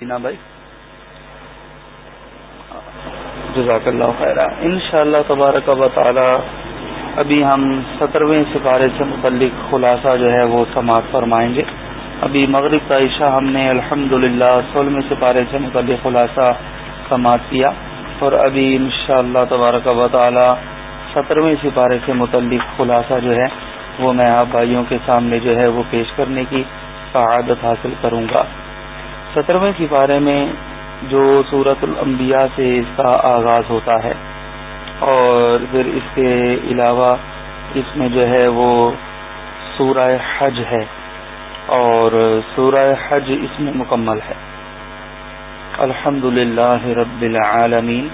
جی بھائی؟ جزاک اللہ خیر ان شاء اللہ تبارک و تعالی ابھی ہم سترویں سپارے سے متعلق خلاصہ جو ہے وہ سماعت فرمائیں گے۔ ابھی مغرب کا عشاء ہم نے الحمد للہ سولہویں سپارے سے متعلق خلاصہ سماعت کیا۔ اور ابھی ان شاء اللہ تبارک و تعالی سترویں سپارے سے متعلق خلاصہ جو ہے وہ میں آپ بھائیوں کے سامنے جو ہے وہ پیش کرنے کی سعادت حاصل کروں گا۔ سترویں سپارے میں جو صورت الانبیاء سے اس کا آغاز ہوتا ہے اور پھر اس کے علاوہ اس میں جو ہے وہ سورہ حج ہے اور سورہ حج اس میں مکمل ہے۔ الحمد للہ رب العالمین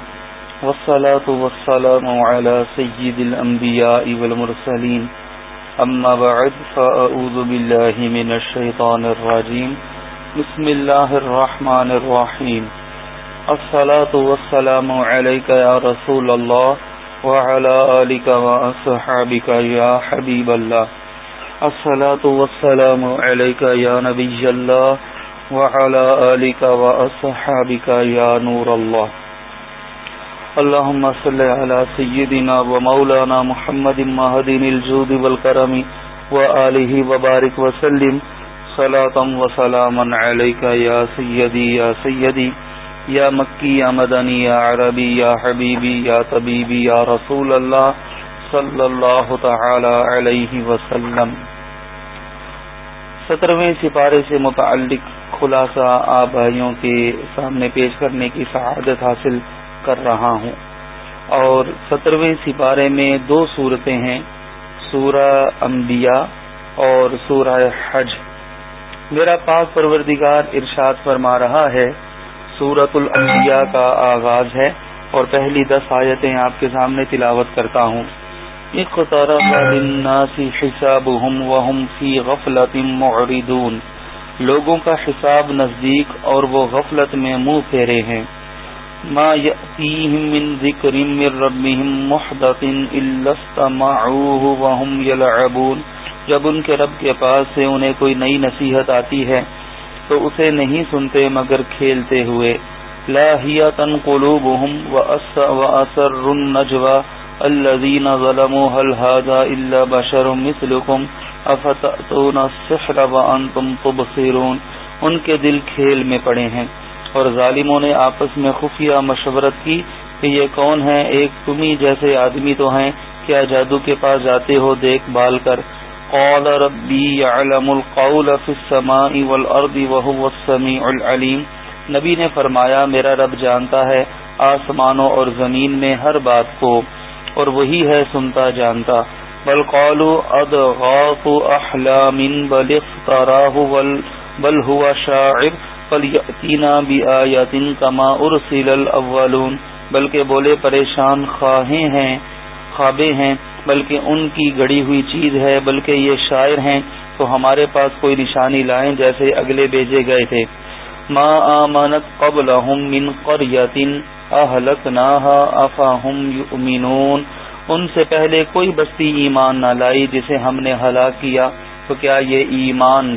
والصلاة والسلام على سید الانبیاء والمرسلین۔ اما بعد فأعوذ باللہ من الشیطان الرجیم۔ بسم الله الرحمن الرحيم الصلاة والسلام عليك يا رسول الله وعلى آلك وأصحابك يا حبيب الله الصلاة والسلام عليك يا نبي الله وعلى آلك وأصحابك يا نور الله اللهم صل على سيدنا ومولانا محمد مهدين الجود والكرم وآله وبارك وسلم وآلہ صلاة وسلاما عليك يا سيدي يا سيدي، يا مكي، يا مدني، يا عربي، يا حبيبي، يا طبيبي، يا رسول الله صلى الله تعالى عليه وسلم. سترویں سپارے سے متعلق خلاصہ آپ بھائیوں کے سامنے پیش کرنے کی سعادت حاصل کر رہا ہوں۔ اور سترویں سپارے میں دو صورتیں ہیں، سورہ انبیاء اور سورہ حج۔ میرا پاک پروردگار ارشاد فرما رہا ہے۔ سورت الانبیاء کا آغاز ہے اور پہلی دس آیتیں آپ کے سامنے تلاوت کرتا ہوں۔ معرضون۔ لوگوں کا حساب نزدیک اور وہ غفلت میں منہ پھیرے ہیں۔ ما من ذکر من ربهم محدث الا استمعوه وهم يلعبون جب ان کے رب کے پاس سے انہیں کوئی نئی نصیحت آتی ہے، تو اسے نہیں سنتے مگر کھیلتے ہوئے لاہیتن قلوبهم واسر النجوى الذين ظلموا، هل هذا الا بشر مثلكم؟ افتاتون السحر وانتم تبصرون؟ ان کے دل کھیل میں پڑے ہیں، اور ظالموں نے آپس میں خفیہ مشورت کی کہ یہ کون ہے ایک تمہیں جیسے آدمی تو ہیں، کیا جادو کے پاس جاتے ہو دیکھ بھال کر؟ قال ربی يعلم القول في السماء والارض وهو السميع العليم نبی نے فرمایا، میرا رب جانتا ہے آسمانوں اور زمین میں ہر بات کو، اور وہی ہے سنتا جانتا۔ بل قالوا اضغاث احلام بل افتراه بل هو شاعر فلياتنا بآيات كما ارسل الاولون بلکہ بولے، پریشان خواہیں ہیں خوابے ہیں، بلکہ ان کی گڑی ہوئی چیز ہے، بلکہ یہ شاعر ہیں، تو ہمارے پاس کوئی نشانی لائیں جیسے اگلے بھیجے گئے تھے۔ ما آمانت قبل من قریتن اہلکناها افاہم یؤمنون ان سے پہلے کوئی بستی ایمان نہ لائی جسے ہم نے ہلاک کیا، تو کیا یہ ایمان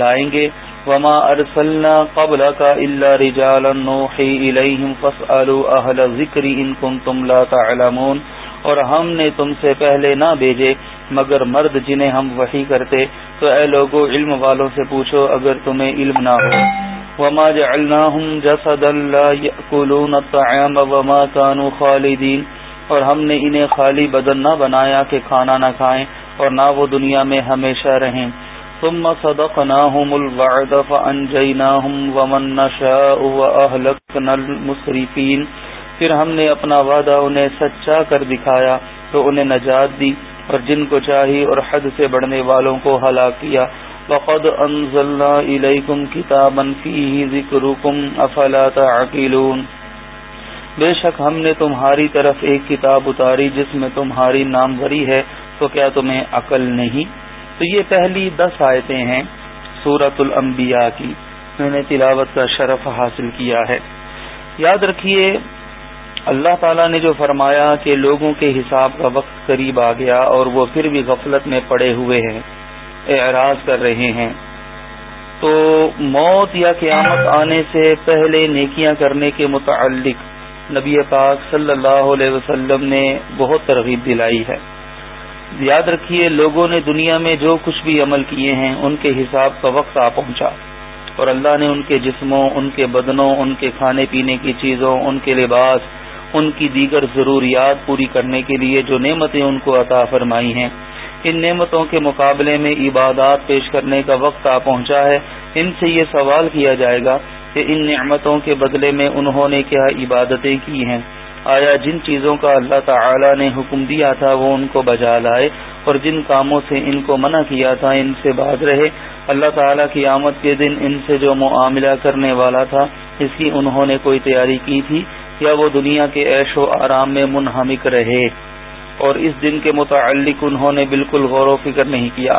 لائیں گے؟ وما ارسلنا قبلك الا رجالا نوحي اليهم فاسالوا اهل الذكر ان كنتم لا تعلمون۔ اور ہم نے تم سے پہلے نہ بھیجے، مگر مرد جنہیں ہم وحی کرتے، تو اے لوگوں علم والوں سے پوچھو اگر تمہیں علم نہ ہو۔ وما جعلناهم جسدا لا ياكلون الطعام وما كانوا خالدين۔ اور ہم نے انہیں خالی بدن نہ بنایا کہ کھانا نہ کھائیں اور نہ وہ دنیا میں ہمیشہ رہیں۔ ثم صدقناهم الوعد فانجيناهم ومن نشاء واهلكنا المسرفين۔ پھر ہم نے اپنا وعدہ انہیں سچا کر دکھایا، تو انہیں نجات دی اور جن کو چاہی اور حد سے بڑھنے والوں کو ہلاک کیا۔ وقد انزلنا الیکم کتابا فیہ ذکرکم افلا تعقلون۔ بے شک ہم نے تمہاری طرف ایک کتاب اتاری جس میں تمہاری ناموری ہے، تو کیا تمہیں عقل نہیں؟ تو یہ پہلی دس آیتیں ہیں سورت الانبیاء کی۔ میں نے تلاوت کا شرف حاصل کیا ہے۔ یاد رکھیے اللہ تعالیٰ نے جو فرمایا کہ لوگوں کے حساب کا وقت قریب آ گیا اور وہ پھر بھی غفلت میں پڑے ہوئے ہیں، اعراض کر رہے ہیں۔ تو موت یا قیامت آنے سے پہلے نیکیاں کرنے کے متعلق نبی پاک صلی اللہ علیہ وسلم نے بہت ترغیب دلائی ہے۔ یاد رکھیے، لوگوں نے دنیا میں جو کچھ بھی عمل کیے ہیں، ان کے حساب کا وقت آ پہنچا۔ اور اللہ نے ان کے جسموں، ان کے بدنوں، ان کے کھانے پینے کی چیزوں، ان کے لباس ان کی دیگر ضروریات پوری کرنے کے لیے جو نعمتیں ان کو عطا فرمائی ہیں۔ ان نعمتوں کے مقابلے میں عبادات پیش کرنے کا وقت آ پہنچا ہے۔ ان سے یہ سوال کیا جائے گا کہ ان نعمتوں کے بدلے میں انہوں نے کیا عبادتیں کی ہیں۔ آیا جن چیزوں کا اللہ تعالی نے حکم دیا تھا وہ ان کو بجا لائے اور جن کاموں سے ان کو منع کیا تھا ان سے باز رہے۔ اللہ تعالیٰ کی آمد کے دن ان سے جو معاملہ کرنے والا تھا، اس کی انہوں نے کوئی تیاری کی تھی؟ یا وہ دنیا کے عیش و آرام میں منہمک رہے اور اس دن کے متعلق انہوں نے بالکل غور و فکر نہیں کیا۔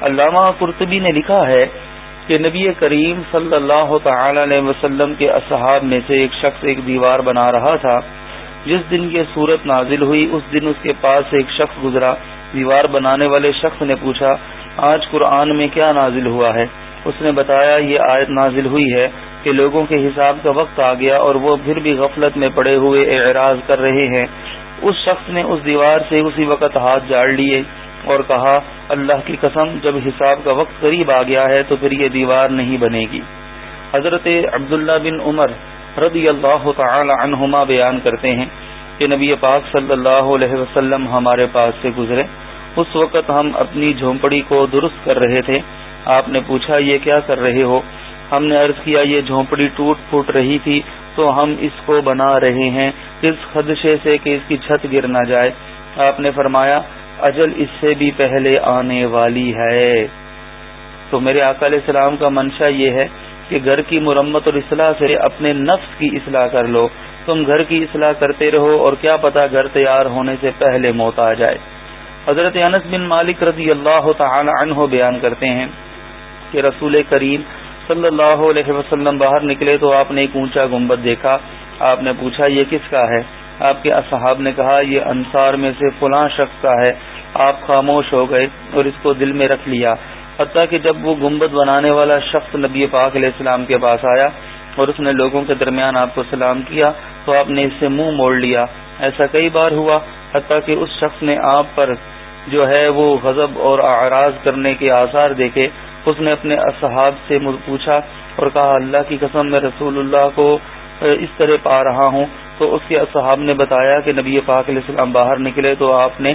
علامہ قرطبی نے لکھا ہے کہ نبی کریم صلی اللہ تعالی علیہ وسلم کے اصحاب میں سے ایک شخص ایک دیوار بنا رہا تھا۔ جس دن یہ صورت نازل ہوئی، اس دن اس کے پاس ایک شخص گزرا۔ دیوار بنانے والے شخص نے پوچھا، آج قرآن میں کیا نازل ہوا ہے؟ اس نے بتایا، یہ آیت نازل ہوئی ہے۔ کہ لوگوں کے حساب کا وقت آ گیا اور وہ پھر بھی غفلت میں پڑے ہوئے اعراض کر رہے ہیں۔ اس شخص نے اس دیوار سے اسی وقت ہاتھ جاڑ لیے اور کہا، اللہ کی قسم، جب حساب کا وقت قریب آ گیا ہے تو پھر یہ دیوار نہیں بنے گی۔ حضرت عبداللہ بن عمر رضی اللہ تعالی عنہما بیان کرتے ہیں کہ نبی پاک صلی اللہ علیہ وسلم ہمارے پاس سے گزرے۔ اس وقت ہم اپنی جھونپڑی کو درست کر رہے تھے۔ آپ نے پوچھا، یہ کیا کر رہے ہو؟ ہم نے عرض کیا یہ جھونپڑی ٹوٹ پھوٹ رہی تھی، تو ہم اس کو بنا رہے ہیں۔ اس خدشے سے کہ اس کی چھت گر نہ جائے۔ آپ نے فرمایا، اجل اس سے بھی پہلے آنے والی ہے۔ تو میرے آقا علیہ السلام کا منشا یہ ہے کہ گھر کی مرمت اور اصلاح سے اپنے نفس کی اصلاح کر لو۔ تم گھر کی اصلاح کرتے رہو اور کیا پتا گھر تیار ہونے سے پہلے موت آ جائے۔ حضرت انس بن مالک رضی اللہ تعالی عنہ بیان کرتے ہیں کہ رسول کریم صلی اللہ علیہ وسلم باہر نکلے تو آپ نے ایک اونچا گنبد دیکھا۔ آپ نے پوچھا، یہ کس کا ہے؟ آپ کے اصحاب نے کہا، یہ انصار میں سے فلاں شخص کا ہے۔ آپ خاموش ہو گئے اور اس کو دل میں رکھ لیا۔ حتیٰ کہ جب وہ گنبد بنانے والا شخص نبی پاک علیہ السلام کے پاس آیا اور اس نے لوگوں کے درمیان آپ کو سلام کیا، تو آپ نے اس سے منہ موڑ لیا۔ ایسا کئی بار ہوا، حتیٰ کہ اس شخص نے آپ پر جو ہے وہ غضب اور اعراض کرنے کے آثار دیکھے۔ اس نے اپنے اصحاب سے پوچھا اور کہا، اللہ کی قسم، میں رسول اللہ کو اس طرح پا رہا ہوں۔ تو اس کے اصحاب نے بتایا کہ نبی پاک علیہ السلام باہر نکلے تو آپ نے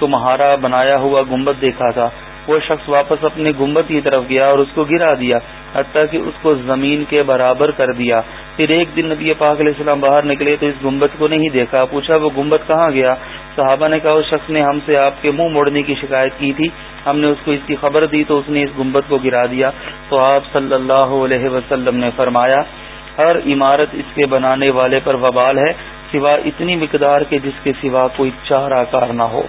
تمہارا بنایا ہوا گنبد دیکھا تھا۔ وہ شخص واپس اپنے گنبد کی طرف گیا اور اس کو گرا دیا، حتیٰ کہ اس کو زمین کے برابر کر دیا۔ پھر ایک دن نبی پاک علیہ السلام باہر نکلے تو اس گنبد کو نہیں دیکھا۔ پوچھا، وہ گنبد کہاں گیا؟ صحابہ نے کہا، اس شخص نے ہم سے آپ کے منہ موڑنے کی شکایت کی تھی۔ ہم نے اس کو اس کی خبر دی تو اس نے اس گنبد کو گرا دیا۔ تو آپ صلی اللہ علیہ وسلم نے فرمایا، ہر عمارت اس کے بنانے والے پر وبال ہے، سوا اتنی مقدار کے جس کے سوا کوئی چارہ کار نہ ہو۔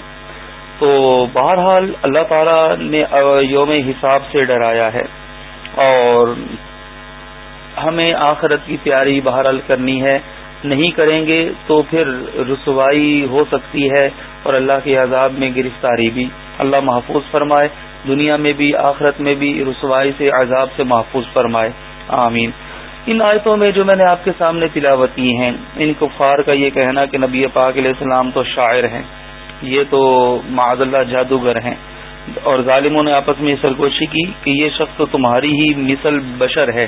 تو بہرحال اللہ تعالی نے یوم حساب سے ڈرایا ہے اور ہمیں آخرت کی تیاری بہرحال کرنی ہے۔ نہیں کریں گے تو پھر رسوائی ہو سکتی ہے اور اللہ کے عذاب میں گرفتاری بھی۔ اللہ محفوظ فرمائے، دنیا میں بھی، آخرت میں بھی رسوائی سے، عذاب سے محفوظ فرمائے۔ آمین۔ ان آیتوں میں جو میں نے آپ کے سامنے تلاوت کی ہیں، ان کفار کا یہ کہنا کہ نبی پاک علیہ السلام تو شاعر ہیں، یہ تو معذ اللہ جادوگر ہیں۔ اور ظالموں نے آپس میں سرگوشی کی کہ یہ شخص تو تمہاری ہی مثل بشر ہے۔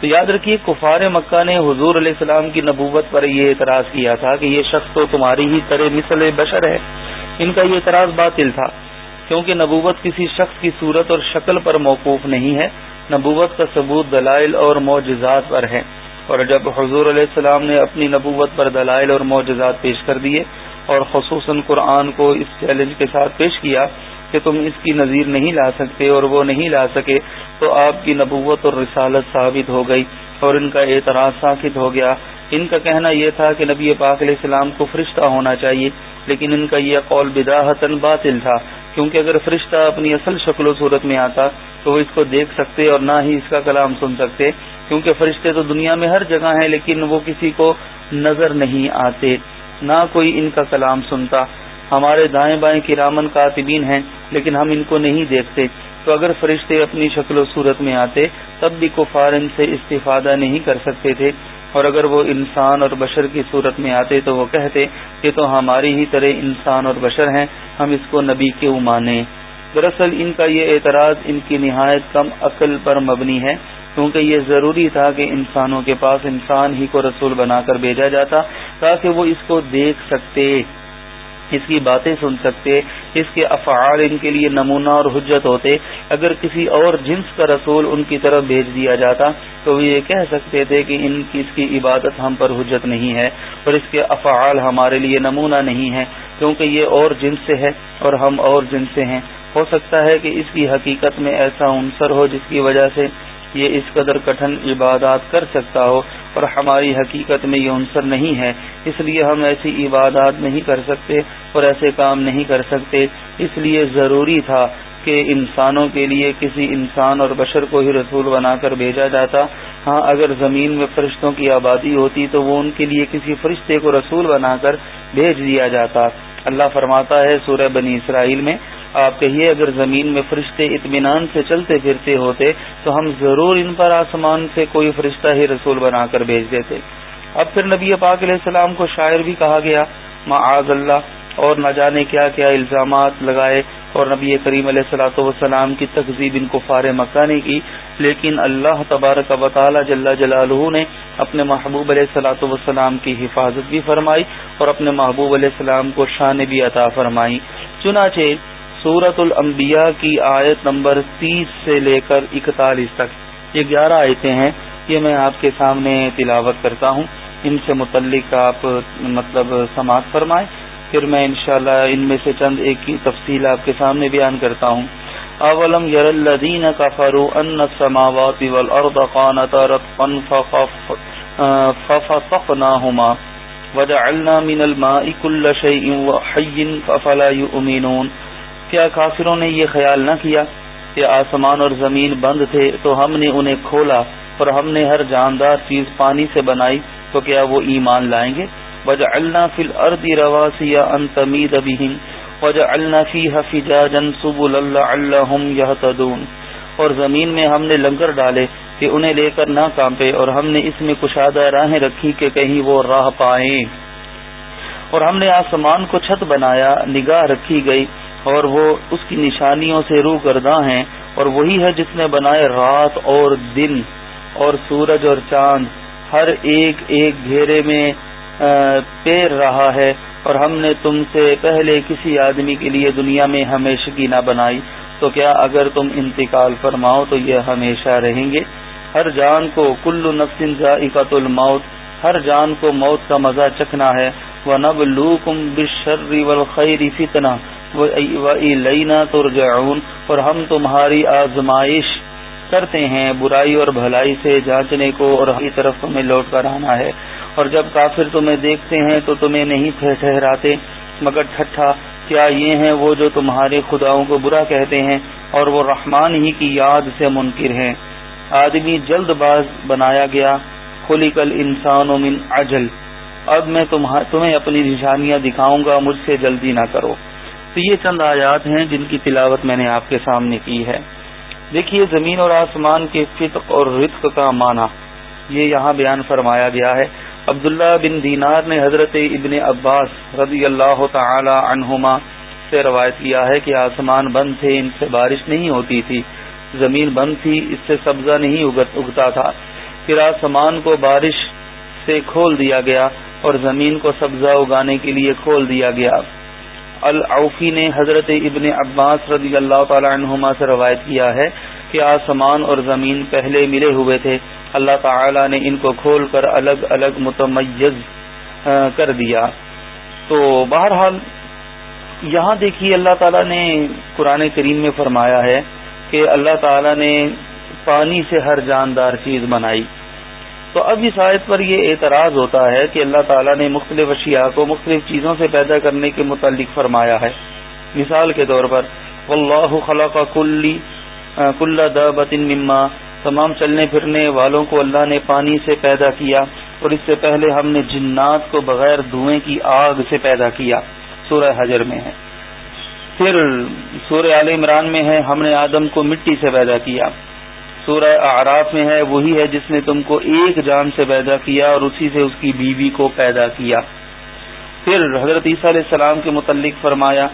تو یاد رکھیے، کفار مکہ نے حضور علیہ السلام کی نبوت پر یہ اعتراض کیا تھا کہ یہ شخص تو تمہاری ہی طرح مثل بشر ہے۔ ان کا یہ اعتراض باطل تھا۔ کیونکہ نبوت کسی شخص کی صورت اور شکل پر موقوف نہیں ہے، نبوت کا ثبوت دلائل اور معجزات پر ہے۔ اور جب حضور علیہ السلام نے اپنی نبوت پر دلائل اور معجزات پیش کر دیے اور خصوصاً قرآن کو اس چیلنج کے ساتھ پیش کیا کہ تم اس کی نظیر نہیں لا سکتے اور وہ نہیں لا سکے، تو آپ کی نبوت اور رسالت ثابت ہو گئی اور ان کا اعتراض ساخت ہو گیا۔ ان کا کہنا یہ تھا کہ نبی پاک علیہ السلام کو فرشتہ ہونا چاہیے، لیکن ان کا یہ قول بداحتن باطل تھا۔ کیونکہ اگر فرشتہ اپنی اصل شکل و صورت میں آتا تو وہ اس کو دیکھ سکتے اور نہ ہی اس کا کلام سن سکتے، کیونکہ فرشتے تو دنیا میں ہر جگہ ہیں لیکن وہ کسی کو نظر نہیں آتے، نہ کوئی ان کا کلام سنتا۔ ہمارے دائیں بائیں کی رامن کاتبین ہیں لیکن ہم ان کو نہیں دیکھتے۔ تو اگر فرشتے اپنی شکل و صورت میں آتے، تب بھی کفار ان سے استفادہ نہیں کر سکتے تھے۔ اور اگر وہ انسان اور بشر کی صورت میں آتے تو وہ کہتے کہ تو ہماری ہی طرح انسان اور بشر ہیں، ہم اس کو نبی کیوں مانیں؟ دراصل ان کا یہ اعتراض ان کی نہایت کم عقل پر مبنی ہے، کیونکہ یہ ضروری تھا کہ انسانوں کے پاس انسان ہی کو رسول بنا کر بھیجا جاتا تاکہ وہ اس کو دیکھ سکتے۔ اس کی باتیں سن سکتے اس کے افعال ان کے لیے نمونہ اور حجت ہوتے، اگر کسی اور جنس کا رسول ان کی طرف بھیج دیا جاتا، تو وہ یہ کہہ سکتے تھے کہ ان کی، اس کی عبادت ہم پر حجت نہیں ہے اور اس کے افعال ہمارے لیے نمونہ نہیں ہے کیونکہ یہ اور جنس سے ہے اور ہم اور جنس سے ہیں۔ ہو سکتا ہے کہ اس کی حقیقت میں ایسا عنصر ہو جس کی وجہ سے یہ اس قدر کٹھن عبادات کر سکتا ہو اور ہماری حقیقت میں یہ عنصر نہیں ہے، اس لیے ہم ایسی عبادات نہیں کر سکتے اور ایسے کام نہیں کر سکتے۔ اس لیے ضروری تھا کہ انسانوں کے لیے کسی انسان اور بشر کو ہی رسول بنا کر بھیجا جاتا۔ ہاں اگر زمین میں فرشتوں کی آبادی ہوتی تو وہ ان کے لیے کسی فرشتے کو رسول بنا کر بھیج دیا جاتا۔ اللہ فرماتا ہے سورہ بنی اسرائیل میں آپ کہیے، اگر زمین میں فرشتے اطمینان سے چلتے پھرتے ہوتے، تو ہم ضرور ان پر آسمان سے کوئی فرشتہ ہی رسول بنا کر بھیج دیتے۔ اب پھر نبی پاک علیہ السلام کو شاعر بھی کہا گیا، معاذ اللہ، اور نہ جانے کیا کیا الزامات لگائے، اور نبی کریم علیہ السلاۃ وسلام کی تقزیب ان کو فار مکہ نے کی۔ لیکن اللہ تبارک و تعالی جل جلالہ نے اپنے محبوب علیہ السلاۃ وسلام کی حفاظت بھی فرمائی، اور اپنے محبوب علیہ السلام کو شان بھی عطا فرمائی۔ چنانچہ سورت الانبیاء کی آیت نمبر تیس سے لے کر اکتالیس تک۔ یہ گیارہ آیتیں ہیں، یہ میں آپ کے سامنے تلاوت کرتا ہوں۔ ان سے متعلق آپ مطلب سماعت فرمائیں۔ پھر میں انشاءاللہ ان میں سے چند ایک کی تفصیل آپ کے سامنے بیان کرتا ہوں۔ اولم یر الذین کفروا ان السماوات والارض قانتا رتقا ففتقناهما وجعلنا من الماء كل شيء وحي فلا يؤمنون۔ کیا کافروں نے یہ خیال نہ کیا کہ آسمان اور زمین بند تھے تو ہم نے انہیں کھولا اور ہم نے ہر جاندار چیز پانی سے بنائی تو کیا وہ ایمان لائیں گے؟ وجہ اللہ فل اردی رواسی ان تمید ابہم وجہ اللہ فی حفیظہ جن سب اللہ اللہ اور زمین میں ہم نے لنگر ڈالے کہ انہیں لے کر نہ کانپے اور ہم نے اس میں کشادہ راہیں رکھی کہ کہیں وہ راہ پائیں اور ہم نے آسمان کو چھت بنایا، نگاہ رکھی گئی اور وہ اس کی نشانیوں سے روح گرداں ہیں، اور وہی ہے جس نے بنائے رات اور دن اور سورج اور چاند۔ ہر ایک ایک گھیرے میں پیر رہا ہے، اور ہم نے تم سے پہلے کسی آدمی کے لیے دنیا میں ہمیشگی نہ بنائی۔ تو کیا اگر تم انتقال فرماؤ تو یہ ہمیشہ رہیں گے؟ ہر جان کو کل نفسن ذائقت الموت، ہر جان کو موت کا مزہ چکھنا ہے۔ وہ نب لو کم بشری والخیر فتنہ لینا ترجعون اور ہم تمہاری آزمائش کرتے ہیں، برائی اور بھلائی سے جانچنے کو اور ہر طرف تمہیں لوٹ کر آنا ہے۔ اور جب کافر تمہیں دیکھتے ہیں تو تمہیں نہیں ٹھہراتے، مگر ٹھٹھا، کیا یہ ہیں وہ جو تمہارے خداؤں کو برا کہتے ہیں اور وہ رحمان ہی کی یاد سے منکر ہیں؟ آدمی جلد باز بنایا گیا کھلی کل انسان و من اجل اب میں تمہیں اپنی نشانیاں دکھاؤں گا، مجھ سے جلدی نہ کرو۔ تو یہ چند آیات ہیں جن کی تلاوت میں نے آپ کے سامنے کی ہے۔ دیکھیے، زمین اور آسمان کے فطق اور رزق کا معنی۔ یہ یہاں بیان فرمایا گیا ہے۔ عبداللہ بن دینار نے حضرت ابن عباس رضی اللہ تعالی عنہما سے روایت کیا ہے کہ آسمان بند تھے، ان سے بارش نہیں ہوتی تھی۔ زمین بند تھی، اس سے سبزہ نہیں اگتا تھا۔ پھر آسمان کو بارش سے کھول دیا گیا اور زمین کو سبزہ اگانے کے لیے کھول دیا گیا۔ العفی نے حضرت ابن عباس رضی اللہ تعالی عنہما سے روایت کیا ہے کہ آسمان اور زمین پہلے ملے ہوئے تھے۔ اللہ تعالی نے ان کو کھول کر الگ الگ متمیز کر دیا۔ تو بہرحال یہاں دیکھیے اللہ تعالیٰ نے قرآن کریم میں فرمایا ہے کہ اللہ تعالیٰ نے پانی سے ہر جاندار چیز بنائی۔ تو اب اس آیت پر یہ اعتراض ہوتا ہے کہ اللہ تعالیٰ نے مختلف اشیاء کو مختلف چیزوں سے پیدا کرنے کے متعلق فرمایا ہے۔ مثال کے طور پر، واللہ خلق کلی کل مما۔ تمام چلنے پھرنے والوں کو اللہ نے پانی سے پیدا کیا اور اس سے پہلے ہم نے جنات کو بغیر دھوئیں کی آگ سے پیدا کیا۔ سورہ حجر میں ہے۔ پھر سورہ عال عمران میں ہے، ہم نے آدم کو مٹی سے پیدا کیا۔ سورہ آراف میں ہے، وہی ہے جس نے تم کو ایک جان سے پیدا کیا اور اسی سے اس کی بیوی کو پیدا کیا۔ پھر حضرت عیسیٰ علیہ السلام کے متعلق فرمایا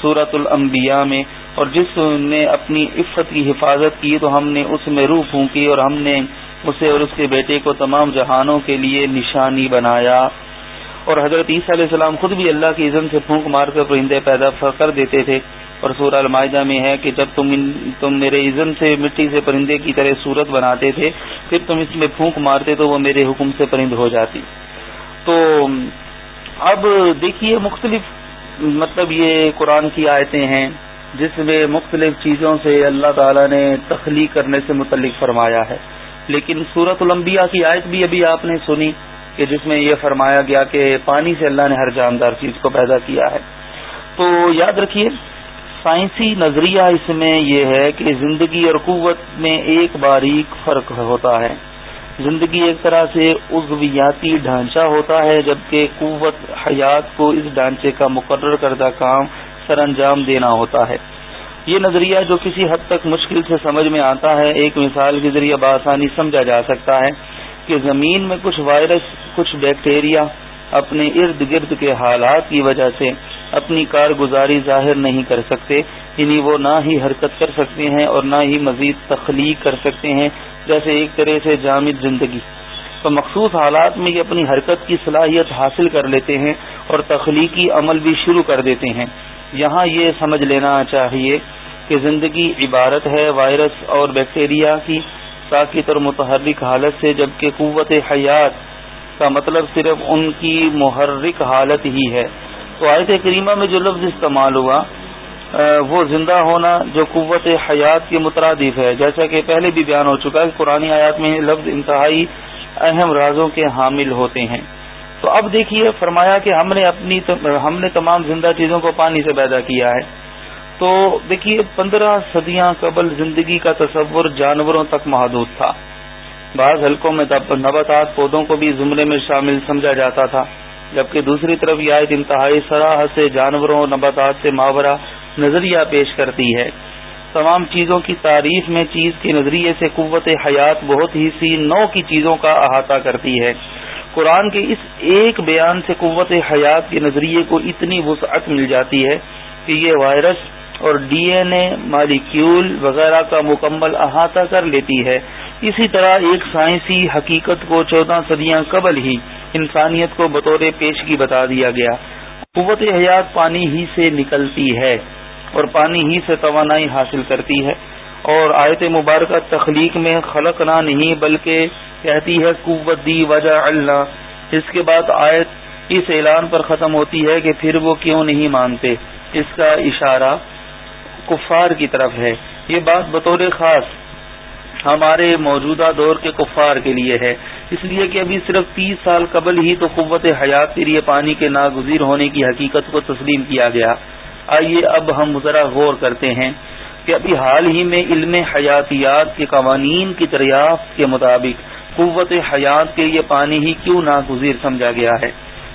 سورت الانبیاء میں، اور جس نے اپنی عفت کی حفاظت کی تو ہم نے اس میں روح پھونکی اور ہم نے اسے اور اس کے بیٹے کو تمام جہانوں کے لیے نشانی بنایا۔ اور حضرت عیسیٰ علیہ السلام خود بھی اللہ کی عزم سے پھونک مار کر پرندے پیدا کر دیتے تھے۔ اور سورہ المائدہ میں ہے کہ جب تم تم میرے عزم سے، مٹی سے، پرندے کی طرح صورت بناتے تھے، پھر تم اس میں پھونک مارتے تو وہ میرے حکم سے پرند ہو جاتی۔ تو اب دیکھیے مختلف مطلب یہ قرآن کی آیتیں ہیں، جس میں مختلف چیزوں سے اللہ تعالی نے تخلیق کرنے سے متعلق فرمایا ہے۔ لیکن سورت الانبیاء کی آیت بھی ابھی آپ نے سنی کہ جس میں یہ فرمایا گیا کہ پانی سے اللہ نے ہر جاندار چیز کو پیدا کیا ہے۔ تو یاد رکھیے سائنسی نظریہ اس میں یہ ہے کہ زندگی اور قوت میں ایک باریک فرق ہوتا ہے۔ زندگی ایک طرح سے عضویاتی ڈھانچہ ہوتا ہے، جبکہ قوت حیات کو اس ڈھانچے کا مقرر کردہ کام سر انجام دینا ہوتا ہے۔ یہ نظریہ جو کسی حد تک مشکل سے سمجھ میں آتا ہے، ایک مثال کے ذریعے بآسانی سمجھا جا سکتا ہے کہ زمین میں کچھ وائرس، کچھ بیکٹیریا اپنے ارد گرد کے حالات کی وجہ سے اپنی کارگزاری ظاہر نہیں کر سکتے یعنی وہ نہ ہی حرکت کر سکتے ہیں اور نہ ہی مزید تخلیق کر سکتے ہیں، جیسے ایک طرح سے جامد زندگی۔ تو مخصوص حالات میں یہ اپنی حرکت کی صلاحیت حاصل کر لیتے ہیں اور تخلیقی عمل بھی شروع کر دیتے ہیں۔ یہاں یہ سمجھ لینا چاہیے کہ زندگی عبارت ہے وائرس اور بیکٹیریا کی ساکت اور متحرک حالت سے، جبکہ قوت حیات کا مطلب صرف ان کی محرک حالت ہی ہے۔ تو آیت کریمہ میں جو لفظ استعمال ہوا وہ زندہ ہونا جو قوت حیات کے مترادف ہے۔ جیسا کہ پہلے بھی بیان ہو چکا ہے پرانی آیات میں لفظ انتہائی اہم رازوں کے حامل ہوتے ہیں۔ تو اب دیکھیے، فرمایا کہ ہم نے اپنی ہم نے تمام زندہ چیزوں کو پانی سے پیدا کیا ہے۔ تو دیکھیے، پندرہ صدیاں قبل زندگی کا تصور جانوروں تک محدود تھا۔ بعض حلقوں میں نباتات پودوں کو بھی زمرے میں شامل سمجھا جاتا تھا، جبکہ دوسری طرف یہ آیت انتہائی سراہ سے جانوروں اور نباتات سے ماورہ نظریہ پیش کرتی ہے۔ تمام چیزوں کی تعریف میں چیز کے نظریے سے قوت حیات بہت ہی سی نو کی چیزوں کا احاطہ کرتی ہے۔ قرآن کے اس ایک بیان سے قوت حیات کے نظریے کو اتنی وسعت مل جاتی ہے کہ یہ وائرس اور ڈی این اے مالیکیول وغیرہ کا مکمل احاطہ کر لیتی ہے۔ اسی طرح ایک سائنسی حقیقت کو چودہ صدیاں قبل ہی انسانیت کو بطور پیشگی بتا دیا گیا۔ قوت حیات پانی ہی سے نکلتی ہے اور پانی ہی سے توانائی حاصل کرتی ہے۔ اور آیت مبارکہ تخلیق میں خلق نہ نہیں بلکہ کہتی ہے، قوت دی وجہ اللہ۔ اس کے بعد آیت اس اعلان پر ختم ہوتی ہے کہ پھر وہ کیوں نہیں مانتے۔ اس کا اشارہ کفار کی طرف ہے۔ یہ بات بطور خاص ہمارے موجودہ دور کے کفار کے لیے ہے۔ اس لیے کہ ابھی صرف تیس سال قبل ہی تو قوت حیات کے لیے پانی کے ناگزیر ہونے کی حقیقت کو تسلیم کیا گیا۔ آئیے اب ہم ذرا غور کرتے ہیں کہ ابھی حال ہی میں علم حیاتیات کے قوانین کی دریافت کے مطابق قوت حیات کے لیے پانی ہی کیوں ناگزیر سمجھا گیا ہے۔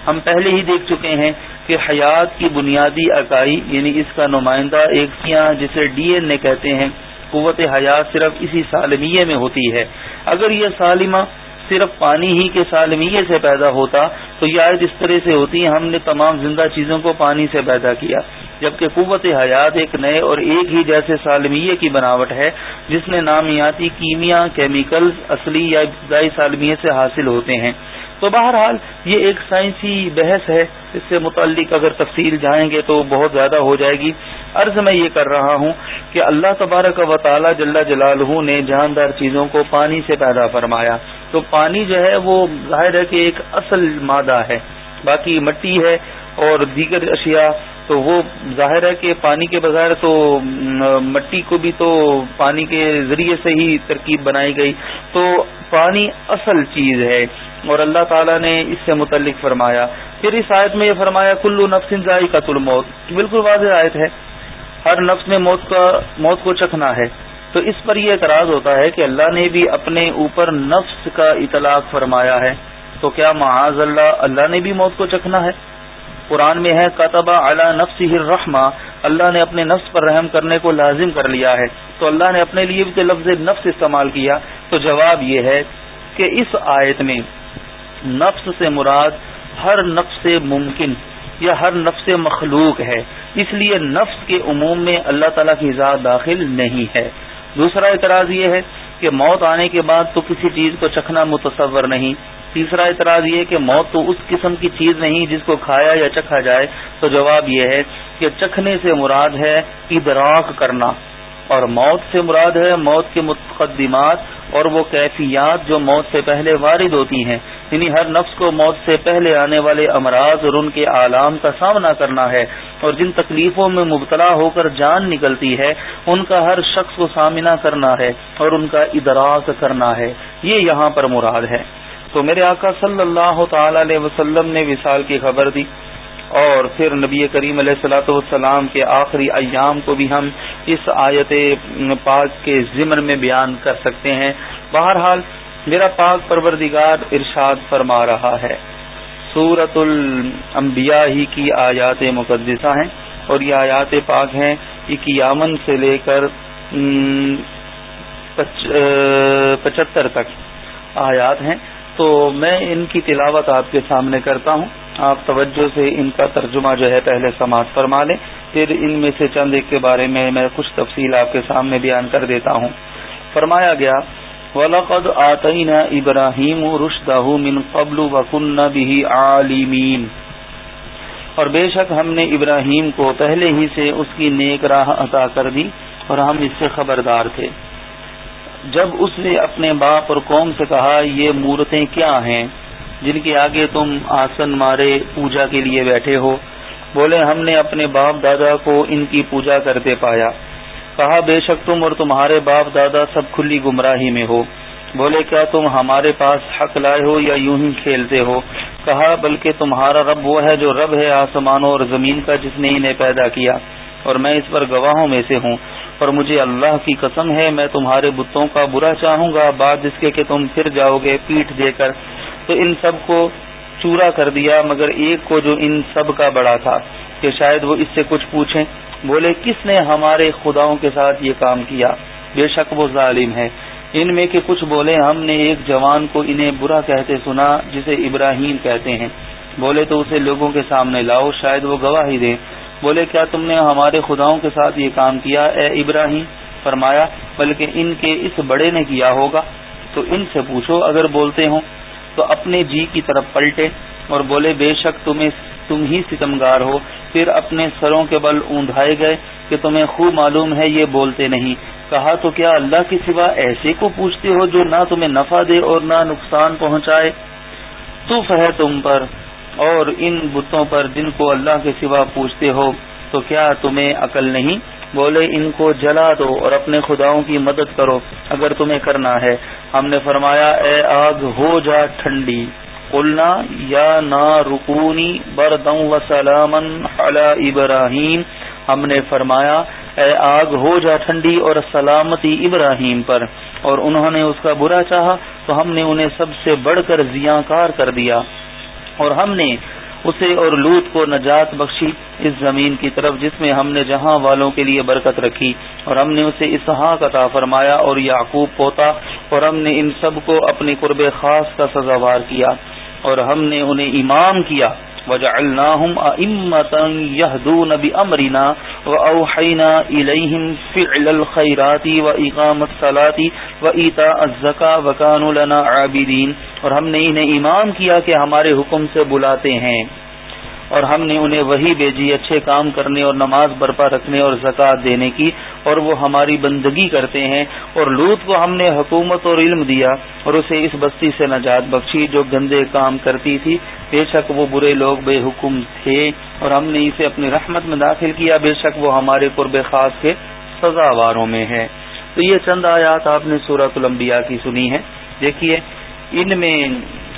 ہم پہلے ہی دیکھ چکے ہیں کہ حیات کی بنیادی اکائی یعنی اس کا نمائندہ ایک جسے ڈی این اے کہتے ہیں، قوت حیات صرف اسی سالمیے میں ہوتی ہے۔ اگر یہ سالمہ صرف پانی ہی کے سالمیے سے پیدا ہوتا، تو یہ آیت اس طرح سے ہوتی، ہم نے تمام زندہ چیزوں کو پانی سے پیدا کیا۔ جبکہ قوت حیات ایک نئے اور ایک ہی جیسے سالمیے کی بناوٹ ہے، جس نے نامیاتی کیمیا کیمیکلز اصلی یا ابتدائی سالمیے سے حاصل ہوتے ہیں۔ تو بہرحال یہ ایک سائنسی بحث ہے، اس سے متعلق اگر تفصیل جائیں گے تو بہت زیادہ ہو جائے گی۔ عرض میں یہ کر رہا ہوں کہ اللہ تبارک و تعالی جل جلالہ نے جاندار چیزوں کو پانی سے پیدا فرمایا۔ تو پانی جو ہے وہ ظاہر ہے کہ ایک اصل مادہ ہے، باقی مٹی ہے اور دیگر اشیاء تو وہ ظاہر ہے کہ پانی کے بغیر تو مٹی کو بھی تو پانی کے ذریعے سے ہی ترکیب بنائی گئی۔ تو پانی اصل چیز ہے اور اللہ تعالیٰ نے اس سے متعلق فرمایا۔ پھر اس آیت میں یہ فرمایا، کلو نفس ذائقہ کا موت بالکل واضح آیت ہے۔ ہر نفس میں موت کا، موت کو چکھنا ہے۔ تو اس پر یہ اعتراض ہوتا ہے کہ اللہ نے بھی اپنے اوپر نفس کا اطلاق فرمایا ہے۔ تو کیا معاذ اللہ اللہ نے بھی موت کو چکھنا ہے؟ قرآن میں ہے کتبہ اعلی نفس الرحمہ، اللہ نے اپنے نفس پر رحم کرنے کو لازم کر لیا ہے۔ تو اللہ نے اپنے لیے بھی لفظ نفس استعمال کیا۔ تو جواب یہ ہے کہ اس آیت میں نفس سے مراد ہر نفس ممکن یا ہر نفس مخلوق ہے۔ اس لیے نفس کے عموم میں اللہ تعالیٰ کی ذات داخل نہیں ہے۔ دوسرا اعتراض یہ ہے کہ موت آنے کے بعد تو کسی چیز کو چکھنا متصور نہیں۔ تیسرا اعتراض یہ کہ موت تو اس قسم کی چیز نہیں جس کو کھایا یا چکھا جائے۔ تو جواب یہ ہے کہ چکھنے سے مراد ہے ادراک کرنا۔ اور موت سے مراد ہے موت کے مقدمات اور وہ کیفیات جو موت سے پہلے وارد ہوتی ہیں۔ یعنی ہر نفس کو موت سے پہلے آنے والے امراض اور ان کے عالام کا سامنا کرنا ہے۔ اور جن تکلیفوں میں مبتلا ہو کر جان نکلتی ہے، ان کا ہر شخص کو سامنا کرنا ہے اور ان کا ادراک کرنا ہے۔ یہ یہاں پر مراد ہے۔ تو میرے آقا صلی اللہ تعالی علیہ وسلم نے وصال کی خبر دی اور پھر نبی کریم علیہ السلاۃ والسلام کے آخری ایام کو بھی ہم اس آیت پاک کے ضمن میں بیان کر سکتے ہیں۔ بہرحال میرا پاک پروردگار ارشاد فرما رہا ہے۔ سورت الانبیاء ہی کی آیات مقدسہ ہیں اور یہ آیات پاک ہیں اکیامن سے لے کر پچہتر تک آیات ہیں۔ تو میں ان کی تلاوت آپ کے سامنے کرتا ہوں۔ آپ توجہ سے ان کا ترجمہ جو ہے پہلے سماعت فرما لیں، پھر ان میں سے چند ایک کے بارے میں میں کچھ تفصیل آپ کے سامنے بیان کر دیتا ہوں۔ فرمایا گیا ولاقد آتعین ابراہیم رشدہ من قبل وکن بھی عالمین اور بے شک ہم نے ابراہیم کو پہلے ہی سے اس کی نیک راہ عطا کر دی اور ہم اس سے خبردار تھے۔ جب اس نے اپنے باپ اور قوم سے کہا، یہ مورتیں کیا ہیں؟ جن کے آگے تم آسن مارے پوجا کے لیے بیٹھے ہو۔ بولے، ہم نے اپنے باپ دادا کو ان کی پوجا کرتے پایا۔ کہا، بے شک تم اور تمہارے باپ دادا سب کھلی گمراہی میں ہو۔ بولے، کیا تم ہمارے پاس حق لائے ہو یا یوں ہی کھیلتے ہو؟ کہا، بلکہ تمہارا رب وہ ہے جو رب ہے آسمانوں اور زمین کا، جس نے انہیں پیدا کیا۔ اور میں اس پر گواہوں میں سے ہوں۔ اور مجھے اللہ کی قسم ہے، میں تمہارے بتوں کا برا چاہوں گا، بعد جس کے کہ تم پھر جاؤ گے پیٹ دے کر۔ تو ان سب کو چورا کر دیا، مگر ایک کو جو ان سب کا بڑا تھا، کہ شاید وہ اس سے کچھ پوچھیں۔ بولے، کس نے ہمارے خداؤں کے ساتھ یہ کام کیا؟ بے شک وہ ظالم ہے۔ ان میں کہ کچھ بولے، ہم نے ایک جوان کو انہیں برا کہتے سنا، جسے ابراہیم کہتے ہیں۔ بولے، تو اسے لوگوں کے سامنے لاؤ، شاید وہ گواہی دے بولے، کیا تم نے ہمارے خداؤں کے ساتھ یہ کام کیا؟ اے ابراہیم، فرمایا، بلکہ ان کے اس بڑے نے کیا ہوگا؟ تو ان سے پوچھو، اگر بولتے ہوں تو اپنے جی کی طرف پلٹے اور بولے، بے شک تمہیں تم ہی ستمگار ہو۔ پھر اپنے سروں کے بل اونڈائے گئے کہ تمہیں خوب معلوم ہے، یہ بولتے نہیں۔ کہا، تو کیا اللہ کے سوا ایسے کو پوچھتے ہو جو نہ تمہیں نفع دے اور نہ نقصان پہنچائے؟ تو ہے تم پر۔ اور ان بتوں پر جن کو اللہ کے سوا پوچھتے ہو، تو کیا تمہیں عقل نہیں؟ بولے، ان کو جلا دو اور اپنے خداؤں کی مدد کرو اگر تمہیں کرنا ہے۔ ہم نے فرمایا، اے آگ، ہو جا ٹھنڈی۔ قلنا، یا نا رکونی بردوں و سلامن ابراہیم۔ ہم نے فرمایا، اے آگ، ہو جا ٹھنڈی اور سلامتی ابراہیم پر۔ اور انہوں نے اس کا برا چاہا، تو ہم نے انہیں سب سے بڑھ کر زیاں کار کر دیا۔ اور ہم نے اسے اور لوت کو نجات بخشی اس زمین کی طرف، جس میں ہم نے جہاں والوں کے لیے برکت رکھی، اور ہم نے اسے اسحاق عطا فرمایا اور یعقوب پوتا، اور ہم نے ان سب کو اپنے قرب خاص کا سزاوار کیا، اور ہم نے انہیں امام کیا۔ وجعلناهم أئمة يهدون بأمرنا وأوحينا إليهم فعل الخيرات وإقام الصلاة وإيتاء الزكاة وكانوا لنا عابدين اور ہم نے انہیں امام کیا کہ ہمارے حکم سے بلاتے ہیں۔ اور ہم نے انہیں وہی بھیجی، اچھے کام کرنے اور نماز برپا رکھنے اور زکوٰۃ دینے کی، اور وہ ہماری بندگی کرتے ہیں۔ اور لوت کو ہم نے حکومت اور علم دیا اور اسے اس بستی سے نجات بخشی جو گندے کام کرتی تھی۔ بے شک وہ برے لوگ بے حکم تھے اور ہم نے اسے اپنی رحمت میں داخل کیا۔ بے شک وہ ہمارے قرب خاص کے سزاواروں میں ہے تو یہ چند آیات آپ نے سورت الانبیاء کی سنی ہے دیکھیے، ان میں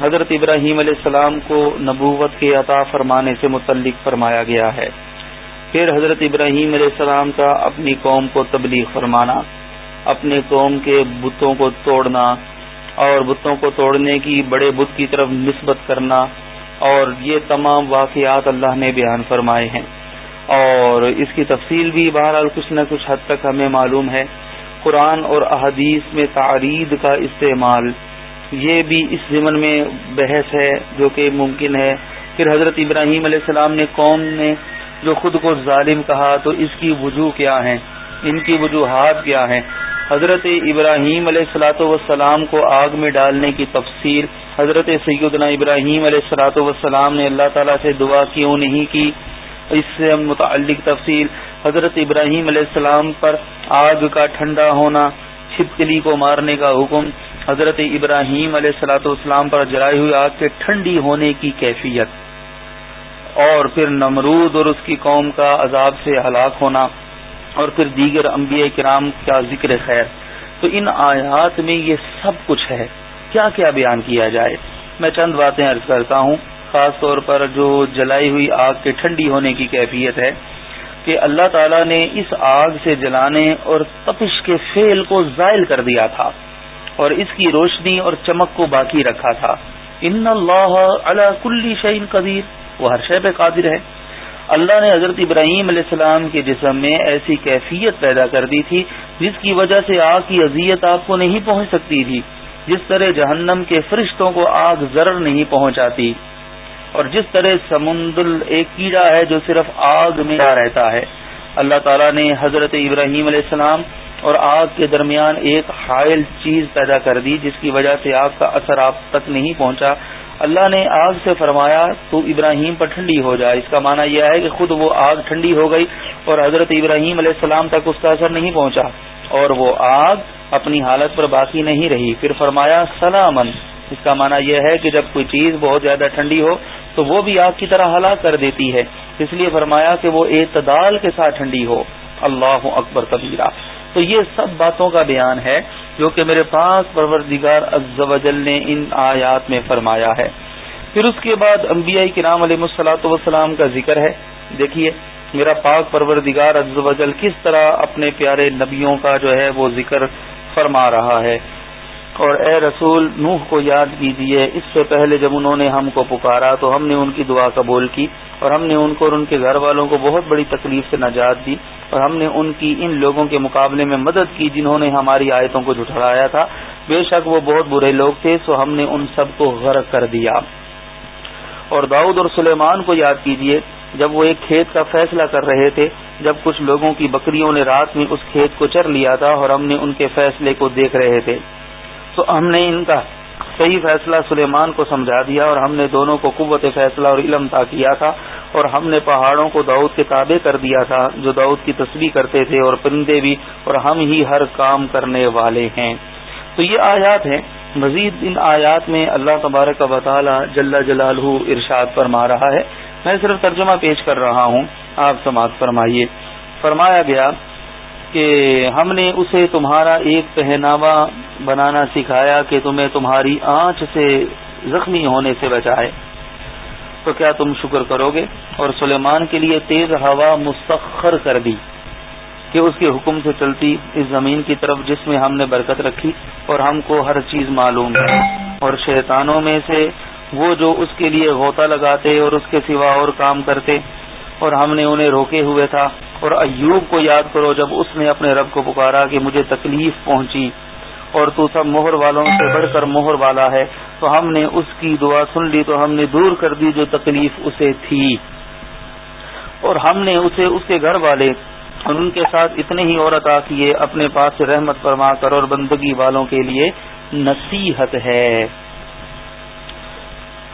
حضرت ابراہیم علیہ السلام کو نبوت کے عطا فرمانے سے متعلق فرمایا گیا ہے۔ پھر حضرت ابراہیم علیہ السلام کا اپنی قوم کو تبلیغ فرمانا، اپنے قوم کے بتوں کو توڑنا اور بتوں کو توڑنے کی بڑے بت کی طرف نسبت کرنا اور یہ تمام واقعات اللہ نے بیان فرمائے ہیں۔ اور اس کی تفصیل بھی بہرحال کچھ نہ کچھ حد تک ہمیں معلوم ہے۔ قرآن اور احادیث میں تعرید کا استعمال یہ بھی اس ضمن میں بحث ہے جو کہ ممکن ہے۔ پھر حضرت ابراہیم علیہ السلام نے قوم نے جو خود کو ظالم کہا تو اس کی وجوہ کیا ہیں؟ ان کی وجوہات کیا ہیں؟ حضرت ابراہیم علیہ السلاۃ وسلام کو آگ میں ڈالنے کی تفصیل حضرت سیدنا ابراہیم علیہ السلاۃ وسلام نے اللہ تعالیٰ سے دعا کیوں نہیں کی؟ اس سے متعلق تفصیل حضرت ابراہیم علیہ السلام پر آگ کا ٹھنڈا ہونا، چھپکلی کو مارنے کا حکم حضرت ابراہیم علیہ السلاۃ والسلام پر جلائی ہوئی آگ کے ٹھنڈی ہونے کی کیفیت اور پھر نمرود اور اس کی قوم کا عذاب سے ہلاک ہونا اور پھر دیگر انبیاء کرام کا ذکر خیر۔ تو ان آیات میں یہ سب کچھ ہے۔ کیا کیا بیان کیا جائے؟ میں چند باتیں عرض کرتا ہوں۔ خاص طور پر جو جلائی ہوئی آگ کے ٹھنڈی ہونے کی کیفیت ہے کہ اللہ تعالیٰ نے اس آگ سے جلانے اور تپش کے فیل کو زائل کر دیا تھا۔ اور اس کی روشنی اور چمک کو باقی رکھا تھا۔ ان اللہ اللہ کلی شعین قدیر، وہ ہر شے پہ قادر ہے۔ اللہ نے حضرت ابراہیم علیہ السلام کے جسم میں ایسی کیفیت پیدا کر دی تھی جس کی وجہ سے آگ کی اذیت آپ کو نہیں پہنچ سکتی تھی، جس طرح جہنم کے فرشتوں کو آگ ضرر نہیں پہنچاتی۔ اور جس طرح سمندر ایک کیڑا ہے جو صرف آگ میں رہتا ہے۔ اللہ تعالیٰ نے حضرت ابراہیم علیہ السلام اور آگ کے درمیان ایک حائل چیز پیدا کر دی جس کی وجہ سے آگ کا اثر آپ تک نہیں پہنچا۔ اللہ نے آگ سے فرمایا، تو ابراہیم پر ٹھنڈی ہو جائے۔ اس کا معنی یہ ہے کہ خود وہ آگ ٹھنڈی ہو گئی اور حضرت ابراہیم علیہ السلام تک اس کا اثر نہیں پہنچا۔ اور وہ آگ اپنی حالت پر باقی نہیں رہی۔ پھر فرمایا سلامن اس کا معنی یہ ہے کہ جب کوئی چیز بہت زیادہ ٹھنڈی ہو، تو وہ بھی آگ کی طرح ہلاک کر دیتی ہے۔ اس لیے فرمایا کہ وہ اعتدال کے ساتھ ٹھنڈی ہو۔ اللہ اکبر کبیرہ۔ تو یہ سب باتوں کا بیان ہے جو کہ میرے پاس پروردگار عزوجل نے ان آیات میں فرمایا ہے۔ پھر اس کے بعد انبیاء کے نام علیہ السلاۃ وسلام کا ذکر ہے۔ دیکھیے، میرا پاک پروردگار عزوجل کس طرح اپنے پیارے نبیوں کا جو ہے وہ ذکر فرما رہا ہے۔ اور اے رسول، نوح کو یاد کیجیے اس سے پہلے جب انہوں نے ہم کو پکارا تو ہم نے ان کی دعا قبول کی اور ہم نے ان کو اور ان کے گھر والوں کو بہت بڑی تکلیف سے نجات دی۔ اور ہم نے ان کی ان لوگوں کے مقابلے میں مدد کی جنہوں نے ہماری آیتوں کو جھٹلایا تھا۔ بے شک وہ بہت برے لوگ تھے، سو ہم نے ان سب کو غرق کر دیا۔ اور داؤد اور سلیمان کو یاد کیجیے جب وہ ایک کھیت کا فیصلہ کر رہے تھے، جب کچھ لوگوں کی بکریوں نے رات میں اس کھیت کو چر لیا تھا اور ہم نے ان کے فیصلے کو دیکھ رہے تھے۔ تو ہم نے ان کا صحیح فیصلہ سلیمان کو سمجھا دیا اور ہم نے دونوں کو قوت فیصلہ اور علم تا کیا تھا اور ہم نے پہاڑوں کو داؤد کے تابع کر دیا تھا جو داؤد کی تصویر کرتے تھے اور پرندے بھی اور ہم ہی ہر کام کرنے والے ہیں۔ تو یہ آیات ہیں۔ مزید ان آیات میں اللہ تبارک و تعالی جل جلال ارشاد فرما رہا ہے۔ میں صرف ترجمہ پیش کر رہا ہوں۔ آپ سماعت فرمائیے۔ فرمایا گیا کہ ہم نے اسے تمہارا ایک پہناوا بنانا سکھایا کہ تمہیں تمہاری آنچ سے زخمی ہونے سے بچائے۔ تو کیا تم شکر کرو گے؟ اور سلیمان کے لیے تیز ہوا مستخر کر دی کہ اس کے حکم سے چلتی اس زمین کی طرف جس میں ہم نے برکت رکھی اور ہم کو ہر چیز معلوم۔ ہے اور شیطانوں میں سے وہ جو اس کے لیے غوطہ لگاتے اور اس کے سوا اور کام کرتے اور ہم نے انہیں روکے ہوئے تھا۔ اور ایوب کو یاد کرو جب اس نے اپنے رب کو پکارا کہ مجھے تکلیف پہنچی اور تو سب مہر والوں سے بڑھ کر مہر والا ہے، تو ہم نے اس کی دعا سن لی، تو ہم نے دور کر دی جو تکلیف اسے تھی۔ اور ہم نے اسے، اس کے گھر والے اور ان کے ساتھ اتنے ہی عورت آ کیے، اپنے پاس سے رحمت فرما کر اور بندگی والوں کے لیے نصیحت ہے۔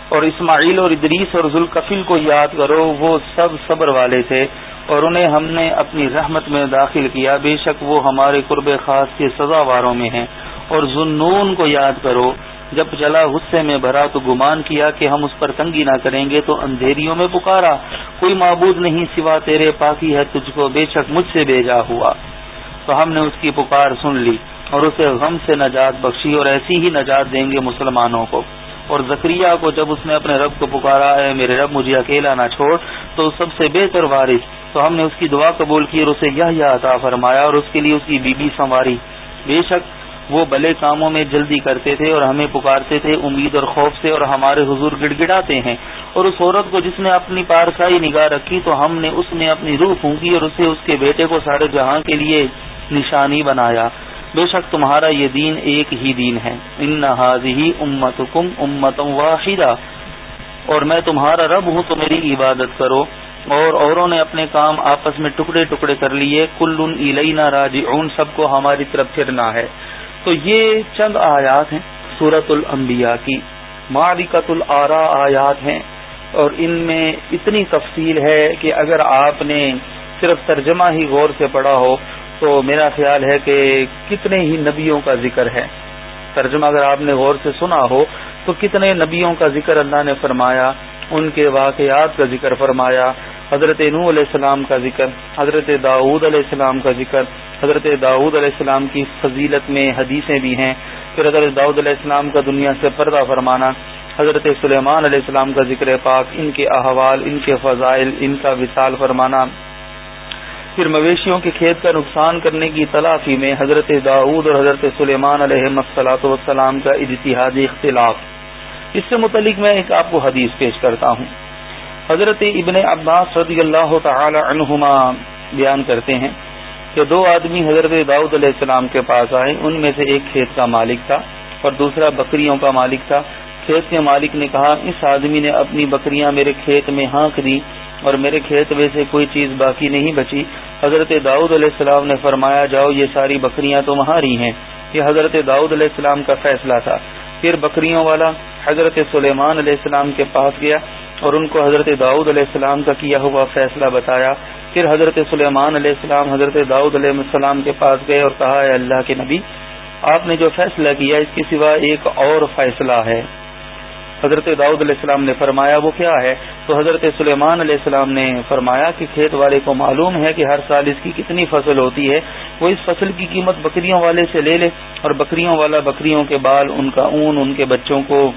اور اسماعیل اور ادریس اور ذوالکفیل کو یاد کرو، وہ سب صبر والے تھے اور انہیں ہم نے اپنی رحمت میں داخل کیا۔ بے شک وہ ہمارے قرب خاص کے سزا واروں میں ہیں۔ اور ظنون کو یاد کرو، جب چلا غصے میں بھرا تو گمان کیا کہ ہم اس پر تنگی نہ کریں گے تو اندھیریوں میں پکارا۔ کوئی معبود نہیں سوا تیرے پاکی ہے، تجھ کو بے شک مجھ سے بھیجا ہوا۔ تو ہم نے اس کی پکار سن لی اور اسے غم سے نجات بخشی اور ایسی ہی نجات دیں گے مسلمانوں کو۔ اور زکریہ کو جب اس نے اپنے رب کو پکارا ہے میرے رب، مجھے اکیلا نہ چھوڑ، تو سب سے بہتر وارث تو ہم نے اس کی دعا قبول کی اور اسے یہ عطا فرمایا اور اس کے لیے اس کی بی بی سنواری۔ بے شک وہ بلے کاموں میں جلدی کرتے تھے اور ہمیں پکارتے تھے امید اور خوف سے اور ہمارے حضور گڑ گڑاتے ہیں۔ اور اس عورت کو جس نے اپنی پارسائی نگاہ رکھی، تو ہم نے اس میں اپنی روح پھونکی اور اسے اس کے بیٹے کو سارے جہاں کے لیے نشانی بنایا۔ بے شک تمہارا یہ دین ایک ہی دین ہے۔ ان حاضی امت کم امت واحدہ۔ اور میں تمہارا رب ہوں، تو میری عبادت کرو۔ اور اوروں نے اپنے کام آپس میں ٹکڑے ٹکڑے کر لیے۔ کل الینا راجعون، سب کو ہماری طرف پھرنا ہے۔ تو یہ چند آیات ہیں سورت الانبیاء کی۔ مالکت العرا آیات ہیں۔ اور ان میں اتنی تفصیل ہے کہ اگر آپ نے صرف ترجمہ ہی غور سے پڑھا ہو تو میرا خیال ہے کہ کتنے ہی نبیوں کا ذکر ہے۔ ترجمہ اگر آپ نے غور سے سنا ہو، تو کتنے نبیوں کا ذکر اللہ نے فرمایا، ان کے واقعات کا ذکر فرمایا، حضرت نو علیہ السلام کا ذکر، حضرت داود علیہ السلام کا ذکر، حضرت داود علیہ السلام کی فضیلت میں حدیثیں بھی ہیں۔ پھر حضرت داؤد علیہ السلام کا دنیا سے پردہ فرمانا، حضرت سلیمان علیہ السلام کا ذکر پاک، ان کے احوال، ان کے فضائل، ان کا وصال فرمانا۔ پھر مویشیوں کے کھیت کا نقصان کرنے کی تلافی میں حضرت داود اور حضرت سلیمان علیہ مسلاۃ والسلام کا اجتہادی اختلاف۔ اس سے متعلق میں ایک آپ کو حدیث پیش کرتا ہوں۔ حضرت ابن عباس رضی اللہ تعالی عنہما بیان کرتے ہیں کہ دو آدمی حضرت داؤد علیہ السلام کے پاس آئے، ان میں سے ایک کھیت کا مالک تھا اور دوسرا بکریوں کا مالک تھا۔ کھیت کے مالک نے کہا، اس آدمی نے اپنی بکریاں میرے کھیت میں ہانک دی اور میرے کھیت میں سے کوئی چیز باقی نہیں بچی۔ حضرت داؤد علیہ السلام نے فرمایا، جاؤ، یہ ساری بکریاں تمہاری ہیں۔ یہ حضرت داؤد علیہ السلام کا فیصلہ تھا۔ پھر بکریوں والا حضرت سلیمان علیہ السلام کے پاس گیا اور ان کو حضرت داؤد علیہ السلام کا کیا ہوا فیصلہ بتایا۔ پھر حضرت سلیمان علیہ السلام حضرت داؤد علیہ السلام کے پاس گئے اور کہا ہے اللہ کے نبی، آپ نے جو فیصلہ کیا، اس کے سوا ایک اور فیصلہ ہے۔ حضرت داؤد علیہ السلام نے فرمایا، وہ کیا ہے؟ تو حضرت سلیمان علیہ السلام نے فرمایا کہ کھیت والے کو معلوم ہے کہ ہر سال اس کی کتنی فصل ہوتی ہے، وہ اس فصل کی قیمت بکریوں والے سے لے لے اور بکریوں والا بکریوں کے بال، ان کا اون، ان کے بچوں کو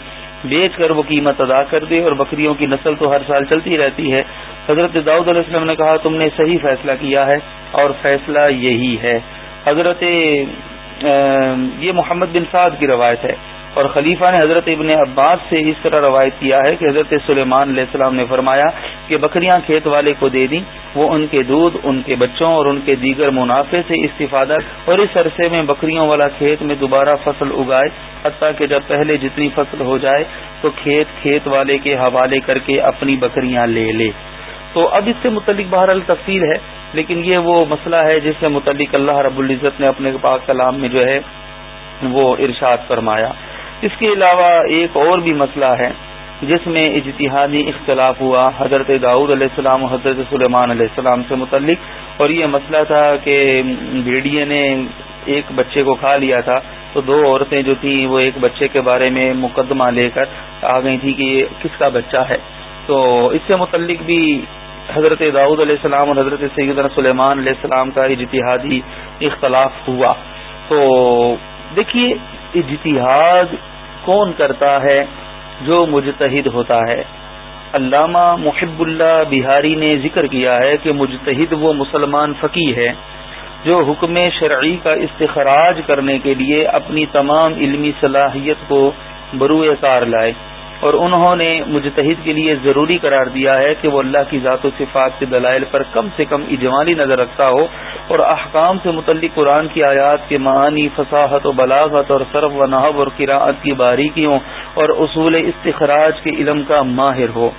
بیچ کر وہ قیمت ادا کر دے اور بکریوں کی نسل تو ہر سال چلتی رہتی ہے۔ حضرت داؤد علیہ السلام نے کہا، تم نے صحیح فیصلہ کیا ہے اور فیصلہ یہی ہے۔ حضرت یہ محمد بن سعد کی روایت ہے۔ اور خلیفہ نے حضرت ابن عباس سے اس طرح روایت کیا ہے کہ حضرت سلیمان علیہ السلام نے فرمایا کہ بکریاں کھیت والے کو دے دیں، وہ ان کے دودھ، ان کے بچوں اور ان کے دیگر منافع سے استفادہ اور اس عرصے میں بکریوں والا کھیت میں دوبارہ فصل اگائے، حتیٰ کہ جب پہلے جتنی فصل ہو جائے تو کھیت کھیت والے کے حوالے کر کے اپنی بکریاں لے لے۔ تو اب اس سے متعلق بہرحال تفصیل ہے، لیکن یہ وہ مسئلہ ہے جس سے متعلق اللہ رب العزت نے اپنے پاک کلام میں جو ہے وہ ارشاد فرمایا۔ اس کے علاوہ ایک اور بھی مسئلہ ہے، جس میں اجتہادی اختلاف ہوا۔ حضرت داؤد علیہ السلام اور حضرت سلیمان علیہ السلام سے متعلق، اور یہ مسئلہ تھا کہ بھیڑیے نے ایک بچے کو کھا لیا تھا۔ تو دو عورتیں جو تھیں، وہ ایک بچے کے بارے میں مقدمہ لے کر آ گئی تھی کہ یہ کس کا بچہ ہے۔ تو اس سے متعلق بھی حضرت داؤد علیہ السلام اور حضرت سیدنا سلیمان علیہ السلام کا اجتہادی اختلاف ہوا۔ تو دیکھیے، اجتہاد کون کرتا ہے جو مجتہد ہوتا ہے؟ علامہ محب اللہ بہاری نے ذکر کیا ہے کہ مجتہد وہ مسلمان فقی ہے جو حکم شرعی کا استخراج کرنے کے لیے اپنی تمام علمی صلاحیت کو بروئے کار لائے۔ اور انہوں نے مجتہد کے لیے ضروری قرار دیا ہے کہ وہ اللہ کی ذات و صفات کے دلائل پر کم سے کم اجمالی نظر رکھتا ہو اور احکام سے متعلق قرآن کی آیات کے معنی فصاحت و بلاغت اور صرف و نحب اور قراءت کی باریکیوں اور اصول استخراج کے علم کا ماہر ہو۔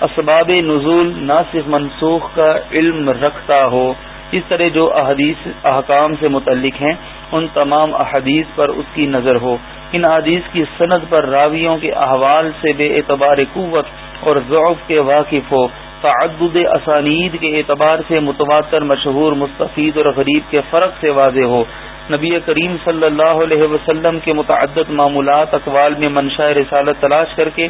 اسباب نزول نہ صرف منسوخ کا علم رکھتا ہو، اس طرح جو احادیث، احکام سے متعلق ہیں ان تمام احادیث پر اس کی نظر ہو۔ ان حدیث کی صنعت پر راویوں کے احوال سے بے اعتبار قوت اور ضعف کے واقف ہو۔ تعدد اسانید کے اعتبار سے متواتر مشہور مستفید اور غریب کے فرق سے واضح ہو۔ نبی کریم صلی اللہ علیہ وسلم کے متعدد معمولات، اقوال میں منشاء رسالت تلاش کر کے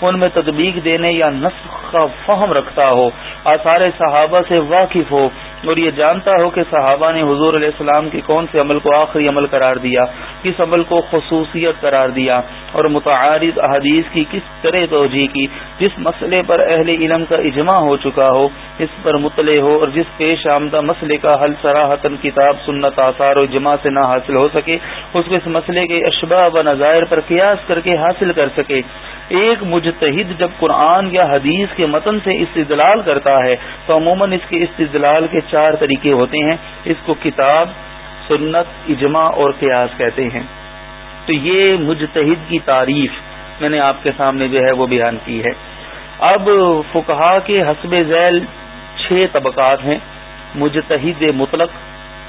ان میں تدبیق دینے یا نسخ کا فہم رکھتا ہو۔ آثار صحابہ سے واقف ہو۔ اور یہ جانتا ہو کہ صحابہ نے حضور علیہ السلام کے کون سے عمل کو آخری عمل قرار دیا، کس عمل کو خصوصیت قرار دیا، اور متعارض احادیث کی کس طرح توجہ کی، جس مسئلے پر اہل علم کا اجماع ہو چکا ہو، اس پر مطلع ہو، اور جس پیش آمدہ مسئلے کا حل سراہتن کتاب، سنت، آثار و اجماع سے نہ حاصل ہو سکے، اس کو اس مسئلے کے اشباہ و نظائر پر قیاس کر کے حاصل کر سکے۔ ایک مجتہد جب قرآن یا حدیث کے متن سے استدلال کرتا ہے، تو عموماً اس کے استدلال کے چار طریقے ہوتے ہیں، اس کو کتاب، سنت، اجماع اور قیاس کہتے ہیں۔ تو یہ مجتہد کی تعریف میں نے آپ کے سامنے جو ہے وہ بیان کی ہے۔ اب فکہ کے حسب ذیل چھ طبقات ہیں، مجتہد مطلق،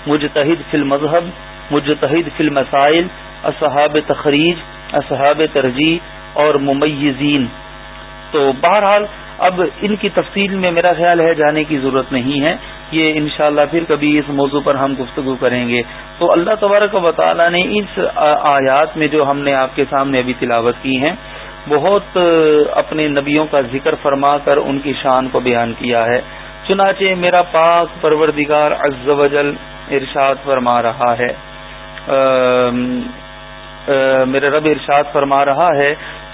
مجتہد فی المذہب، مجتہد فی المسائل، اصحاب تخریج، اصحاب ترجیح اور ممیزین۔ تو بہرحال اب ان کی تفصیل میں میرا خیال ہے جانے کی ضرورت نہیں ہے۔ یہ انشاءاللہ پھر کبھی اس موضوع پر ہم گفتگو کریں گے۔ تو اللہ تبارک و تعالی نے اس آیات میں جو ہم نے آپ کے سامنے ابھی تلاوت کی ہیں، بہت اپنے نبیوں کا ذکر فرما کر ان کی شان کو بیان کیا ہے۔ چنانچہ میرا پاک پروردگار عز و جل ارشاد فرما رہا ہے۔ میرے رب ارشاد فرما رہا ہے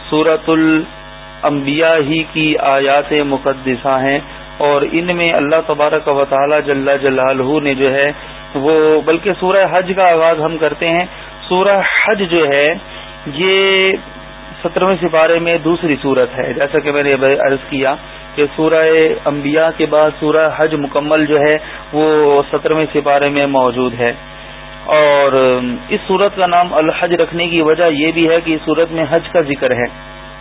سورت الانبیاء ہی کی آیات مقدسہ ہیں۔ اور ان میں اللہ تبارک و تعالی جل جلالہ نے جو ہے وہ بلکہ سورہ حج کا آغاز ہم کرتے ہیں۔ سورہ حج جو ہے، یہ سترویں سپارے میں دوسری صورت ہے۔ جیسا کہ میں نے عرض کیا کہ سورہ انبیاء کے بعد سورہ حج مکمل جو ہے وہ سترویں سپارے میں موجود ہے۔ اور اس صورت کا نام الحج رکھنے کی وجہ یہ بھی ہے کہ اس صورت میں حج کا ذکر ہے۔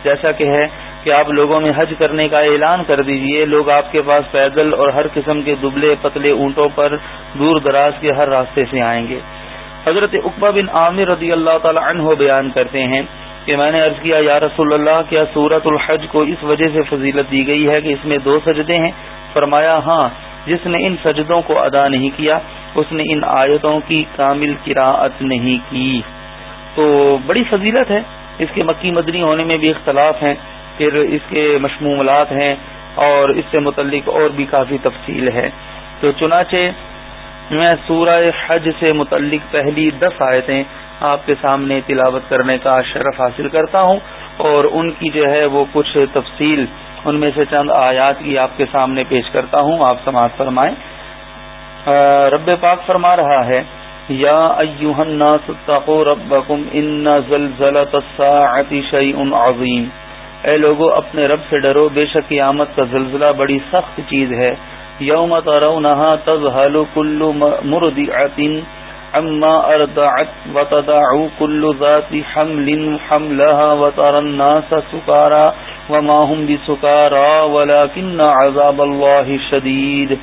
جیسا کہ ہے کہ آپ لوگوں میں حج کرنے کا اعلان کر دیجیے۔ لوگ آپ کے پاس پیدل اور ہر قسم کے دبلے، پتلے، اونٹوں پر دور دراز کے ہر راستے سے آئیں گے۔ حضرت اقبا بن عامر رضی اللہ تعالی عنہ بیان کرتے ہیں کہ میں نے عرض کیا، یا رسول اللہ، کیا سورت الحج کو اس وجہ سے فضیلت دی گئی ہے کہ اس میں دو سجدے ہیں؟ فرمایا ہاں جس نے ان سجدوں کو ادا نہیں کیا، اس نے ان آیتوں کی کامل قراءت نہیں کی۔ تو بڑی فضیلت ہے۔ اس کے مکی مدنی ہونے میں بھی اختلاف ہیں۔ پھر اس کے مشمولات ہیں اور اس سے متعلق اور بھی کافی تفصیل ہے۔ تو چنانچہ میں سورہ حج سے متعلق پہلی دس آیتیں آپ کے سامنے تلاوت کرنے کا شرف حاصل کرتا ہوں اور ان کی جو ہے وہ کچھ تفصیل ان میں سے چند آیات کی آپ کے سامنے پیش کرتا ہوں، آپ سماعت فرمائیں۔ رب پاک فرما رہا ہے، یا ایوہ الناس اتقوا ربکم ان زلزلت الساعت شیء عظیم۔ اے لوگو، اپنے رب سے ڈرو، بے شک قیامت کا زلزلہ بڑی سخت چیز ہے۔ یوم ترونها تذهل كل مرضعه عما ارضعت وتدع كل ذات حمل حملها وترى الناس سكارى وما هم بسكارى ولكن عذاب الله شديد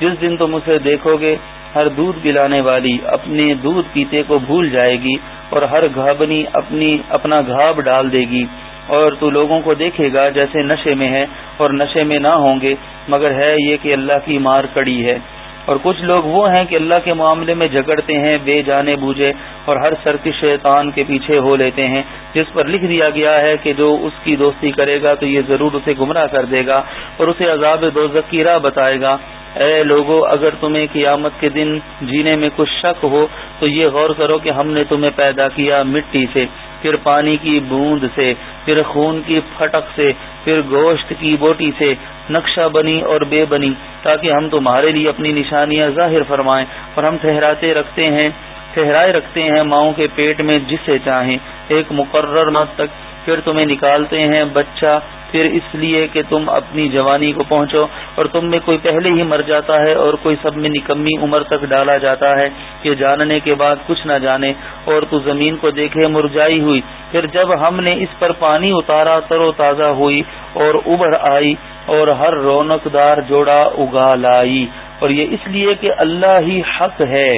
جس دن تم اسے دیکھو گے، ہر دودھ پلانے والی اپنے دودھ پیتے کو بھول جائے گی اور ہر گھابنی اپنی، اپنا گھاب ڈال دے گی۔ اور تو لوگوں کو دیکھے گا جیسے نشے میں ہے اور نشے میں نہ ہوں گے، مگر ہے یہ کہ اللہ کی مار کڑی ہے۔ اور کچھ لوگ وہ ہیں کہ اللہ کے معاملے میں جھگڑتے ہیں، بے جانے بوجھے، اور ہر سرک شیطان کے پیچھے ہو لیتے ہیں۔ جس پر لکھ دیا گیا ہے کہ جو اس کی دوستی کرے گا تو یہ ضرور اسے گمراہ کر دے گا اور اسے عذاب دو ذکیرہ بتائے گا۔ اے لوگوں اگر تمہیں قیامت کے دن جینے میں کچھ شک ہو تو یہ غور کرو کہ ہم نے تمہیں پیدا کیا مٹی سے۔ پھر پانی کی بوند سے، پھر خون کی پھٹک سے، پھر گوشت کی بوٹی سے نقشہ بنی اور بے بنی، تاکہ ہم تمہارے لیے اپنی نشانیاں ظاہر فرمائیں اور ہم ٹھہراتے رکھتے ہیں، ٹھہرائے رکھتے ہیں ماؤں کے پیٹ میں جسے چاہیں۔ ایک مقرر مت تک پھر تمہیں نکالتے ہیں بچہ پھر اس لیے کہ تم اپنی جوانی کو پہنچو اور تم میں کوئی پہلے ہی مر جاتا ہے اور کوئی سب میں نکمی عمر تک ڈالا جاتا ہے کہ جاننے کے بعد کچھ نہ جانے اور تو زمین کو دیکھے مرجائی ہوئی۔ پھر جب ہم نے اس پر پانی اتارا، تر و تازہ ہوئی اور ابھر آئی اور ہر رونق دار جوڑا اگا لائی۔ اور یہ اس لیے کہ اللہ ہی حق ہے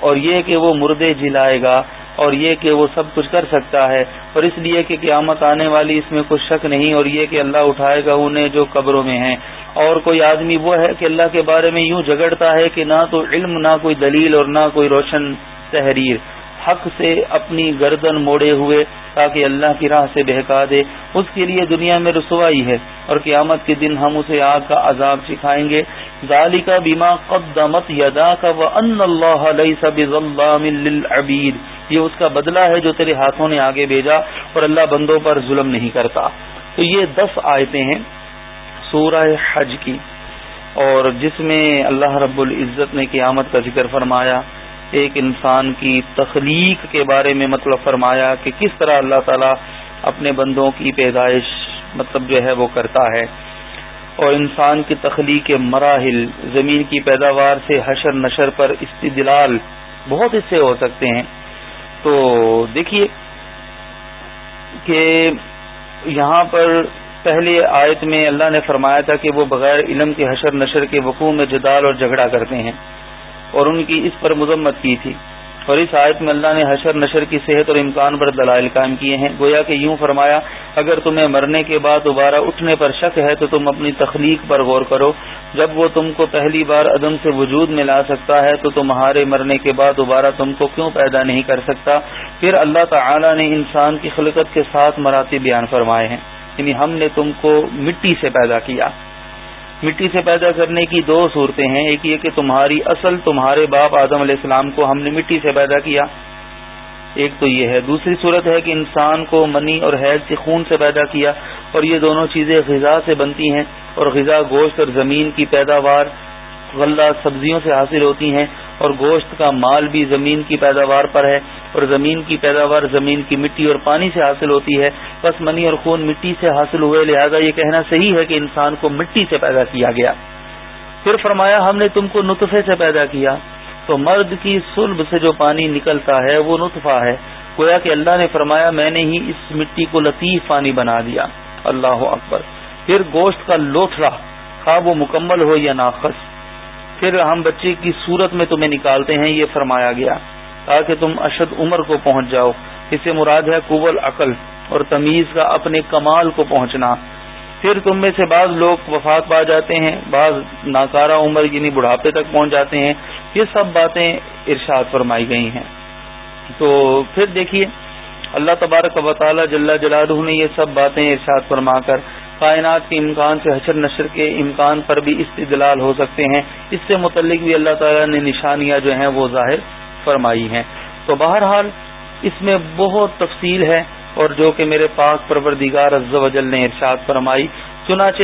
اور یہ کہ وہ مردے جلائے گا۔ اور یہ کہ وہ سب کچھ کر سکتا ہے۔ اور اس لیے کہ قیامت آنے والی اس میں کچھ شک نہیں اور یہ کہ اللہ اٹھائے گا انہیں جو قبروں میں ہیں۔ اور کوئی آدمی وہ ہے کہ اللہ کے بارے میں یوں جگڑتا ہے کہ نہ تو علم، نہ کوئی دلیل اور نہ کوئی روشن تحریر۔ حق سے اپنی گردن موڑے ہوئے تاکہ اللہ کی راہ سے بہکا دے۔ اس کے لیے دنیا میں رسوائی ہے اور قیامت کے دن ہم اسے آگ کا عذاب سکھائیں گے۔ ظالی کا بیما قدمت یدا کا و ان اللہ للعبید۔ یہ اس کا بدلہ ہے جو تیرے ہاتھوں نے آگے بھیجا اور اللہ بندوں پر ظلم نہیں کرتا۔ تو یہ دس آیتیں ہیں سورہ حج کی۔ اور جس میں اللہ رب العزت نے قیامت کا ذکر فرمایا، ایک انسان کی تخلیق کے بارے میں مطلب فرمایا کہ کس طرح اللہ تعالیٰ اپنے بندوں کی پیدائش مطلب جو ہے وہ کرتا ہے۔ اور انسان کی تخلیق کے مراحل، زمین کی پیداوار سے حشر نشر پر استدلال بہت حصے ہو سکتے ہیں۔ تو دیکھیے کہ یہاں پر پہلے آیت میں اللہ نے فرمایا تھا کہ وہ بغیر علم کے حشر نشر کے وقوع میں جدال اور جھگڑا کرتے ہیں اور ان کی اس پر مذمت کی تھی۔ اور اس آیت میں اللہ نے حشر نشر کی صحت اور امکان پر دلائل قائم کیے ہیں۔ گویا کہ یوں فرمایا، اگر تمہیں مرنے کے بعد دوبارہ اٹھنے پر شک ہے تو تم اپنی تخلیق پر غور کرو۔ جب وہ تم کو پہلی بار عدم سے وجود میں لا سکتا ہے تو تمہارے مرنے کے بعد دوبارہ تم کو کیوں پیدا نہیں کر سکتا؟ پھر اللہ تعالی نے انسان کی خلقت کے ساتھ مراتی بیان فرمائے ہیں۔ یعنی ہم نے تم کو مٹی سے پیدا کیا۔ مٹی سے پیدا کرنے کی دو صورتیں ہیں۔ ایک یہ کہ تمہاری اصل تمہارے باپ آدم علیہ السلام کو ہم نے مٹی سے پیدا کیا۔ ایک تو یہ ہے۔ دوسری صورت ہے کہ انسان کو منی اور حیض سے خون سے پیدا کیا اور یہ دونوں چیزیں غذا سے بنتی ہیں اور غذا گوشت اور زمین کی پیداوار غلہ سبزیوں سے حاصل ہوتی ہیں اور گوشت کا مال بھی زمین کی پیداوار پر ہے اور زمین کی پیداوار زمین کی مٹی اور پانی سے حاصل ہوتی ہے بس منی اور خون مٹی سے حاصل ہوئے، لہذا یہ کہنا صحیح ہے کہ انسان کو مٹی سے پیدا کیا گیا۔ پھر فرمایا، ہم نے تم کو نطفے سے پیدا کیا۔ تو مرد کی سلب سے جو پانی نکلتا ہے، وہ نطفہ ہے۔ گویا کہ اللہ نے فرمایا، میں نے ہی اس مٹی کو لطیف پانی بنا دیا۔ اللہ اکبر۔ پھر گوشت کا لوٹھڑا خواب وہ مکمل ہو یا ناقص پھر ہم بچے کی صورت میں تمہیں نکالتے ہیں، یہ فرمایا گیا۔ تاکہ تم اشد عمر کو پہنچ جاؤ۔ اس سے مراد ہے قبل عقل اور تمیز کا اپنے کمال کو پہنچنا۔ پھر تم میں سے بعض لوگ وفات پا جاتے ہیں، بعض ناکارہ عمر یعنی بڑھاپے تک پہنچ جاتے ہیں۔ یہ سب باتیں ارشاد فرمائی گئی ہیں۔ تو پھر دیکھیے، اللہ تبارک و تعالی جل جلالہ نے یہ سب باتیں ارشاد فرما کر کائنات کے امکان سے حشر نشر کے امکان پر بھی استدلال ہو سکتے ہیں۔ اس سے متعلق بھی اللہ تعالیٰ نے نشانیاں جو ہیں وہ ظاہر فرمائی ہیں۔ تو بہرحال اس میں بہت تفصیل ہے اور جو کہ میرے پاک پروردگار عز و جل نے ارشاد فرمائی۔ چنانچہ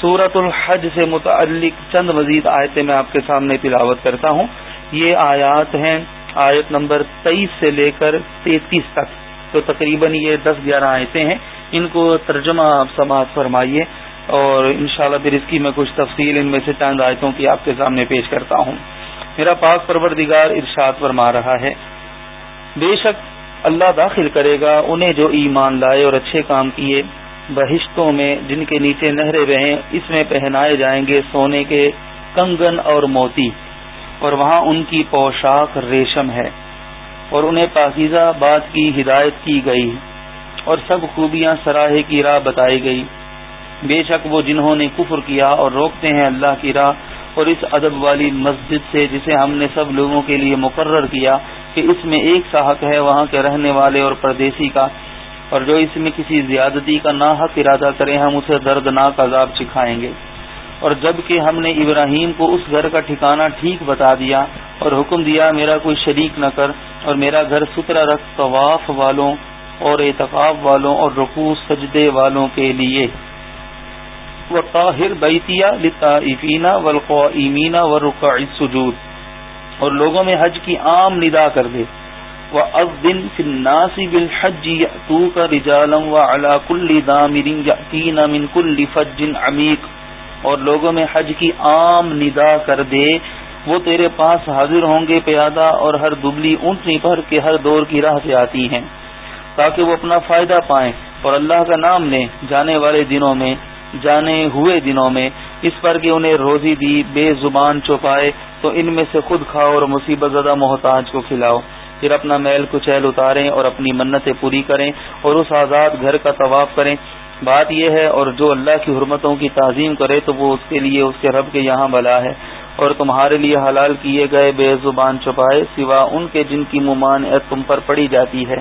سورت الحج سے متعلق چند مزید آیتیں میں آپ کے سامنے تلاوت کرتا ہوں۔ یہ آیات ہیں آیت نمبر تیئیس سے لے کر تینتیس تک۔ تو تقریباً یہ دس گیارہ آیتیں ہیں۔ ان کو ترجمہ آپ سماعت فرمائیے اور انشاءاللہ پھر اس کی میں کچھ تفصیل ان میں سے چند آیتوں کی آپ کے سامنے پیش کرتا ہوں۔ میرا پاک پروردگار ارشاد فرما رہا ہے، بے شک اللہ داخل کرے گا انہیں جو ایمان لائے اور اچھے کام کیے، بہشتوں میں جن کے نیچے نہرے رہیں اس میں پہنائے جائیں گے سونے کے کنگن اور موتی، اور وہاں ان کی پوشاک ریشم ہے۔ اور انہیں پاکیزہ بات کی ہدایت کی گئی اور سب خوبیاں سراہے کی راہ بتائی گئی۔ بے شک وہ جنہوں نے کفر کیا اور روکتے ہیں اللہ کی راہ اور اس ادب والی مسجد سے جسے ہم نے سب لوگوں کے لیے مقرر کیا کہ اس میں ایک سا حق ہے وہاں کے رہنے والے اور پردیسی کا۔ اور جو اس میں کسی زیادتی کا نا حق ارادہ کرے، ہم اسے دردناک عذاب چکھائیں گے۔ اور جبکہ ہم نے ابراہیم کو اس گھر کا ٹھکانہ ٹھیک بتا دیا اور حکم دیا، میرا کوئی شریک نہ کر اور میرا گھر سترا رکھ طواف والوں اور اعتقاب والوں اور رقو سجدے والوں کے لیے۔ وہ طاہر بیتیا لطافینہ ولقیمینہ و رقع اور لوگوں میں حج کی عام ندا کر دے۔ وہ اب دن فناسی بل حج تو کا رجالم و علا کل دامرین یقین من کل فجن عمیق۔ اور لوگوں میں حج کی عام ندا کر دے۔ وہ تیرے پاس حاضر ہوں گے پیادہ اور ہر دبلی اونٹنی پر کے ہر دور کی راہ سے آتی ہیں۔ تاکہ وہ اپنا فائدہ پائیں اور اللہ کا نام لیں جانے والے دنوں میں، جانے ہوئے دنوں میں۔ اس پر کہ انہیں روزی دی، بے زبان چوپائے تو ان میں سے خود کھاؤ اور مصیبت زدہ محتاج کو کھلاؤ۔ پھر اپنا میل کچیل اتاریں اور اپنی منتیں پوری کریں اور اس آزاد گھر کا طواف کریں۔ بات یہ ہے اور جو اللہ کی حرمتوں کی تعظیم کرے تو وہ اس کے لیے، اس کے رب کے یہاں بلا ہے۔ اور تمہارے لیے حلال کیے گئے بے زبان چپائے سوا ان کے جن کی ممان تم پر پڑی جاتی ہے۔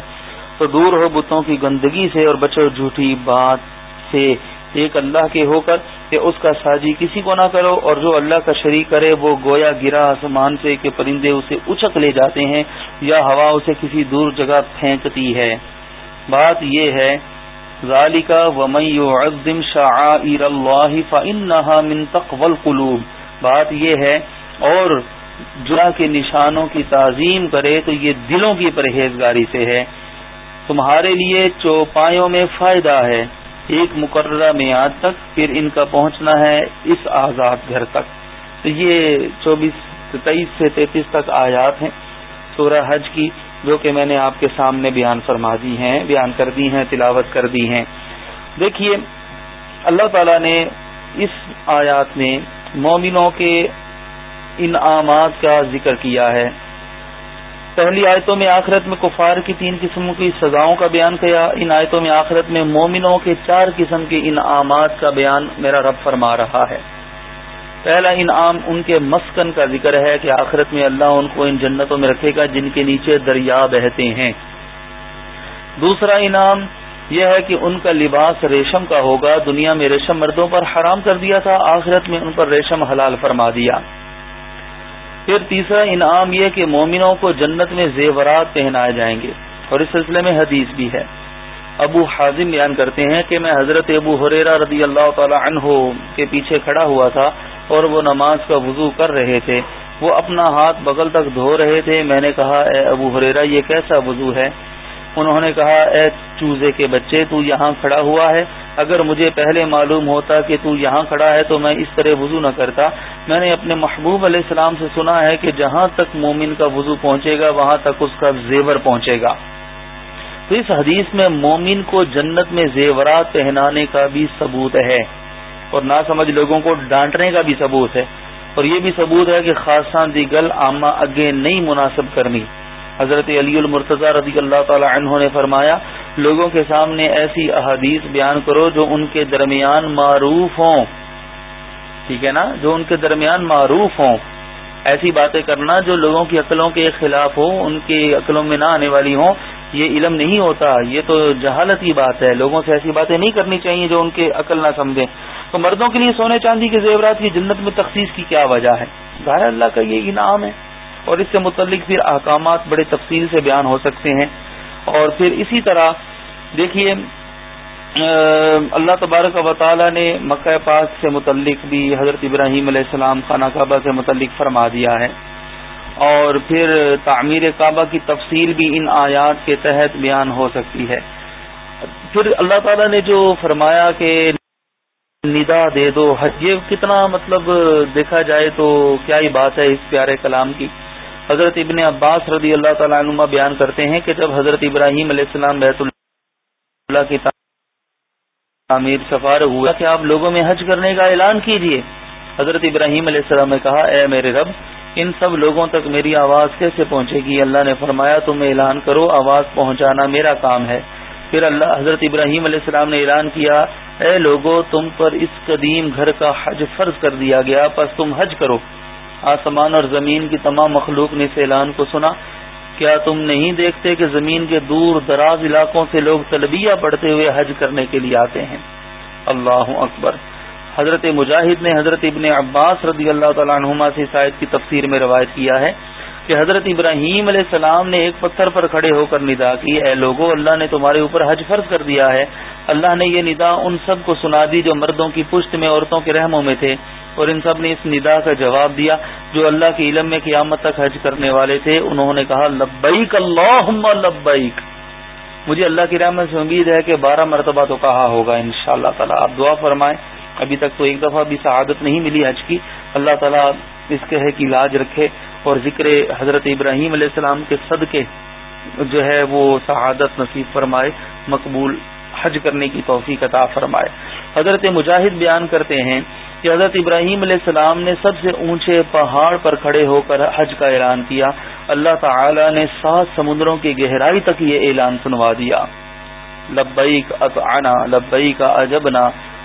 تو دور ہو بتوں کی گندگی سے اور بچو جھوٹی بات سے۔ ایک اللہ کے ہو کر کہ اس کا ساجی کسی کو نہ کرو اور جو اللہ کا شریک کرے وہ گویا گرا آسمان سے کہ پرندے اسے اچک لے جاتے ہیں یا ہوا اسے کسی دور جگہ پھینکتی ہے۔ بات یہ ہے، ذالکا ومن شعائر اللہ فانها من تقوى القلوب۔ بات یہ ہے اور جلا کے نشانوں کی تعظیم کرے تو یہ دلوں کی پرہیزگاری سے ہے۔ تمہارے لیے چوپایوں میں فائدہ ہے۔ ایک مقررہ میعاد تک پھر ان کا پہنچنا ہے اس آزاد گھر تک۔ تو یہ چوبیس تیئیس سے تینتیس تک آیات ہیں۔ سورہ حج کی، جو کہ میں نے آپ کے سامنے بیان فرما دی ہیں، بیان کر دی ہیں، تلاوت کر دی ہیں۔ دیکھیے، اللہ تعالی نے اس آیات میں مومنوں کے انعامات کا ذکر کیا ہے۔ پہلی آیتوں میں آخرت میں کفار کی تین قسموں کی سزاؤں کا بیان کیا۔ ان آیتوں میں آخرت میں مومنوں کے چار قسم کے انعامات کا بیان میرا رب فرما رہا ہے۔ پہلا انعام ان کے مسکن کا ذکر ہے کہ آخرت میں اللہ ان کو ان جنتوں میں رکھے گا جن کے نیچے دریا بہتے ہیں۔ دوسرا انعام یہ ہے کہ ان کا لباس ریشم کا ہوگا، دنیا میں ریشم مردوں پر حرام کر دیا تھا، آخرت میں ان پر ریشم حلال فرما دیا۔ پھر تیسرا انعام یہ کہ مومنوں کو جنت میں زیورات پہنائے جائیں گے۔ اور اس سلسلے میں حدیث بھی ہے۔ ابو حازم بیان کرتے ہیں کہ میں حضرت ابو حریرا رضی اللہ تعالی عنہ کے پیچھے کھڑا ہوا تھا اور وہ نماز کا وضو کر رہے تھے۔ وہ اپنا ہاتھ بغل تک دھو رہے تھے۔ میں نے کہا، اے ابو حریرا یہ کیسا وضو ہے؟ انہوں نے کہا، اے چوزے کے بچے، تو یہاں کھڑا ہوا ہے۔ اگر مجھے پہلے معلوم ہوتا کہ تو یہاں کھڑا ہے، تو میں اس طرح وضو نہ کرتا۔ میں نے اپنے محبوب علیہ السلام سے سنا ہے کہ جہاں تک مومن کا وضو پہنچے گا، وہاں تک اس کا زیور پہنچے گا۔ تو اس حدیث میں مومن کو جنت میں زیورات پہنانے کا بھی ثبوت ہے۔ اور نہ سمجھ لوگوں کو ڈانٹنے کا بھی ثبوت ہے۔ اور یہ بھی ثبوت ہے کہ خاصان دیگل عامہ اگے نہیں مناسب کرنی حضرت علی المرتضی رضی اللہ تعالی عنہ نے فرمایا، لوگوں کے سامنے ایسی احادیث بیان کرو جو ان کے درمیان معروف ہوں۔ ٹھیک ہے نا؟ جو ان کے درمیان معروف ہوں۔ ایسی باتیں کرنا جو لوگوں کی عقلوں کے خلاف ہو ان کی عقلوں میں نہ آنے والی ہوں، یہ علم نہیں ہوتا۔ یہ تو جہالت کی بات ہے۔ لوگوں سے ایسی باتیں نہیں کرنی چاہیے جو ان کے عقل نہ سمجھیں۔ تو مردوں کے لیے سونے چاندی کے زیورات کی جنت میں تخصیص کی کیا وجہ ہے؟ ظاہر اللہ کا یہ انعام ہے۔ اور اس سے متعلق پھر احکامات بڑے تفصیل سے بیان ہو سکتے ہیں اور پھر اسی طرح دیکھیے اللہ تبارک و تعالی نے مکہ پاک سے متعلق بھی حضرت ابراہیم علیہ السلام خانہ کعبہ سے متعلق فرما دیا ہے اور پھر تعمیر کعبہ کی تفصیل بھی ان آیات کے تحت بیان ہو سکتی ہے۔ پھر اللہ تعالی نے جو فرمایا کہ ندا دے دو، یہ کتنا مطلب دیکھا جائے تو کیا ہی بات ہے اس پیارے کلام کی؟ حضرت ابن عباس رضی اللہ تعالیٰ عنما بیان کرتے ہیں کہ جب حضرت ابراہیم علیہ السلام بیت اللہ کی تعمیر سفار ہوا کہ آپ لوگوں میں حج کرنے کا اعلان کیجیے حضرت ابراہیم علیہ السلام نے کہا، اے میرے رب، ان سب لوگوں تک میری آواز کیسے پہنچے گی؟ اللہ نے فرمایا، تم اعلان کرو، آواز پہنچانا میرا کام ہے۔ پھر اللہ، حضرت ابراہیم علیہ السلام نے اعلان کیا، اے لوگوں تم پر اس قدیم گھر کا حج فرض کر دیا گیا، پس تم حج کرو۔ آسمان اور زمین کی تمام مخلوق نے اس اعلان کو سنا۔ کیا تم نہیں دیکھتے کہ زمین کے دور دراز علاقوں سے لوگ تلبیہ پڑھتے ہوئے حج کرنے کے لیے آتے ہیں؟ اللہ اکبر۔ حضرت مجاہد نے حضرت ابن عباس رضی اللہ تعالیٰ عنہما سے شاید کی تفسیر میں روایت کیا ہے کہ حضرت ابراہیم علیہ السلام نے ایک پتھر پر کھڑے ہو کر ندا کی، اے لوگو، اللہ نے تمہارے اوپر حج فرض کر دیا ہے۔ اللہ نے یہ ندا ان سب کو سنا دی جو مردوں کی پشت میں عورتوں کے رحموں میں تھے۔ اور ان سب نے اس ندا کا جواب دیا جو اللہ کے علم میں قیامت تک حج کرنے والے تھے، انہوں نے کہا، لبیک اللہ لبیک۔ مجھے اللہ کی رحمت سے امید ہے کہ بارہ مرتبہ تو کہا ہوگا ان شاء اللہ تعالیٰ۔ آپ دعا فرمائیں، ابھی تک تو ایک دفعہ بھی سعادت نہیں ملی حج کی۔ اللہ تعالیٰ اس کے ہے کہ لاج رکھے اور ذکر حضرت ابراہیم علیہ السلام کے صدقے جو ہے وہ شہادت نصیب فرمائے، مقبول حج کرنے کی توفیق عطا فرمائے۔ حضرت مجاہد بیان کرتے ہیں کہ حضرت ابراہیم علیہ السلام نے سب سے اونچے پہاڑ پر کھڑے ہو کر حج کا اعلان کیا۔ اللہ تعالی نے سات سمندروں کی گہرائی تک یہ اعلان سنوا دیا۔ لبیک اطعنا، لبیک اجبنا،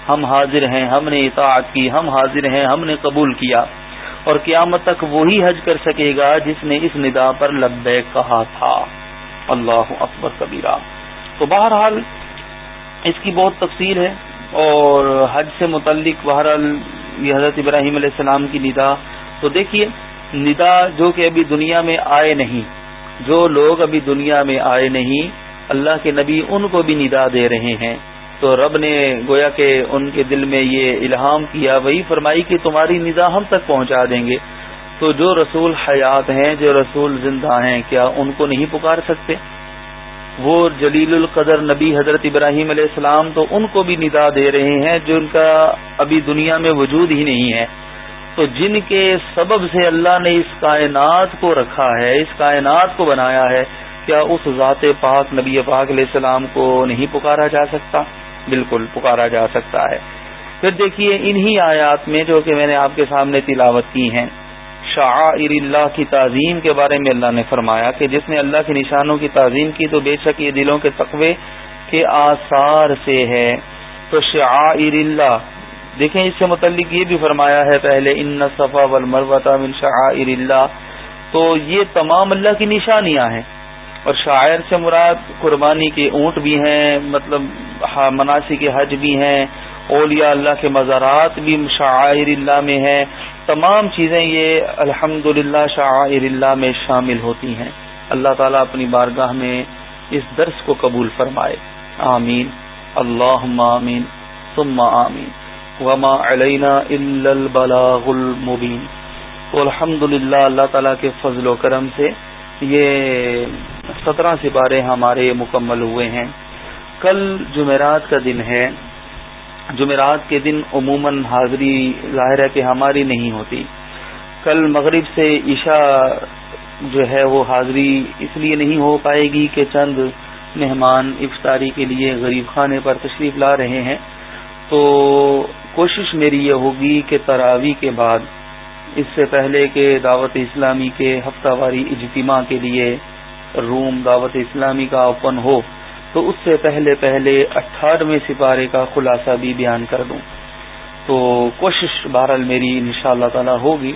ہم حاضر ہیں، ہم نے اطاعت کی، ہم حاضر ہیں، ہم نے قبول کیا۔ اور قیامت تک وہی حج کر سکے گا جس نے اس ندا پر لبیک کہا تھا۔ اللہ اکبر کبیرہ۔ تو بہرحال اس کی بہت تفصیل ہے۔ اور حج سے متعلق بہرحال یہ حضرت ابراہیم علیہ السلام کی ندا۔ تو دیکھیے، ندا جو کہ ابھی دنیا میں آئے نہیں، جو لوگ ابھی دنیا میں آئے نہیں، اللہ کے نبی ان کو بھی ندا دے رہے ہیں۔ تو رب نے گویا کہ ان کے دل میں یہ الہام کیا، وہی فرمائی کہ تمہاری ندا ہم تک پہنچا دیں گے۔ تو جو رسول حیات ہیں، جو رسول زندہ ہیں، کیا ان کو نہیں پکار سکتے؟ وہ جلیل القدر نبی حضرت ابراہیم علیہ السلام تو ان کو بھی ندا دے رہے ہیں جو ان کا ابھی دنیا میں وجود ہی نہیں ہے۔ تو جن کے سبب سے اللہ نے اس کائنات کو رکھا ہے، اس کائنات کو بنایا ہے، کیا اس ذات پاک نبی پاک علیہ السلام کو نہیں پکارا جا سکتا؟ بالکل پکارا جا سکتا ہے۔ پھر دیکھیے انہی آیات میں جو کہ میں نے آپ کے سامنے تلاوت کی ہیں شاعر اللہ کی تعظیم کے بارے میں اللہ نے فرمایا کہ جس نے اللہ کے نشانوں کی تعظیم کی تو بے شک یہ دلوں کے تقوی کے آثار سے ہے۔ تو شاعر اللہ، دیکھیں اس سے متعلق یہ بھی فرمایا ہے پہلے، ان صفا من شعائر اللہ۔ تو یہ تمام اللہ کی نشانیاں ہیں۔ اور شاعر سے مراد قربانی کے اونٹ بھی ہیں مطلب مناسی کے حج بھی ہیں۔ اولیاء اللہ کے مزارات بھی شاعر اللہ میں ہیں۔ تمام چیزیں یہ الحمد للہ شاعر اللہ میں شامل ہوتی ہیں۔ اللہ تعالیٰ اپنی بارگاہ میں اس درس کو قبول فرمائے۔ آمین۔ اللہ آمین۔ ثم آمین۔ وما علینا البلاغ المبین۔ تو الحمد للہ اللہ تعالیٰ کے فضل و کرم سے یہ سترہ سپارے ہمارے مکمل ہوئے ہیں۔ کل جمعرات کا دن ہے۔ جمعرات کے دن عموماً حاضری ظاہر ہے کہ ہماری نہیں ہوتی۔ کل مغرب سے عشاء جو ہے وہ حاضری اس لیے نہیں ہو پائے گی کہ چند مہمان افطاری کے لیے غریب خانے پر تشریف لا رہے ہیں۔ تو کوشش میری یہ ہوگی کہ تراوی کے بعد، اس سے پہلے کہ دعوت اسلامی کے ہفتہ واری اجتماع کے لیے روم دعوت اسلامی کا اوپن ہو۔ تو اس سے پہلے پہلے اٹھارہویں سپارے کا خلاصہ بھی بیان کر دوں۔ تو کوشش بہرحال میری ان شاء اللہ تعالی ہوگی۔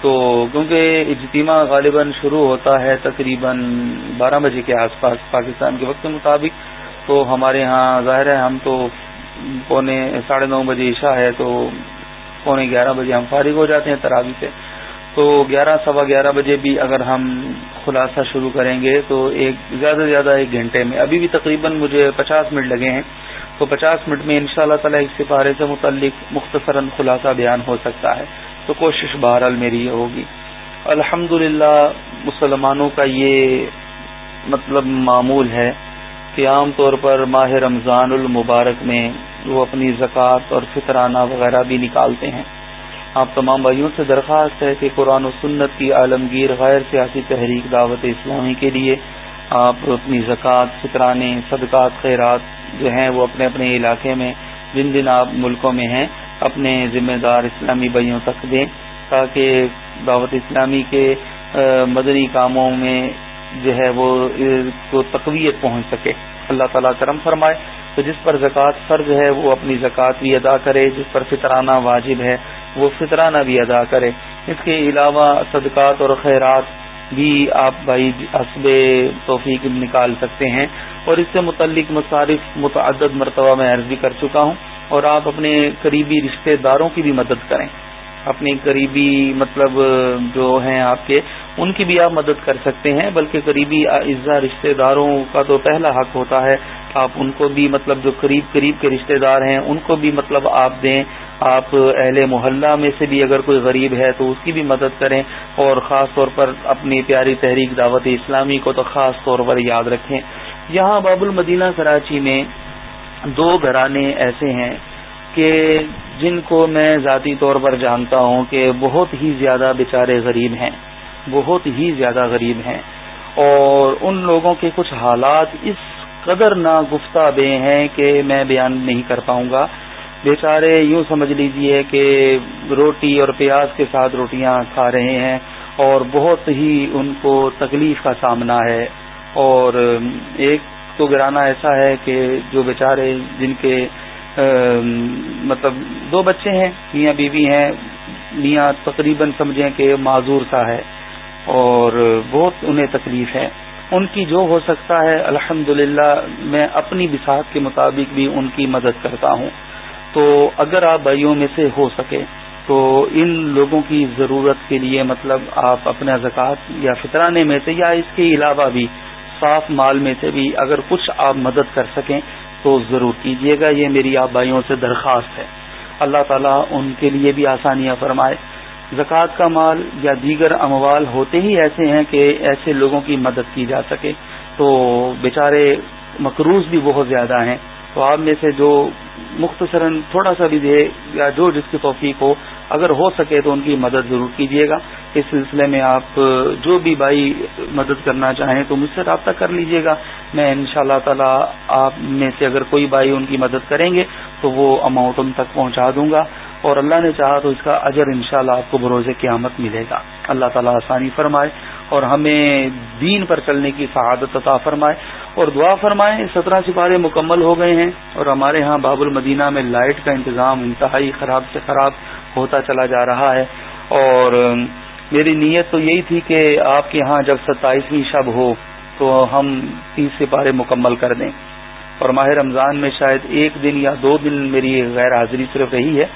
تو کیونکہ اجتماع غالباً شروع ہوتا ہے تقریباً بارہ بجے کے آس پاس پاکستان کے وقت کے مطابق۔ تو ہمارے ہاں ظاہر ہے ہم تو پونے ساڑھے نو بجے عشاء ہے تو پونے گیارہ بجے ہم فارغ ہو جاتے ہیں تراوی سے تو گیارہ، سوا گیارہ بجے بھی اگر ہم خلاصہ شروع کریں گے تو ایک زیادہ سے زیادہ ایک گھنٹے میں، ابھی بھی تقریباً مجھے پچاس منٹ لگے ہیں۔ تو پچاس منٹ میں ان شاء اللہ تعالی اس سپارے سے متعلق مختصراً خلاصہ بیان ہو سکتا ہے۔ تو کوشش بہرحال میری یہ ہوگی۔ الحمد مسلمانوں کا یہ مطلب معمول ہے کہ عام طور پر ماہ رمضان المبارک میں وہ اپنی زکوٰۃ اور فطرانہ وغیرہ بھی نکالتے ہیں۔ آپ تمام بھائیوں سے درخواست ہے کہ قرآن و سنت کی عالمگیر غیر سیاسی تحریک دعوت اسلامی کے لیے آپ اپنی زکوٰۃ، فطرانے، صدقات، خیرات جو ہیں وہ اپنے اپنے علاقے میں، جن دن آپ ملکوں میں ہیں، اپنے ذمہ دار اسلامی بھائیوں تک دیں تاکہ دعوت اسلامی کے مدنی کاموں میں جو ہے وہ تقویت پہنچ سکے۔ اللہ تعالیٰ کرم فرمائے۔ تو جس پر زکوٰۃ فرض ہے وہ اپنی زکوٰۃ بھی ادا کرے، جس پر فطرانہ واجب ہے وہ فطرانہ بھی ادا کرے۔ اس کے علاوہ صدقات اور خیرات بھی آپ بھائی حسب توفیق نکال سکتے ہیں۔ اور اس سے متعلق مصارف متعدد مرتبہ میں عرض بھی کر چکا ہوں اور آپ اپنے قریبی رشتہ داروں کی بھی مدد کریں۔ اپنی قریبی مطلب جو ہیں آپ کے، ان کی بھی آپ مدد کر سکتے ہیں، بلکہ قریبی اعزا رشتہ داروں کا تو پہلا حق ہوتا ہے، آپ ان کو بھی مطلب جو قریب قریب کے رشتہ دار ہیں، ان کو بھی مطلب آپ دیں، آپ اہل محلہ میں سے بھی اگر کوئی غریب ہے تو اس کی بھی مدد کریں، اور خاص طور پر اپنی پیاری تحریک دعوت اسلامی کو تو خاص طور پر یاد رکھیں۔ یہاں باب المدینہ کراچی میں دو گھرانے ایسے ہیں۔ کہ جن کو میں ذاتی طور پر جانتا ہوں کہ بہت ہی زیادہ بیچارے غریب ہیں، بہت ہی زیادہ غریب ہیں۔ اور ان لوگوں کے کچھ حالات اس قدر نہ گفتہ بے ہیں کہ میں بیان نہیں کر پاؤں گا۔ بیچارے یوں سمجھ لیجیے کہ روٹی اور پیاز کے ساتھ روٹیاں کھا رہے ہیں اور بہت ہی ان کو تکلیف کا سامنا ہے۔ اور ایک تو گرانا ایسا ہے کہ جو بیچارے جن کے مطلب دو بچے ہیں، میاں بیوی ہیں، میاں تقریباً سمجھیں کہ معذور سا ہے اور بہت انہیں تکلیف ہے۔ ان کی جو ہو سکتا ہے الحمد میں اپنی بساط کے مطابق بھی ان کی مدد کرتا ہوں۔ تو اگر آپ بھائیوں میں سے ہو سکے، تو ان لوگوں کی ضرورت کے لیے مطلب آپ اپنا زکوٰۃ یا فطرانے میں سے یا اس کے علاوہ بھی صاف مال میں سے بھی اگر کچھ آپ مدد کر سکیں تو ضرور کیجیے گا، یہ میری آپ بھائیوں سے درخواست ہے۔ اللہ تعالیٰ ان کے لیے بھی آسانیاں فرمائے۔ زکوٰۃ کا مال یا دیگر اموال ہوتے ہی ایسے ہیں کہ ایسے لوگوں کی مدد کی جا سکے۔ تو بیچارے مقروض بھی بہت زیادہ ہیں۔ تو آپ میں سے جو مختصراً تھوڑا سا بھی دے یا جو جس کی توفیق ہو اگر ہو سکے تو ان کی مدد ضرور کیجیے گا۔ اس سلسلے میں آپ جو بھی بھائی مدد کرنا چاہیں تو مجھ سے رابطہ کر لیجیے گا۔ میں ان شاء اللہ تعالی آپ میں سے اگر کوئی بھائی ان کی مدد کریں گے تو وہ اماؤنٹ ان تک پہنچا دوں گا۔ اور اللہ نے چاہا تو اس کا اجر انشاءاللہ شاء آپ کو بروز قیامت ملے گا۔ اللہ تعالیٰ آسانی فرمائے اور ہمیں دین پر چلنے کی سعادت عطا فرمائے اور دعا فرمائے۔ سترہ سپارے مکمل ہو گئے ہیں اور ہمارے ہاں باب المدینہ میں لائٹ کا انتظام انتہائی خراب سے خراب ہوتا چلا جا رہا ہے۔ اور میری نیت تو یہی تھی کہ آپ کے ہاں جب ستائیسویں شب ہو تو ہم تیس سپارے مکمل کر دیں۔ اور ماہ رمضان میں شاید ایک دن یا دو دن میری غیر حاضری صرف رہی ہے۔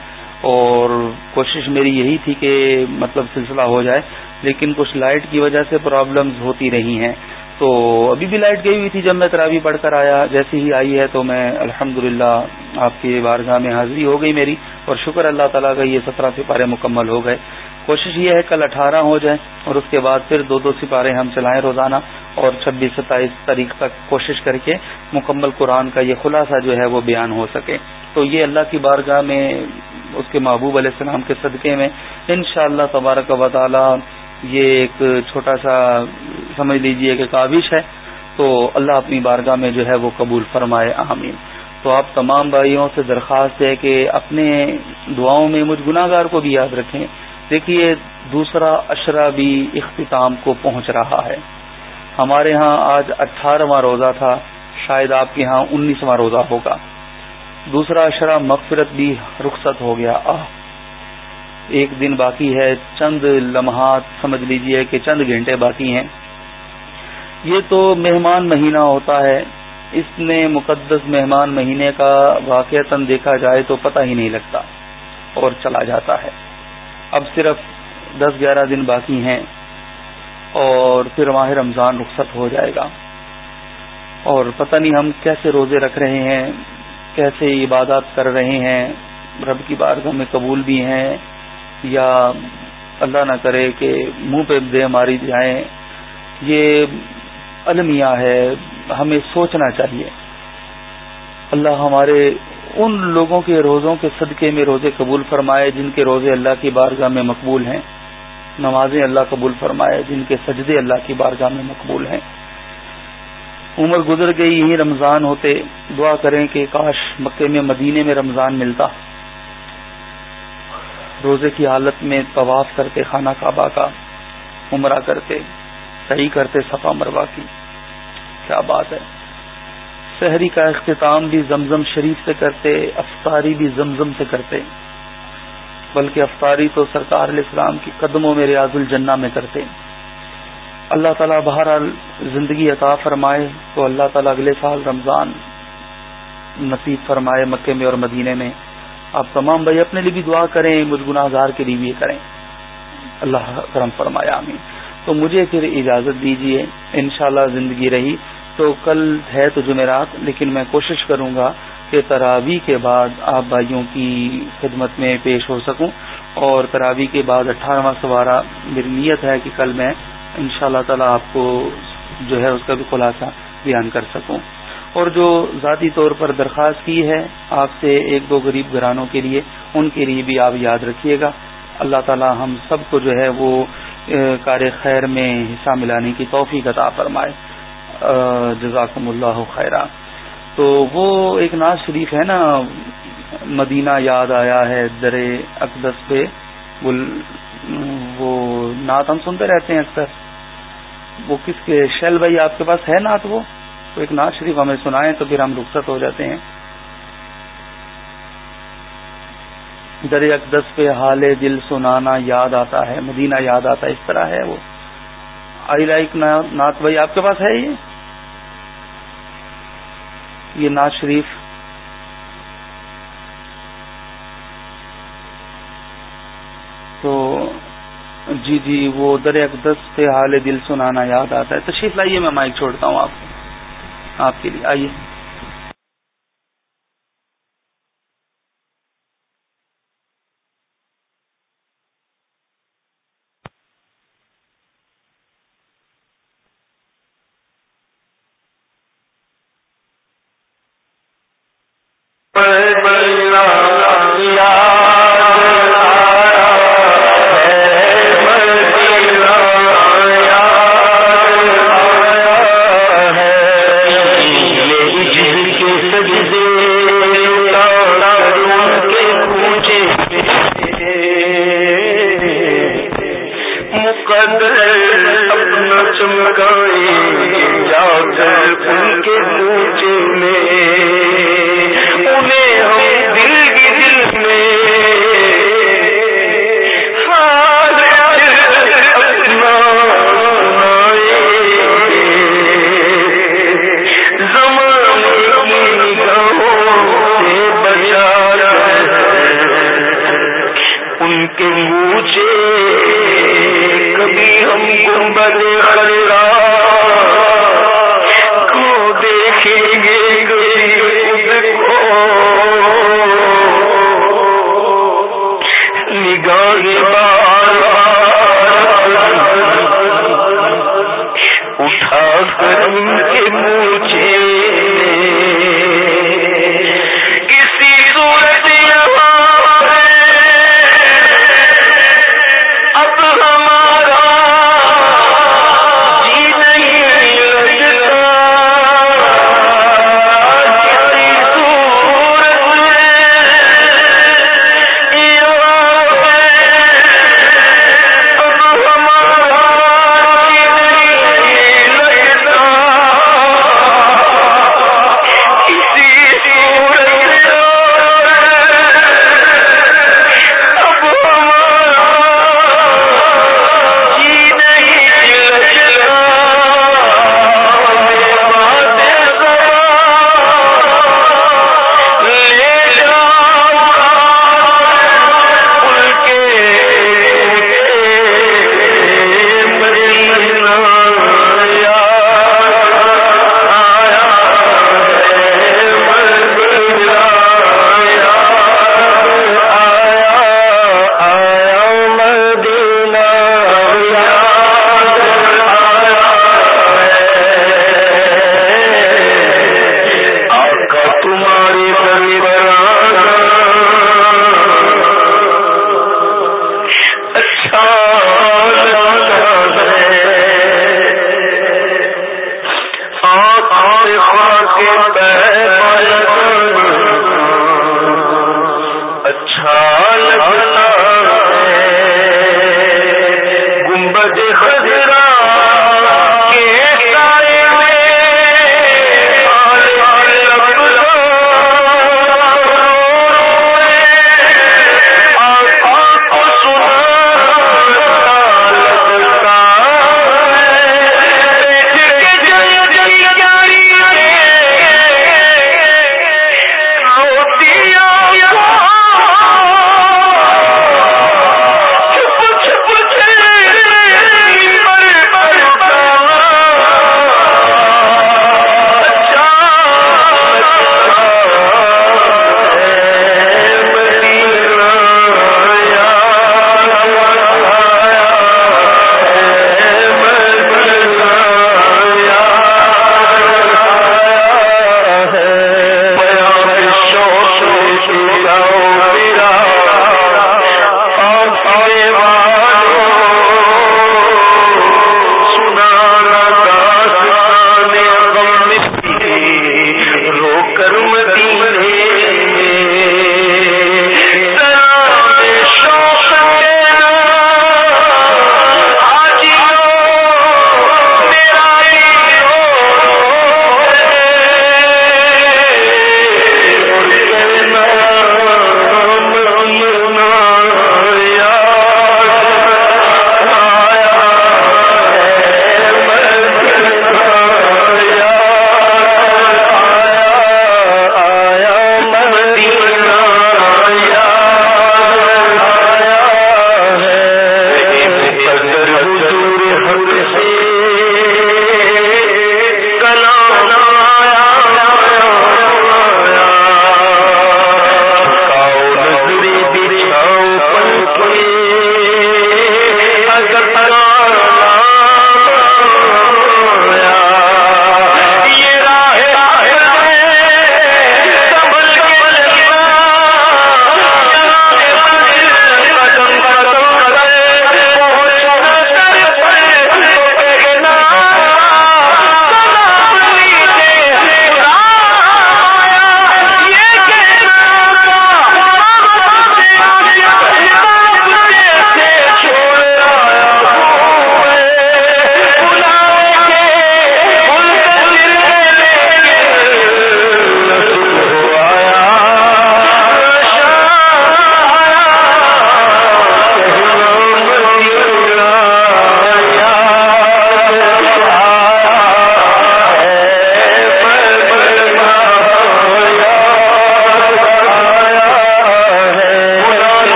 اور کوشش میری یہی تھی کہ مطلب سلسلہ ہو جائے، لیکن کچھ لائٹ کی وجہ سے پرابلمز ہوتی رہی ہیں۔ تو ابھی بھی لائٹ گئی ہوئی تھی جب میں تراوی پڑھ کر آیا۔ جیسی ہی آئی ہے تو میں الحمد آپ کی بارگاہ میں حاضری ہو گئی میری اور شکر اللہ تعالیٰ کا یہ سترہ سپارے مکمل ہو گئے۔ کوشش یہ ہے کل اٹھارہ ہو جائے اور اس کے بعد پھر دو دو سپارے ہم چلائیں روزانہ اور چھبیس ستائیس تاریخ تک کوشش کر کے مکمل قرآن کا یہ خلاصہ جو ہے وہ بیان ہو سکے۔ تو یہ اللہ کی بارگاہ میں اس کے محبوب علیہ السلام کے صدقے میں ان شاء اللہ تبارک و تعالی یہ ایک چھوٹا سا سمجھ لیجیے کہ کابش ہے، تو اللہ اپنی بارگاہ میں جو ہے وہ قبول فرمائے، آمین۔ تو آپ تمام بھائیوں سے درخواست ہے کہ اپنے دعاؤں میں مجھ گناہ گار کو بھی یاد رکھیں۔ دیکھیے، دوسرا اشرا بھی اختتام کو پہنچ رہا ہے۔ ہمارے ہاں آج اٹھارہواں روزہ تھا، شاید آپ کے ہاں انیسواں روزہ ہوگا۔ دوسرا اشرا مغفرت بھی رخصت ہو گیا۔ آہ! ایک دن باقی ہے، چند لمحات، سمجھ لیجیے کہ چند گھنٹے باقی ہیں۔ یہ تو مہمان مہینہ ہوتا ہے۔ اس میں مقدس مہمان مہینے کا واقع دیکھا جائے تو پتہ ہی نہیں لگتا اور چلا جاتا ہے۔ اب صرف دس گیارہ دن باقی ہیں اور پھر ماہ رمضان رخصت ہو جائے گا۔ اور پتہ نہیں ہم کیسے روزے رکھ رہے ہیں، کیسے عبادات کر رہے ہیں۔ رب کی بارگاہ میں قبول بھی ہیں۔ یا اللہ نہ کرے کہ منہ پہ دے ماری جائیں، یہ المیہ ہے، ہمیں سوچنا چاہیے۔ اللہ ہمارے ان لوگوں کے روزوں کے صدقے میں روزے قبول فرمائے، جن کے روزے اللہ کی بارگاہ میں مقبول ہیں۔ نمازیں اللہ قبول فرمائے، جن کے سجدے اللہ کی بارگاہ میں مقبول ہیں۔ عمر گزر گئی یہی رمضان ہوتے۔ دعا کریں کہ کاش مکے میں مدینے میں رمضان ملتا۔ روزے کی حالت میں طواف کرتے، خانہ کعبہ کا عمرہ کرتے، صحیح کرتے، صفا مروا کی۔ کیا بات ہے؟ شہری کا اختتام بھی زمزم شریف سے کرتے، افطاری بھی زمزم سے کرتے۔ بلکہ افطاری تو سرکار علیہ السلام کی قدموں میں ریاض الجنہ میں کرتے۔ اللہ تعالیٰ بہرحال زندگی عطا فرمائے تو اللہ تعالیٰ اگلے سال رمضان نصیب فرمائے مکے میں اور مدینے میں۔ آپ تمام بھائی اپنے لیے بھی دعا کریں، مجھ گناہ گار کے لیے بھی کریں۔ اللہ کرم فرمائے، آمین۔ تو مجھے پھر اجازت دیجیے انشاءاللہ زندگی رہی۔ تو کل ہے تو جمعرات، لیکن میں کوشش کروں گا کہ تراوی کے بعد آپ بھائیوں کی خدمت میں پیش ہو سکوں۔ اور تراوی کے بعد اٹھارہواں سوارہ، میری نیت ہے کہ کل میں ان شاء اللہ تعالی آپ کو جو ہے اس کا بھی خلاصہ بیان کر سکوں۔ اور جو ذاتی طور پر درخواست کی ہے، آپ سے ایک دو غریب گھرانوں کے لیے، ان کے لیے بھی آپ یاد رکھیے گا۔ اللہ تعالی ہم سب کو جو ہے وہ کار خیر میں حصہ ملانے کی توفیق عطا فرمائے۔ جزاکم اللہ خیرہ تو وہ ایک ناز شریف ہے نا، مدینہ یاد آیا ہے در اقدس پہ۔ وہ نعت ہم سنتے رہتے ہیں اکثر۔ وہ کس کے، شیل بھائی آپ کے پاس ہے نعت وہ؟ تو ایک نعت شریف ہمیں سنائیں تو پھر ہم رخصت ہو جاتے ہیں۔ در اقدس پہ حال دل سنانا یاد آتا ہے، مدینہ یاد آتا ہے، اس طرح ہے وہ۔ آئی لائک نعت بھائی، آپ کے پاس ہے یہ؟ یہ نعت شریف۔ تو جی جی وہ در اقدس پہ حال دل سنانا یاد آتا ہے۔ تشریف لائیے، میں مائک چھوڑتا ہوں آپ کو۔ آپ کے لیے۔ آئیے۔ پر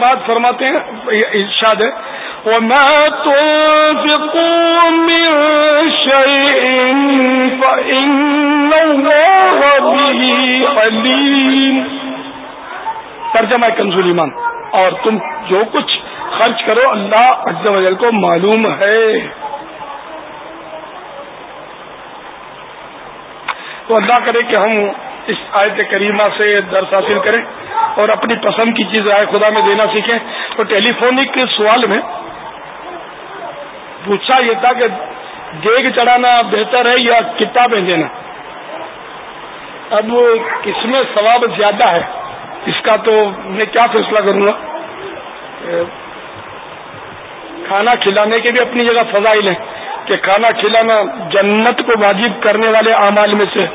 بعد فرماتے ہیں ارشاد ہے وہ میں تو علیم ترجمہ کنزول ایمان۔ اور تم جو کچھ خرچ کرو، اللہ عز و جل کو معلوم ہے۔ تو اللہ کرے کہ ہم اس آیت کریمہ سے درس حاصل کریں۔ اور اپنی پسند کی چیز آئے خدا میں دینا سیکھیں۔ تو ٹیلی فونک سوال میں پوچھا یہ تھا کہ دیگ چڑھانا بہتر ہے یا کتابیں دینا؟ اب کس میں ثواب زیادہ ہے۔ اس کا تو میں کیا فیصلہ کروں گا؟ کھانا کھلانے کے بھی اپنی جگہ فضائل ہیں کہ کھانا کھلانا جنت کو واجب کرنے والے اعمال میں سے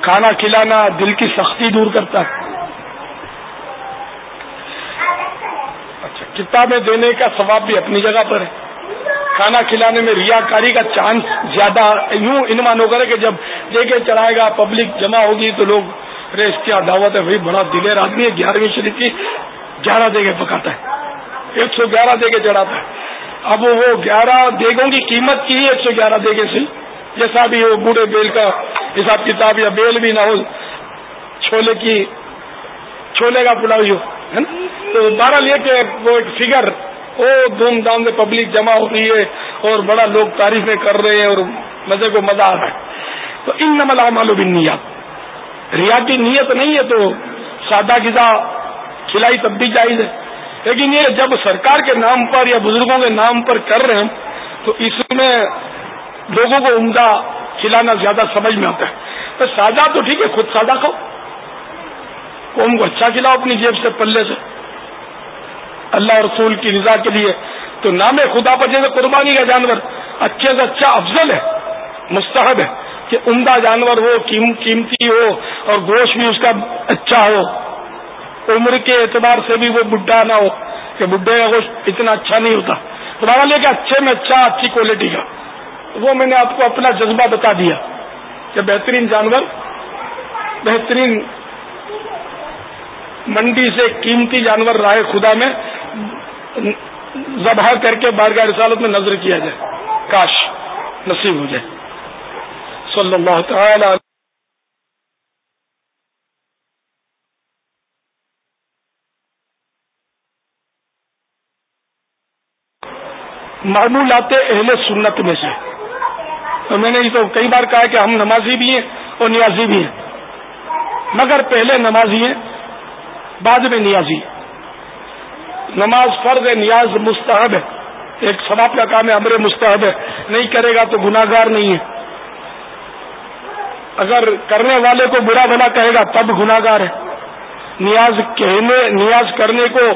کھانا کھلانا دل کی سختی دور کرتا ہے۔ کتابیں دینے کا ثواب بھی اپنی جگہ پر ہے۔ کھانا کھلانے میں ریاکاری کا چانس زیادہ یوں انمان ہوگا کہ جب دے کے چڑھائے گا پبلک جمع ہوگی تو لوگ ارے اس دعوت ہے، بھائی بڑا دلیر آدمی ہے گیارہویں شریف کی گیارہ دے کے پکاتا ہے۔ ایک سو گیارہ دے کے چڑھاتا ہے۔ اب وہ گیارہ دیگوں کی قیمت کی ایک سو گیارہ دے سے جیسا بھی ہو، بوڑھے بیل کا حساب کتاب یا بیل بھی نہ ہو، چھولے کی، چھولے کا پلاؤ ہو۔ ہے نا؟ تو بہرحال یہ کہ وہ ایک فگر وہ دھوم دھام سے پبلک جمع ہو رہی ہے اور بڑا لوگ تعریفیں کر رہے ہیں اور مزے کو مزہ آ رہا ہے۔ تو ان نمل معلوم نیت ریا کی نیت نہیں ہے تو سادہ غذا کھلائی تب بھی جائز ہے۔ لیکن یہ جب سرکار کے نام پر یا بزرگوں کے نام پر کر رہے ہیں، تو اس میں لوگوں کو عمدہ کھلانا زیادہ سمجھ میں آتا ہے۔ تو سادہ تو ٹھیک ہے، خود سادہ کھاؤ۔ قوم کو اچھا کھلاؤ اپنی جیب سے پلے سے۔ اللہ رسول کی رضا کے لیے۔ تو نام خدا پر جیسے قربانی کا جانور، اچھے سے اچھا افضل ہے، مستحب ہے کہ عمدہ جانور ہو قیمتی ہو اور گوشت بھی اس کا اچھا ہو۔ عمر کے اعتبار سے بھی وہ بڈھا نہ ہو کہ بڈھے کا گوشت اتنا اچھا نہیں ہوتا۔ تمہارا لے کے اچھے میں اچھا اچھی کوالٹی کا۔ وہ میں نے آپ کو اپنا جذبہ بتا دیا کہ بہترین جانور، بہترین منڈی سے قیمتی جانور رائے خدا میں ذبح کر کے بارگاہ رسالت میں نظر کیا جائے۔ کاش نصیب ہو جائے۔ صلی اللہ تعالی معمولات اہل سنت میں سے۔ تو میں نے یہ تو کئی بار کہا کہ ہم نمازی بھی ہیں اور نیازی بھی ہیں۔ مگر پہلے نمازی ہیں۔ بعد میں نیازی نماز فرض ہے، نیاز مستحب ہے۔ ایک ثواب کا کام ہے، امر مستحب ہے۔ نہیں کرے گا تو گناگار نہیں ہے۔ اگر کرنے والے کو برا بھلا کہے گا تب گناگار ہے۔ نیاز کہنے، نیاز کرنے کو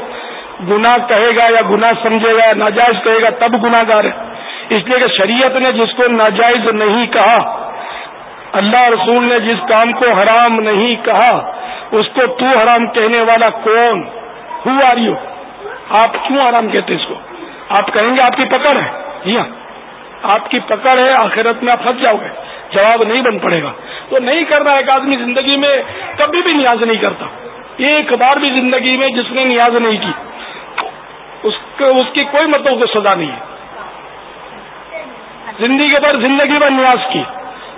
گناہ کہے گا یا گناہ سمجھے گا، ناجائز کہے گا تب گناگار ہے۔ اس لیے کہ شریعت نے جس کو ناجائز نہیں کہا، اللہ رسول نے جس کام کو حرام نہیں کہا اس کو تو حرام کہنے والا کون؟ ہو آر یو آپ کیوں حرام کہتے اس کو؟ آپ کہیں گے آپ کی پکڑ ہے؟ جی ہاں۔ آپ کی پکڑ ہے، آخرت میں آپ پھنس جاؤ گے۔ جواب نہیں بن پڑے گا۔ تو نہیں کرنا ایک آدمی زندگی میں کبھی بھی نیاز نہیں کرتا۔ ایک بار بھی زندگی میں جس نے نیاز نہیں کی، اس اس کی کوئی مطلب کو سزا نہیں ہے۔ زندگی پر زندگی پر نیاز کی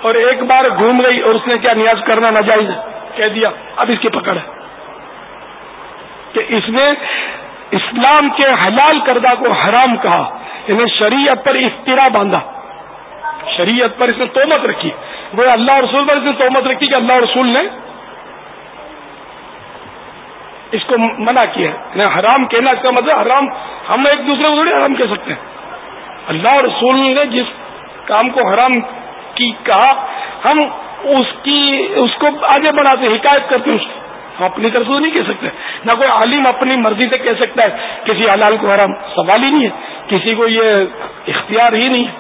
اور ایک بار گھوم گئی اور اس نے کیا نیاز کرنا ناجائز ہے؟ کہہ دیا، اب اس کی پکڑ ہے۔ کہ اس نے اسلام کے حلال کردہ کو حرام کہا، انہیں شریعت پر افطرا باندھا۔ شریعت پر اس نے تومت رکھی۔ وہ اللہ رسول پر اس نے تومت رکھی کہ اللہ رسول نے اس کو منع کیا۔ ہے حرام کہنا اس کا مطلب حرام، ہم ایک دوسرے کو تھوڑی حرام کہہ سکتے ہیں۔ اللہ رسول نے جس کام کو حرام کی کہا، ہم اس کی، اس کو آگے بڑھاتے حکایت کرتے ہیں اس کو ہم اپنی طرف سے نہیں کہہ سکتے۔ نہ کوئی عالم اپنی مرضی سے کہہ سکتا ہے، کسی حلال کو حرام، سوال ہی نہیں ہے۔ کسی کو یہ اختیار ہی نہیں ہے۔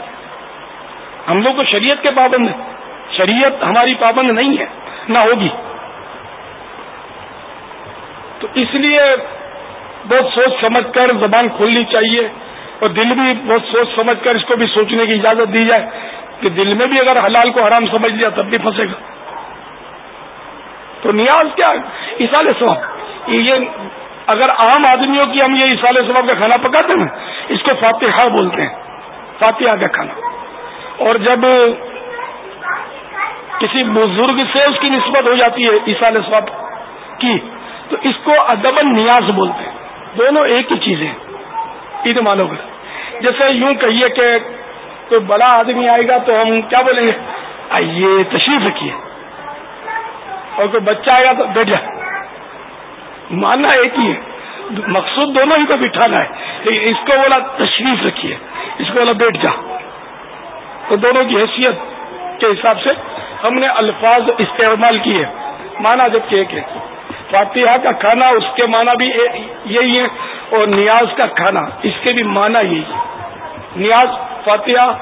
ہم لوگ تو شریعت کے پابند ہیں۔ شریعت ہماری پابند نہیں ہے، نہ ہوگی۔ تو اس لیے بہت سوچ سمجھ کر زبان کھولنی چاہیے اور دل بھی بہت سوچ سمجھ کر اس کو بھی سوچنے کی اجازت دی جائے۔ کہ دل میں بھی اگر حلال کو حرام سمجھ لیا تب بھی پھنسے گا۔ تو نیاز کیا اسال سواب یہ اگر عام آدمیوں کی ہم یہ اسال سواب کا کھانا پکاتے ہیں، اس کو فاتحہ بولتے ہیں۔ فاتحہ کا کھانا۔ اور جب کسی بزرگ سے اس کی نسبت ہو جاتی ہے اسال سواب کی، تو اس کو ادب نیاز بولتے ہیں۔ دونوں ایک ہی چیزیں عید مانو گے۔ جیسے یوں کہیے کہ کوئی بڑا آدمی آئے گا تو ہم کیا بولیں گے؟ آئیے، تشریف رکھیے۔ اور کوئی بچہ آئے گا تو بیٹھ جا۔ ماننا ایک ہی ہے۔ مقصود دونوں ہی کو بٹھانا ہے۔ اس کو بولا تشریف رکھیے۔ اس کو بولا بیٹھ جا۔ تو دونوں کی حیثیت کے حساب سے ہم نے الفاظ استعمال کیے۔ مانا جبکہ ایک ہے۔ فاتحہ کا کھانا، اس کے معنی بھی یہی ہے اور نیاز کا کھانا۔ اس کے بھی معنی یہی۔ ہے نیاز فاتحہ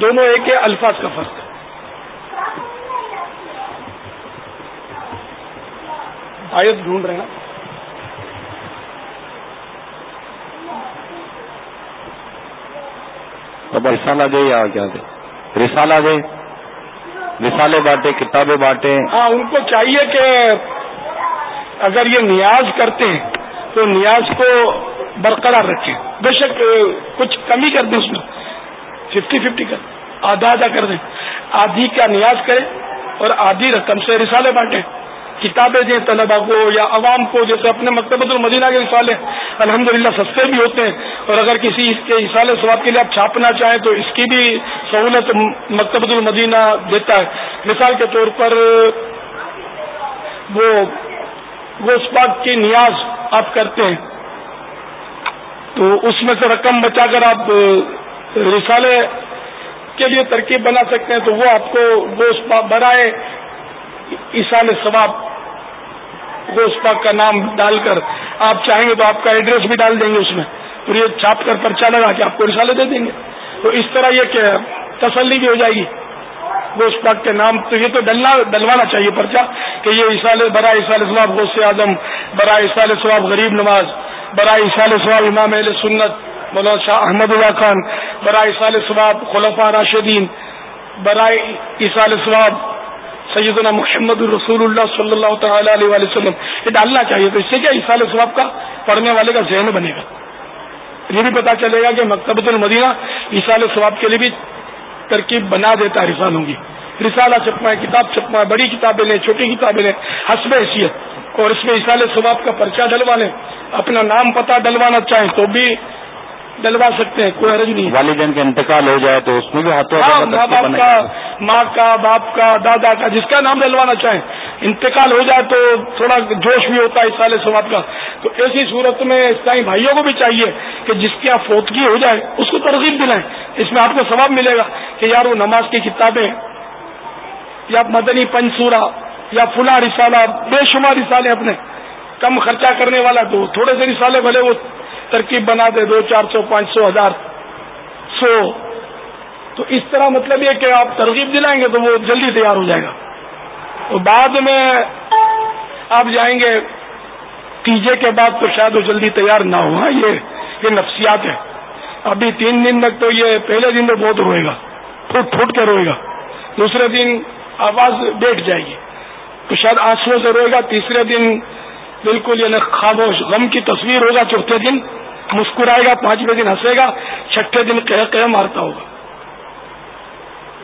دونوں ایک ہے الفاظ کا فرق۔ ہے آیت ڈھونڈ رہے ہیں رسالہ دے یا کیا دے؟ رسالہ دے رسالے بانٹے کتابیں بانٹے۔ ہاں ان کو چاہیے کہ اگر یہ نیاز کرتے ہیں تو نیاز کو برقرار رکھیں بے شک کچھ کمی کر دیں اس میں۔ ففٹی ففٹی کر۔ آدھا آدھا کر دیں۔ آدھی کا نیاز کریں اور آدھی رقم سے رسالے بانٹیں۔ کتابیں دیں طلبا کو یا عوام کو، جیسے اپنے مکتبۃ المدینہ کے رسالے۔ الحمد للہ سستے بھی ہوتے ہیں۔ اور اگر کسی اس کے رسالے سواب کے لیے آپ چھاپنا چاہیں تو اس کی بھی سہولت مکتبۃ المدینہ دیتا ہے۔ مثال کے طور پر، وہ گوشت پاک کی نیاز آپ کرتے ہیں۔ تو اس میں سے رقم بچا کر آپ رسالے کے لیے ترکیب بنا سکتے ہیں تو وہ آپ کو گوشت پاک برائے ایسال ثواب گوشت پاک کا نام ڈال کر آپ چاہیں گے تو آپ کا ایڈریس بھی ڈال دیں گے اس میں اور یہ چھاپ کر پرچا لگا کے آپ کو رسالے دے دیں گے۔ تو اس طرح یہ کہ تسلی بھی ہو جائے گی۔ گوشت پاک کے نام تو یہ تو ڈلنا ڈلوانا چاہیے پرچا کہ یہ اشال برائے اشال ثواب گوشت اعظم، برائے اشال ثواب غریب نواز برائے اشال ثواب امام اہل سنت، مولانا شاہ احمد اللہ خان، برائے اشال ثواب خلفا راشدین برائے اشال ثواب سیدنا محمد الرسول اللہ صلی اللہ تعالی علیہ وسلم۔ یہ ڈالنا چاہیے، تو اس سے کیا اشال ثواب کا پڑھنے والے کا ذہن بنے گا؟ یہ بھی پتا چلے گا کہ مکتبۃ المدینہ اشال ثواب کے لیے بھی ترکیب بنا دیتا ہے، رسالوں کی۔ رسالہ چھپائے کتاب چھپائے بڑی کتابیں لیں چھوٹی کتابیں لیں حسب حیثیت۔ اور اس میں اشال ثواب کا پرچہ ڈلوا لیں۔ اپنا نام پتہ ڈلوانا چاہیں تو بھی ڈلوا سکتے ہیں کوئی حرج نہیں۔ والدین کا انتقال ہو جائے تو اس میں بھی ہاتھوں ہاں ماں باپ کا ماں کا باپ کا دادا کا جس کا نام ڈلوانا چاہیں۔ انتقال ہو جائے تو تھوڑا جوش بھی ہوتا ہے اس سال ثواب کا۔ تو ایسی صورت میں اسلامی بھائیوں کو بھی چاہیے کہ جس کی آپ فوتگی ہو جائے اس کو ترغیب دلائیں۔ اس میں آپ کو ثواب ملے گا کہ یار وہ نماز کی کتابیں یا مدنی پنسورا یا فلاں رسالہ، بے شمار رسالے اپنے، کم خرچہ کرنے والا تو تھوڑے سے رسالے بھلے وہ ترکیب بنا دے دو، چار سو، پانچ سو، ہزار، سو۔ تو اس طرح مطلب یہ کہ آپ ترغیب دلائیں گے تو وہ جلدی تیار ہو جائے گا۔ تو بعد میں آپ جائیں گے، تیجے کے بعد تو شاید وہ جلدی تیار نہ ہو ہاں، یہ یہ نفسیات ہے ابھی تین دن تک تو یہ پہلے دن تو بہت روئے گا پھٹ پھٹ کے روئے گا۔ دوسرے دن آواز بیٹھ جائے گی۔ تو شاید آنسو سے روئے گا، تیسرے دن بالکل یعنی خاموش غم کی تصویر ہوگا، چوتھے دن مسکرائے گا، پانچویں دن ہنسے گا، چھٹے دن کہ مارتا ہوگا۔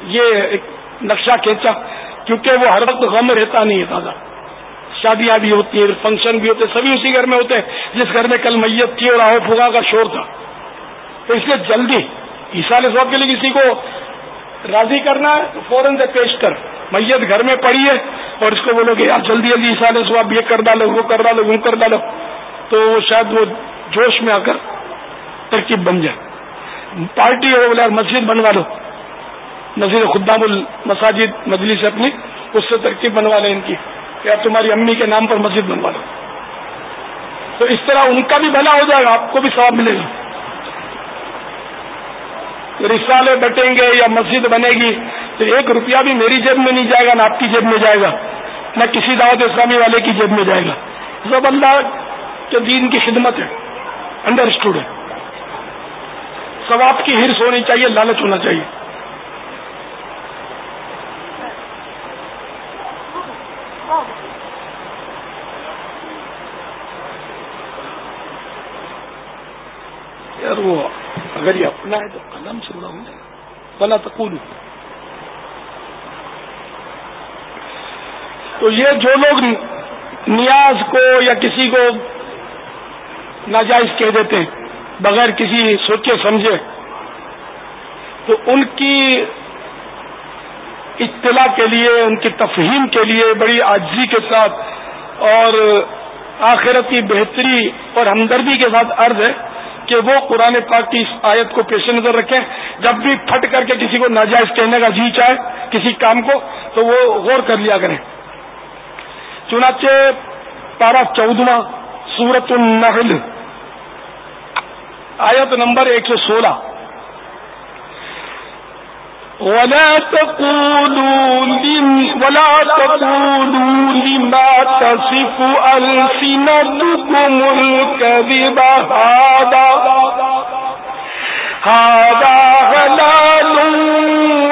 یہ ایک نقشہ کھینچا، کیونکہ وہ ہر وقت غم رہتا نہیں ہے دادا شادیاں بھی ہوتی ہیں، فنکشن بھی ہوتے، سبھی اسی گھر میں ہوتے ہیں، جس گھر میں کل میت تھی اور آہو پھگا کا شور تھا۔ تو اس لیے جلدی عیسال سواب کے لیے کسی کو راضی کرنا ہے، تو فوراً سے پیش کر۔ میت گھر میں پڑی ہے اور اس کو بولو کہ یار جلدی جلدی عیسال سواب یہ کر ڈالو، وہ کر ڈالو، وہ کر ڈالو۔ تو شاید وہ جوش میں آ کر ترکیب بن جائے۔ پارٹی ہو بولے مسجد بنوا لو۔ نذیر خدام المساجد، مجلس اپنی، اس سے ترکیب بنوا لیں ان کی یا تمہاری امی کے نام پر مسجد بنوا لو۔ تو اس طرح ان کا بھی بھلا ہو جائے گا، آپ کو بھی ثواب ملے گا۔ رسالے بٹیں گے یا مسجد بنے گی، تو ایک روپیہ بھی میری جیب میں نہیں جائے گا، نہ آپ کی جیب میں جائے گا، نہ کسی دعوت اسلامی والے کی جیب میں جائے گا۔ سب اللہ کے دین کی خدمت ہے۔ انڈرسٹوڈ ہے۔ ثواب کی ہرس ہونی چاہیے، لالچ ہونا چاہیے۔ یار وہ اگر یہ اپنا ہے تو قلم سے بڑا ہو جائے بلا تقول تو یہ جو لوگ نیاز کو یا کسی کو ناجائز کہہ دیتے ہیں، بغیر کسی سوچے سمجھے، تو ان کی اطلاع کے لیے، ان کی تفہیم کے لیے بڑی آجزی کے ساتھ اور آخرت کی بہتری اور ہمدردی کے ساتھ عرض ہے۔ کہ وہ قرآن پاک کی اس آیت کو پیش نظر رکھیں۔ جب بھی پھٹ کر کے کسی کو ناجائز کہنے کا جی چاہے، کسی کام کو، تو وہ غور کر لیا کریں۔ چنانچہ پارہ چودواں سورت النحل۔ آیت نمبر ایک سو سولہ۔ ولا تقولوا لم ولا تقولوا لما تصف ألسنتكم الكذب. هذا هذا حلال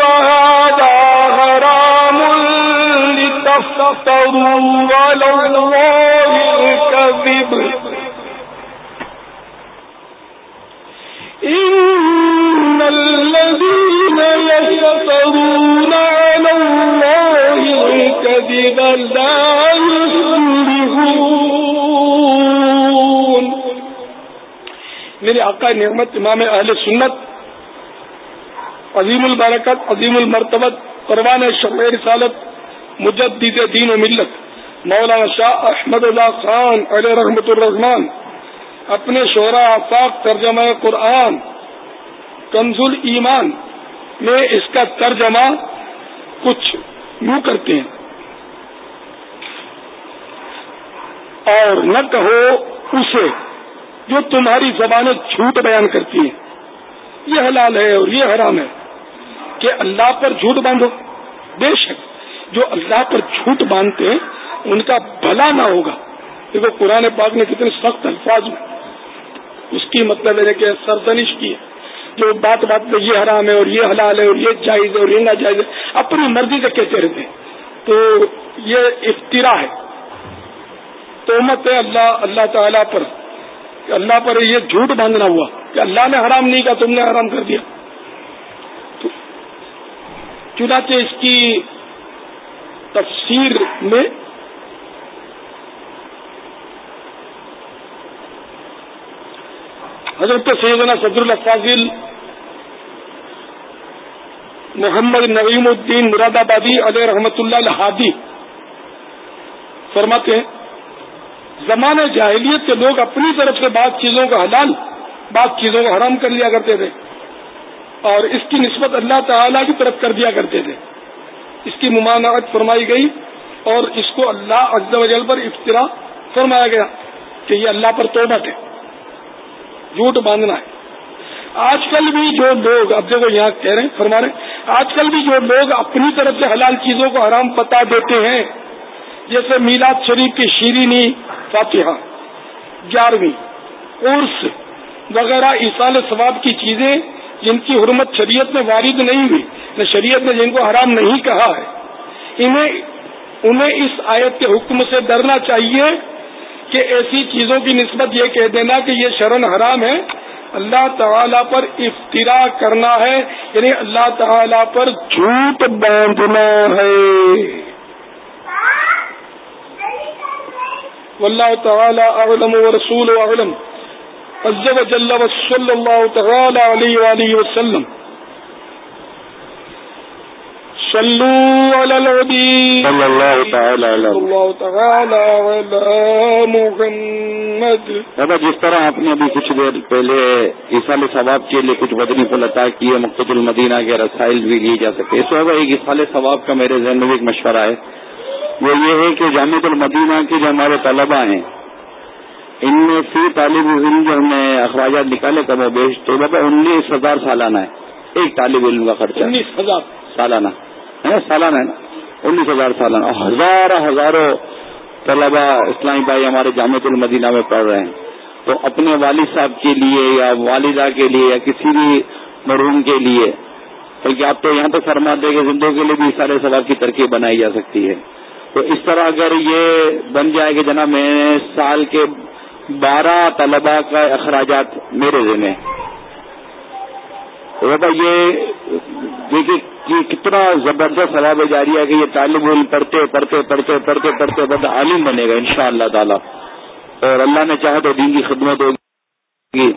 وهذا حرام لتفتروا على الله الكذب. إن الذين میرے آقا نعمت امام اہل سنت، عظیم البرکت، عظیم المرتبت، قربان شمع رسالت، مجدد دین و ملت، مولانا شاہ احمد اللہ خان علیہ رحمت الرحمان اپنے شعرا آفاق ترجمہ قرآن، کنز ایمان میں اس کا ترجمہ کچھ یوں کرتے ہیں۔ اور نہ کہو اسے جو تمہاری زبانیں جھوٹ بیان کرتی ہیں۔ یہ حلال ہے اور یہ حرام ہے کہ اللہ پر جھوٹ باندھو۔ بے شک جو اللہ پر جھوٹ باندھتے ہیں، ان کا بھلا نہ ہوگا۔ دیکھو، قرآن پاک نے کتنے سخت الفاظ میں اس کی مطلب ہے کہ سرزنش کی ہے۔ جو بات بات میں یہ حرام ہے اور یہ حلال ہے اور یہ جائز ہے اور یہ ناجائز ہے، اپنی مرضی سے کہتے رہتے ہیں۔ تو یہ افطرا ہے۔ تومت ہے اللہ اللہ تعالی پر۔ کہ اللہ پر یہ جھوٹ باندھنا ہوا کہ اللہ نے حرام نہیں کہا تم نے حرام کر دیا۔ تو چنانچہ اس کی تفسیر میں حضرت سیدنا صدر الفاظل محمد نعیم الدین مراد آبادی علیہ رحمت اللہ الحادی فرماتے ہیں، زمانہ جاہلیت کے لوگ اپنی طرف سے بعض چیزوں کا حلال، بعض چیزوں کو حرام کر لیا کرتے تھے۔ اور اس کی نسبت اللہ تعالی کی طرف کر دیا کرتے تھے۔ اس کی ممانعت فرمائی گئی اور اس کو اللہ و جل پر افطرا فرمایا گیا کہ یہ اللہ پر توبت ہے جھوٹ باندھنا ہے۔ آج کل بھی جو لوگ، اب دیکھو یہاں کہہ رہے ہیں، فرما رہے ہیں، آج کل بھی جو لوگ اپنی طرف سے حلال چیزوں کو حرام بتا دیتے ہیں، جیسے میلاد شریف کی شیرینی، فاتحہ، گیارہویں، عرس وغیرہ ایسال ثواب کی چیزیں جن کی حرمت شریعت میں وارد نہیں ہوئی، نہ شریعت نے جن کو حرام نہیں کہا ہے۔ انہیں انہیں اس آیت کے حکم سے ڈرنا چاہیے کہ ایسی چیزوں کی نسبت یہ کہہ دینا کہ یہ شرن حرام ہے۔ اللہ تعالی پر افطرا کرنا ہے یعنی اللہ تعالی پر جھوٹ باندھنا ہے۔ واللہ تعالی اعلم و رسول اعلم عز و جل و صلی اللہ تعالی علیہ وآلہ وسلم محمد. دادا جس طرح آپ نے ابھی کچھ دیر پہلے عیسال ثواب کے لیے کچھ بدنی پل عطا کیے مقد المدینہ کے رسائل بھی لیے جا سکتے اس وقت ایک عیسال ثواب کا میرے ذہن میں ایک مشورہ ہے۔ وہ یہ ہے کہ جامع المدینہ کے جو ہمارے طلبا ہیں ان میں فی طالب علم جو ہم نے اخراجات نکالے کم و بیش تو بابا انیس ہزار سالانہ ہے۔ ایک طالب علم کا خرچہ۔ انیس ہزار۔ سالانہ۔ یعنی سالانہ ہے نا، انیس ہزار سالانہ۔ ہزاروں ہزاروں طلبا اسلامی بھائی ہمارے جامع المدینہ میں پڑھ رہے ہیں۔ تو اپنے والد صاحب کے لیے یا والدہ کے لیے یا کسی بھی مرحوم کے لیے، بلکہ آپ تو یہاں تو فرما دیں کہ زندوں کے لیے بھی سارے سوال کی ترکیب بنائی جا سکتی ہے۔ تو اس طرح اگر یہ بن جائے کہ جناب میں سال کے بارہ طلبا کا اخراجات میرے ذمہ یہ دیکھیے کہ کتنا زبردست ثواب جاری ہے کہ یہ طالب علم پڑھتے پڑھتے پڑھتے پڑھتے پڑھتے پڑھتے عالم بنے گا ان شاء اللہ تعالی۔ اور اللہ نے چاہے تو دین کی خدمت ہوگی۔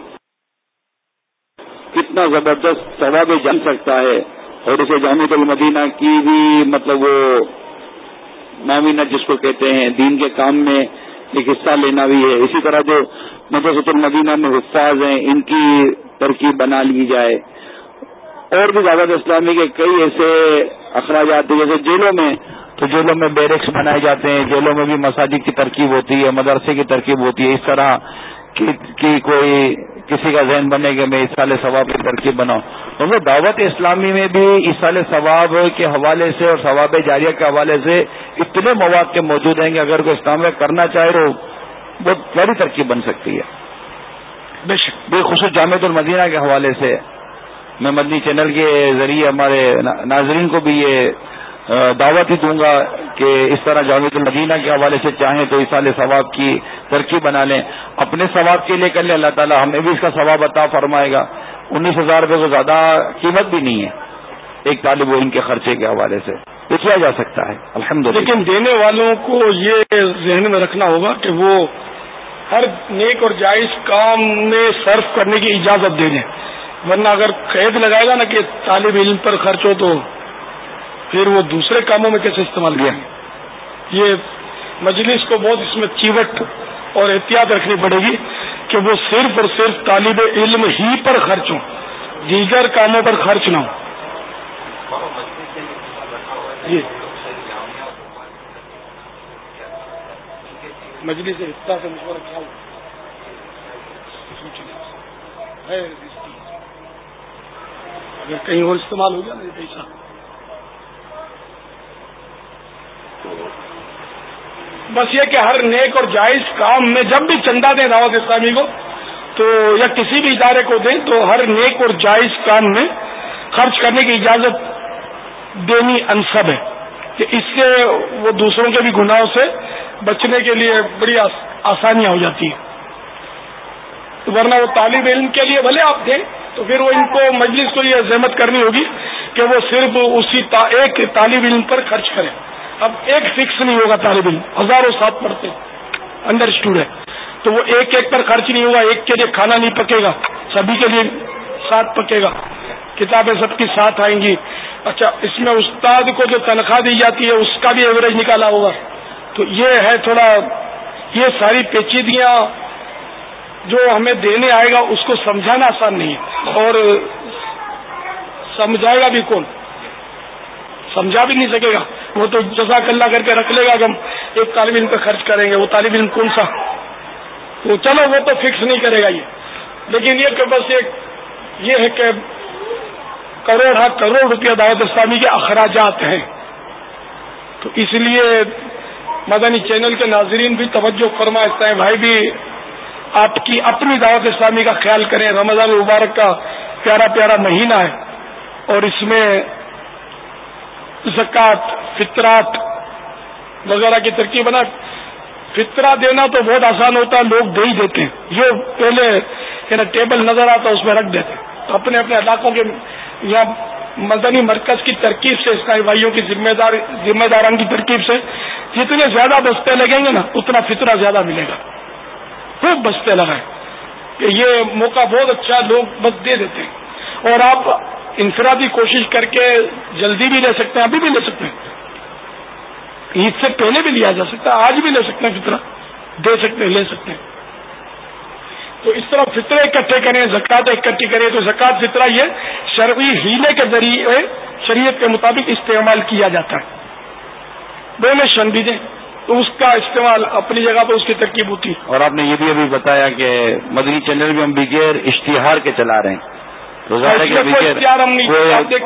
کتنا زبردست ثواب جان سکتا ہے۔ اور اسے جامع المدینہ کی بھی مطلب وہ معمینہ جس کو کہتے ہیں، دین کے کام میں ایک حصہ لینا بھی ہے۔ اسی طرح جو مدرسۃ المدینہ میں حفاظ ہیں، ان کی ترکیب بنا لی جائے۔ اور بھی زیادہ اسلامی کے کئی ایسے اخراجات ہیں جیسے جیلوں میں تو جیلوں میں بیریکس بنائے جاتے ہیں جیلوں میں بھی مساجد کی ترکیب ہوتی ہے مدرسے کی ترکیب ہوتی ہے اس طرح کی کوئی کسی کا ذہن بنے کہ میں اس سال ثواب کی ترکیب بناؤں۔ وہ دعوت اسلامی میں بھی اس سال ثواب کے حوالے سے اور ثواب جاریہ کے حوالے سے اتنے مواد کے موجود ہیں کہ اگر کوئی اسلام میں کرنا چاہے تو بہت بڑی ترکیب بن سکتی ہے۔ بے خصوص جامع المدینہ کے حوالے سے۔ میں مدنی چینل کے ذریعے ہمارے ناظرین کو بھی یہ دعوت ہی دوں گا کہ اس طرح جاوید المدینہ کے حوالے سے چاہیں تو اس سال ثواب کی ترقی بنا لیں۔ اپنے ثواب کے لیے کر لیں اللہ تعالیٰ، ہمیں بھی اس کا ثواب عطا فرمائے گا۔ انیس ہزار روپے کو زیادہ قیمت بھی نہیں ہے ایک طالب علم کے خرچے کے حوالے سے۔ یہ کیا جا سکتا ہے؟ الحمد لیکن دینے والوں کو یہ ذہن میں رکھنا ہوگا کہ وہ ہر نیک اور جائز کام میں صرف کرنے کی اجازت دے دیں۔ ورنہ اگر قید لگائے گا نا کہ طالب علم پر خرچ ہو تو پھر وہ دوسرے کاموں میں کیسے استعمال کیا؟ یہ مجلس کو بہت اس میں چیوٹ اور احتیاط رکھنی پڑے گی کہ وہ صرف اور صرف طالب علم ہی پر خرچ ہوں، دیگر کاموں پر خرچ نہ ہو جی مجلس سے مشورہ کیا ہے اگر کہیں اور استعمال ہو گیا نا یہ پیسہ بس یہ کہ ہر نیک اور جائز کام میں جب بھی چندہ دیں دعوت اسلامی کو، تو یا کسی بھی ادارے کو دیں، تو ہر نیک اور جائز کام میں خرچ کرنے کی اجازت دینی انصب ہے۔ کہ اس سے وہ دوسروں کے بھی گناہوں سے بچنے کے لیے بڑی آسانیاں ہو جاتی ہیں۔ ورنہ وہ طالب علم کے لیے بھلے آپ دیں۔ تو پھر وہ ان کو مجلس کو یہ زحمت کرنی ہوگی کہ وہ صرف اسی تا ایک طالب علم پر خرچ کرے اب ایک فکس نہیں ہوگا طالب علم، ہزاروں ساتھ پڑھتے انڈر اسٹوڈ ہے تو وہ ایک ایک پر خرچ نہیں ہوگا، ایک کے لیے کھانا نہیں پکے گا، سبھی کے لیے ساتھ پکے گا۔ کتابیں سب کی ساتھ آئیں گی۔ اچھا اس میں استاد کو جو تنخواہ دی جاتی ہے، اس کا بھی ایوریج نکالا ہوگا۔ تو یہ ہے تھوڑا، یہ ساری پیچیدگیاں جو ہمیں دینے آئے گا اس کو سمجھانا آسان نہیں ہے۔ اور سمجھائے گا بھی کون؟ سمجھا بھی نہیں سکے گا۔ وہ تو جزاک اللہ کر کے رکھ لے گا کہ ہم ایک طالب علم پہ خرچ کریں گے۔ وہ طالب علم کون سا؟ وہ چلو، وہ تو فکس نہیں کرے گا یہ۔ لیکن یہ کہ بس ایک یہ ہے کہ کروڑ ہاں کروڑ روپیہ دعوت اسلامی کے اخراجات ہیں۔ تو اس لیے مدنی چینل کے ناظرین بھی توجہ فرما ہے بھائی بھی آپ کی اپنی دعوت اسلامی کا خیال کریں، رمضان مبارک کا پیارا پیارا مہینہ ہے اور اس میں زکوٰۃ، فطرات وغیرہ کی ترکیب بنا فطرہ دینا تو بہت آسان ہوتا ہے، لوگ دے ہی دیتے ہیں۔ جو پہلے یعنی ٹیبل نظر آتا اس میں رکھ دیتے تو اپنے اپنے علاقوں کے یا مدنی مرکز کی ترکیب سے اسلائی بھائیوں کی ذمہ دار، ذمہ داران کی ترکیب سے جتنے زیادہ بستے لگیں گے نا، اتنا فطرہ زیادہ ملے گا۔ خوب بستے لگائیں کہ یہ موقع بہت اچھا لوگ بس دے دیتے ہیں۔ اور آپ انفرادی کوشش کر کے جلدی بھی لے سکتے ہیں، ابھی بھی لے سکتے ہیں۔ عید سے پہلے بھی لیا جا سکتا ہے، آج بھی لے سکتے ہیں، فطرہ دے سکتے ہیں، لے سکتے ہیں۔ تو اس طرح فطرے اکٹھے کریں زکات اکٹھی کریں، تو زکات فطرہ یہ شرعی ہیلے کے ذریعے شریعت کے مطابق استعمال کیا جاتا ہے۔ دونوں شن بھی دیں۔ تو اس کا استعمال اپنی جگہ پہ اس کی ترکیب ہوتی ہے۔ اور آپ نے یہ بھی ابھی بتایا کہ مدنی چینل بھی ہم بغیر اشتہار کے چلا رہے ہیں۔ تو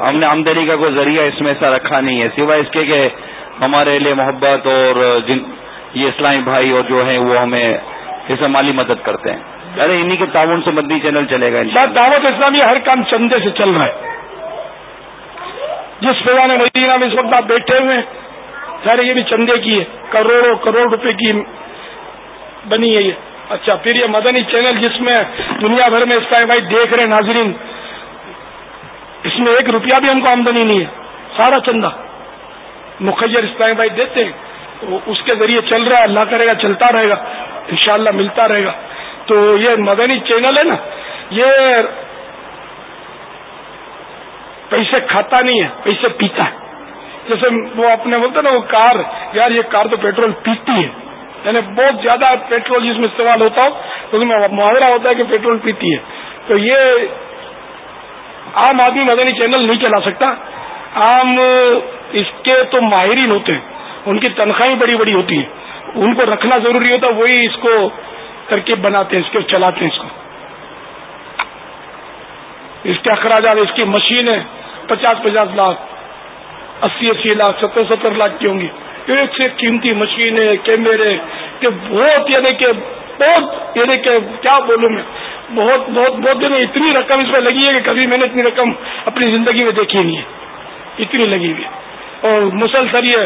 ہم نے آمدنی کا کوئی ذریعہ اس میں ایسا رکھا نہیں ہے۔ سوائے اس کے کہ ہمارے لیے محبت اور جن یہ اسلامی بھائی اور جو ہیں وہ ہمیں اس میں مالی مدد کرتے ہیں۔ ارے انہیں کے تعاون سے مدنی چینل چلے گا دعوت اسلامی ہر کام چندے سے چل رہا ہے۔ جس فیضان مدینہ میں اس وقت آپ بیٹھے ہوئے ہیں سارے یہ بھی چندے کی ہے، کروڑوں کروڑ روپے کی بنی ہے یہ۔ اچھا پھر یہ مدنی چینل جس میں دنیا بھر میں اسلائی بھائی دیکھ رہے ناظرین، اس میں ایک روپیہ بھی ہم کو آمدنی نہیں ہے، سارا چندہ۔ مخیر اسلامی بھائی دیتے ہیں اس کے ذریعے چل رہا ہے، اللہ کرے گا، چلتا رہے گا، انشاءاللہ ملتا رہے گا۔ تو یہ مدنی چینل ہے نا، یہ پیسے کھاتا نہیں ہے، پیسے پیتا ہے۔ جیسے وہ اپنے بولتے نا وہ کار، یار یہ کار تو پیٹرول پیتی ہے۔ یعنی بہت زیادہ پیٹرول جس میں استعمال ہوتا ہو، تو اس میں محاورہ ہوتا ہے کہ پیٹرول پیتی ہے۔ تو یہ عام آدمی مدنی چینل نہیں چلا سکتا۔ عام اس کے تو ماہرین ہوتے ہیں۔ ان کی تنخواہیں بڑی بڑی ہوتی ہیں۔ ان کو رکھنا ضروری ہوتا ہے وہی اس کو ترکیب بناتے ہیں، اس کے چلاتے ہیں اس کو۔ اس کے اخراجات، اس کی مشینیں، پچاس پچاس لاکھ۔ اسی اسی لاکھ ستر ستر لاکھ کی ہوں گی۔ ایک سے قیمتی مشینیں کیمرے کہ بہت یعنی کہ بہت یعنی کہ کیا بولوں میں بہت بہت بہت یعنی اتنی رقم اس میں لگی ہے کہ کبھی میں نے اتنی رقم اپنی زندگی میں دیکھی نہیں ہے۔ اتنی لگی ہوئی اور مسلسل یہ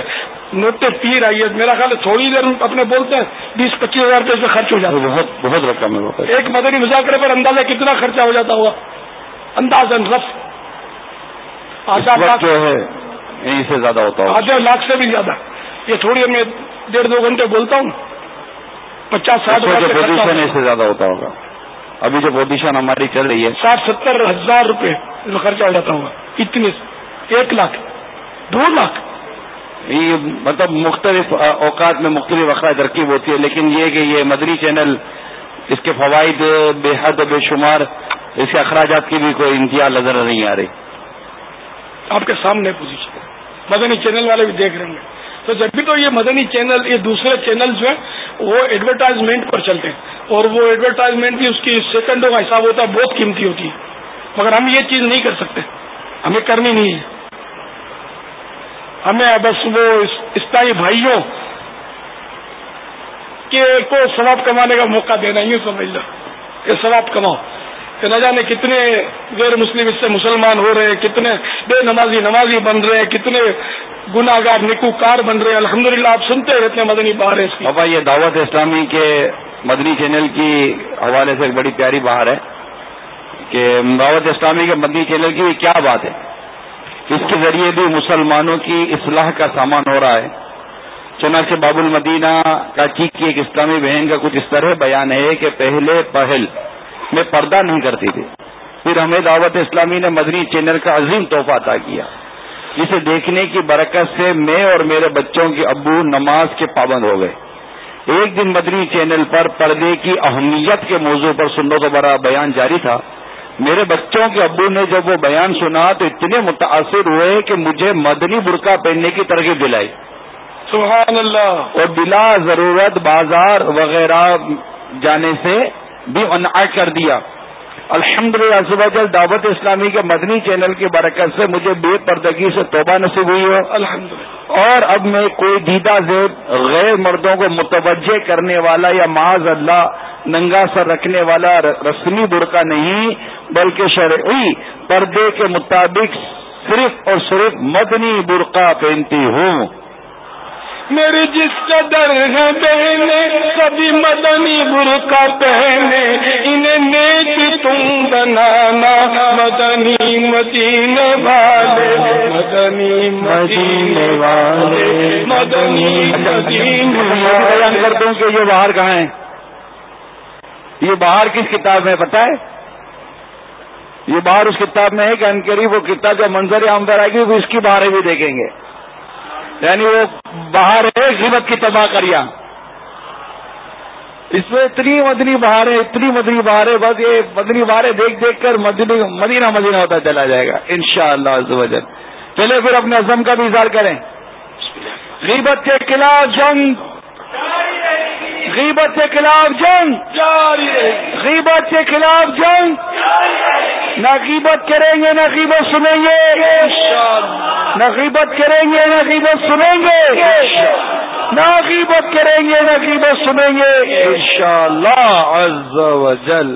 نوٹیں پی رہی ہے۔ میرا خیال ہے تھوڑی دیر اپنے بولتے ہیں بیس پچیس ہزار روپئے خرچ ہو جاتا ہے۔ بہت بہت رقم ہے ایک مدنی مذاکرے پر اندازہ کتنا خرچہ ہو جاتا ہوا؟ انداز رف لاکھ جو ہے یہیں سے زیادہ ہوتا ہے آدھے لاکھ سے بھی زیادہ۔ یہ تھوڑی میں ڈیڑھ دو گھنٹے بولتا ہوں۔ پچاس ساٹھ پردوشن اس سے زیادہ ہوتا ہوگا۔ ابھی جو پردوشن ہماری چل رہی ہے۔ ساٹھ ستر ہزار روپے خرچہ ہو جاتا ہوگا۔ اتنے ایک لاکھ۔ دو لاکھ۔ یہ مطلب مختلف اوقات میں مختلف اخراج ترکیب ہوتی ہے لیکن یہ کہ یہ مدنی چینل اس کے فوائد بے حد بے شمار اس کے اخراجات کی بھی کوئی انتہا نظر نہیں آ رہی۔ آپ کے سامنے پوزیشن مدنی چینل والے بھی دیکھ رہے ہیں۔ تو جب بھی تو یہ مدنی چینل، یہ دوسرے چینل جو ہیں، وہ ایڈورٹائزمنٹ پر چلتے ہیں۔ اور وہ ایڈورٹائزمنٹ بھی اس کی سیکنڈوں کا حساب ہوتا ہے، بہت قیمتی ہوتی ہے۔ مگر ہم یہ چیز نہیں کر سکتے۔ ہمیں کرنی نہیں ہے۔ ہمیں بس وہ اسلائی بھائیوں کے کو ثواب کمانے کا موقع دینا ہی سمجھ لو۔ کہ ثواب کماؤ۔ کہ نہ جانے کتنے غیر مسلم اس سے مسلمان ہو رہے ہیں، کتنے بے نمازی نمازی بن رہے ہیں، کتنے گناگار نکو کار بن رہے ہیں۔ الحمد آپ سنتے رہتے ہیں مدنی باہر بابا، یہ دعوت اسلامی کے مدنی چینل کی حوالے سے ایک بڑی پیاری باہر ہے کہ دعوت اسلامی کے مدنی چینل کی کیا بات ہے؟ اس کے ذریعے بھی مسلمانوں کی اصلاح کا سامان ہو رہا ہے۔ چنانچہ باب المدینہ کاچی کی ایک اسلامی بہن کا کچھ اس طرح بیان ہے کہ پہلے پہل میں پردہ نہیں کرتی تھی پھر ہمیں دعوت اسلامی نے مدنی چینل کا عظیم تحفہ عطا کیا جسے دیکھنے کی برکت سے میں اور میرے بچوں کے ابو نماز کے پابند ہو گئے۔ ایک دن مدنی چینل پر پردے کی اہمیت کے موضوع پر سنو تو بڑا بیان جاری تھا۔ میرے بچوں کے ابو نے جب وہ بیان سنا تو اتنے متاثر ہوئے کہ مجھے مدنی برقع پہننے کی ترغیب دلائی۔ سبحان اللہ۔ اور بلا ضرورت بازار وغیرہ جانے سے بھی منع کر دیا۔ الحمد للہ دعوت اسلامی کے مدنی چینل کی برکت سے مجھے بے پردگی سے توبہ نصیب ہوئی ہو الحمد اور اب میں کوئی دیدہ زیب غیر مردوں کو متوجہ کرنے والا یا معاذ اللہ ننگا سر رکھنے والا رسمی برقع نہیں بلکہ شرعی پردے کے مطابق صرف اور صرف مدنی برقع پہنتی ہوں۔ میری جس قدر ہے بہنے سبھی مدنی برقع پہنے انہیں نیک تم بنانا مدنی مدینے والے مدنی مدینے والے مدنی مدینے بیان کرتا ہوں کہ یہ باہر کہاں ہے یہ باہر کس کتاب میں پتا ہے؟ یہ باہر اس کتاب میں ہے کہ ان قریب وہ کتاب جو منظر عام پر آئے گی وہ اس کی باہر بھی دیکھیں گے۔ یعنی وہ باہر ایک غیبت کی تباہ کریا اس میں اتنی مدنی بہاریں، اتنی مدنی بہاریں، بس یہ مدنی بہاریں دیکھ دیکھ کر مدنی، مدینہ مدینہ ہوتا چلا جائے گا ان شاء اللہ چلے پھر اپنے عزم کا بھی اظہار کریں۔ غیبت کے خلاف جنگ۔ غیبت کے خلاف جنگ. غیبت کے خلاف جنگ. نہ غیبت کریں گے نہ غیبت سنیں گے. نہ غیبت کریں گے نہ غیبت سنیں گے. نہ غیبت کریں گے نہ غیبت سنیں گے. انشاءاللہ جل.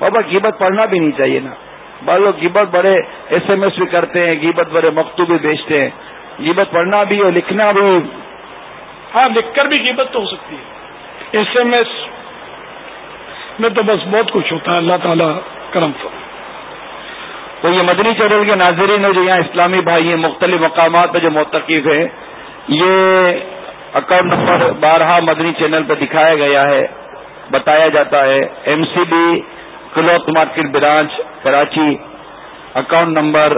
بابا غیبت پڑھنا بھی نہیں چاہیے نا. بعض لوگ غیبت بڑے ایس ایم ایس بھی کرتے ہیں غیبت بڑے مکتوب بھی بیچتے ہیں. غیبت پڑھنا بھی اور لکھنا بھی. ہاں لکھ کر بھی غیبت تو ہو سکتی ہے. ایس ایم ایس میں تو بس بہت کچھ ہوتا ہے اللہ تعالیٰ کرم فرم تو یہ مدنی چینل کے ناظرین جو یہاں اسلامی بھائی ہیں مختلف مقامات پہ جو متقف ہیں، یہ اکاؤنٹ نمبر بارہ مدنی چینل پہ دکھایا گیا ہے، بتایا جاتا ہے۔ M C B cloth market branch, Karachi, account number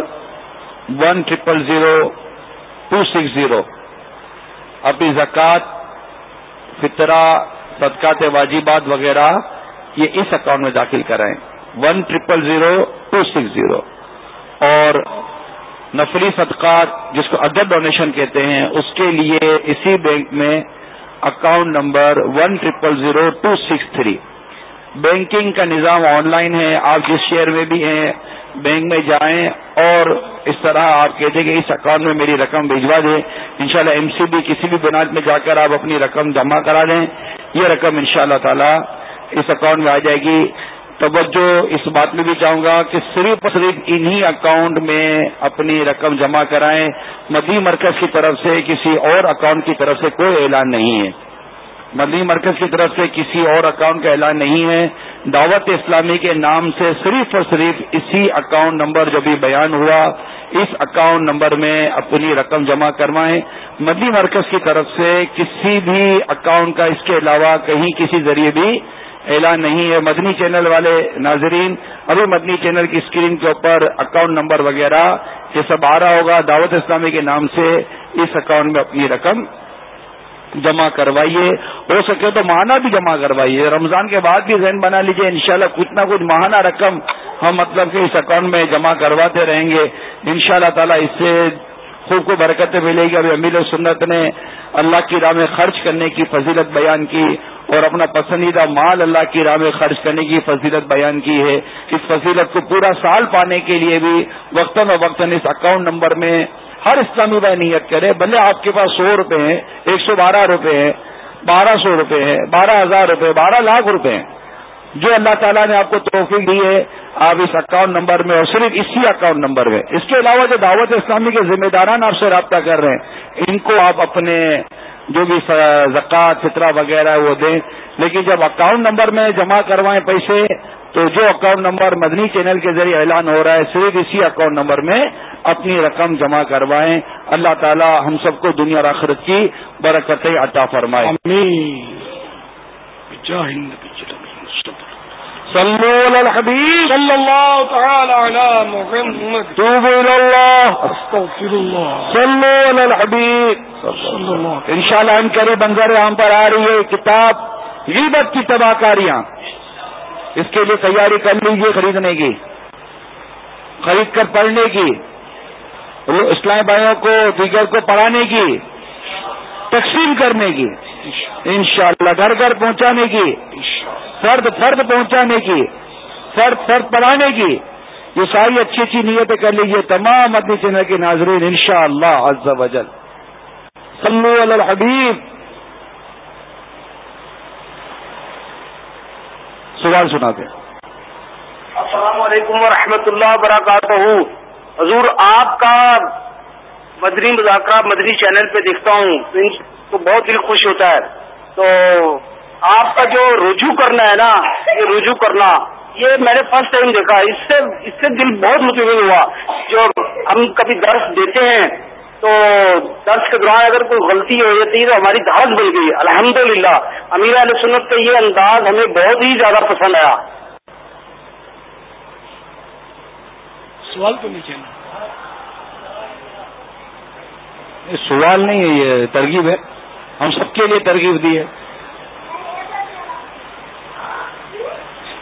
one triple zero two six zero. اپنی زکوٰۃ، فطرہ صدقات واجبات وغیرہ یہ اس اکاؤنٹ میں داخل کرائیں one triple zero two six zero. اور نفلی صدقات جس کو ادر ڈونیشن کہتے ہیں، اس کے لیے اسی بینک میں account number one triple zero two six three. Banking کا نظام آن لائن ہے، آپ جس شہر میں بھی ہیں بینک میں جائیں اور اس طرح آپ کہتے کہ اس اکاؤنٹ میں میری رقم بھجوا دیں، انشاءاللہ ایم سی بی کسی بھی بنیاد میں جا کر آپ اپنی رقم جمع کرا دیں۔ یہ رقم انشاءاللہ تعالی اس اکاؤنٹ میں آ جائے گی۔ توجہ، اس بات میں بھی چاہوں گا کہ صرف صرف انہی اکاؤنٹ میں اپنی رقم جمع کرائیں۔ مدی مرکز کی طرف سے، کسی اور اکاؤنٹ کی طرف سے کوئی اعلان نہیں ہے۔ مدنی مرکز کی طرف سے کسی اور اکاؤنٹ کا اعلان نہیں ہے۔ دعوت اسلامی کے نام سے صرف اور صرف اسی اکاؤنٹ نمبر جو بھی بیان ہوا، اس اکاؤنٹ نمبر میں اپنی رقم جمع کروائیں۔ مدنی مرکز کی طرف سے کسی بھی اکاؤنٹ کا اس کے علاوہ کہیں کسی ذریعے بھی اعلان نہیں ہے۔ مدنی چینل والے ناظرین، ابھی مدنی چینل کی اسکرین کے اوپر اکاؤنٹ نمبر وغیرہ یہ سب آ رہا ہوگا۔ دعوت اسلامی کے نام سے اس اکاؤنٹ میں اپنی رقم جمع کروائیے۔ ہو سکے تو ماہانہ بھی جمع کروائیے۔ رمضان کے بعد بھی ذہن بنا لیجیے انشاءاللہ کچھ نہ کچھ ماہانہ رقم ہم مطلب کہ اس اکاؤنٹ میں جمع کرواتے رہیں گے۔ ان شاء اللہ تعالیٰ اس سے خوب کو برکتیں ملے گی۔ ابھی امیر سنت نے اللہ کی راہ میں خرچ کرنے کی فضیلت بیان کی اور اپنا پسندیدہ مال اللہ کی راہ میں خرچ کرنے کی فضیلت بیان کی ہے۔ اس فضیلت کو پورا سال پانے کے لیے بھی وقتاً وقتاً اس اکاؤنٹ نمبر میں ہر اسلامی بھائی نیت کرے، بھلے آپ کے پاس سو روپے ہیں، ایک سو بارہ روپے ہیں، بارہ سو روپے ہیں، بارہ ہزار روپے، بارہ لاکھ روپے ہیں۔ جو اللہ تعالیٰ نے آپ کو توفیق دی ہے، آپ اس اکاؤنٹ نمبر میں اور صرف اسی اکاؤنٹ نمبر میں۔ اس کے علاوہ جو دعوت اسلامی کے ذمہ داران آپ سے رابطہ کر رہے ہیں، ان کو آپ اپنے جو بھی زکوٰۃ، فطرہ وغیرہ ہے وہ دیں۔ لیکن جب اکاؤنٹ نمبر میں جمع کروائیں پیسے، تو جو اکاؤنٹ نمبر مدنی چینل کے ذریعے اعلان ہو رہا ہے، صرف اسی اکاؤنٹ نمبر میں اپنی رقم جمع کروائیں۔ اللہ تعالی ہم سب کو دنیا آخرت کی برکتیں عطا فرمائے۔ صلو علی الحبیب صلی اللہ تعالی علی محمد. اللہ استغفر اللہ صلو علی الحبیب انشاءاللہ ان کرے بنظر عام پر آ رہی ہے کتاب غیبت کی تباہ کاریاں اس کے لیے تیاری کر لیجیے خریدنے کی خرید کر پڑھنے کی اسلام بھائیوں کو دیگر کو پڑھانے کی تقسیم کرنے کی۔ انشاءاللہ گھر گھر پہنچانے کی۔ فرد فرد پہنچانے کی، فرد فرد پڑھانے کی۔ یہ ساری اچھی اچھی نیتیں کر لیجیے تمام ادنی چینل کے ناظرین ان شاء اللہ وجل صلو علی الحبیب۔ سوال سنا دیں السلام علیکم ورحمۃ اللہ وبرکاتہ۔ حضور، آپ کا مدنی مذاکرہ مدنی چینل پہ دیکھتا ہوں، تو بہت دل خوش ہوتا ہے۔ تو آپ کا جو رجوع کرنا ہے نا یہ رجوع کرنا یہ میں نے فرسٹ ٹائم دیکھا اس سے اس سے دل بہت متوجہ ہوا۔ جو ہم کبھی درس دیتے ہیں تو درس کے دوران اگر کوئی غلطی ہو جاتی ہے تو ہماری دھاس بن گئی۔ الحمد للہ امیر علیہ سنت کا یہ انداز ہمیں بہت ہی زیادہ پسند آیا۔ سوال تو نہیں سوال نہیں ہے یہ ترغیب ہے۔ ہم سب کے لیے ترغیب دی ہے۔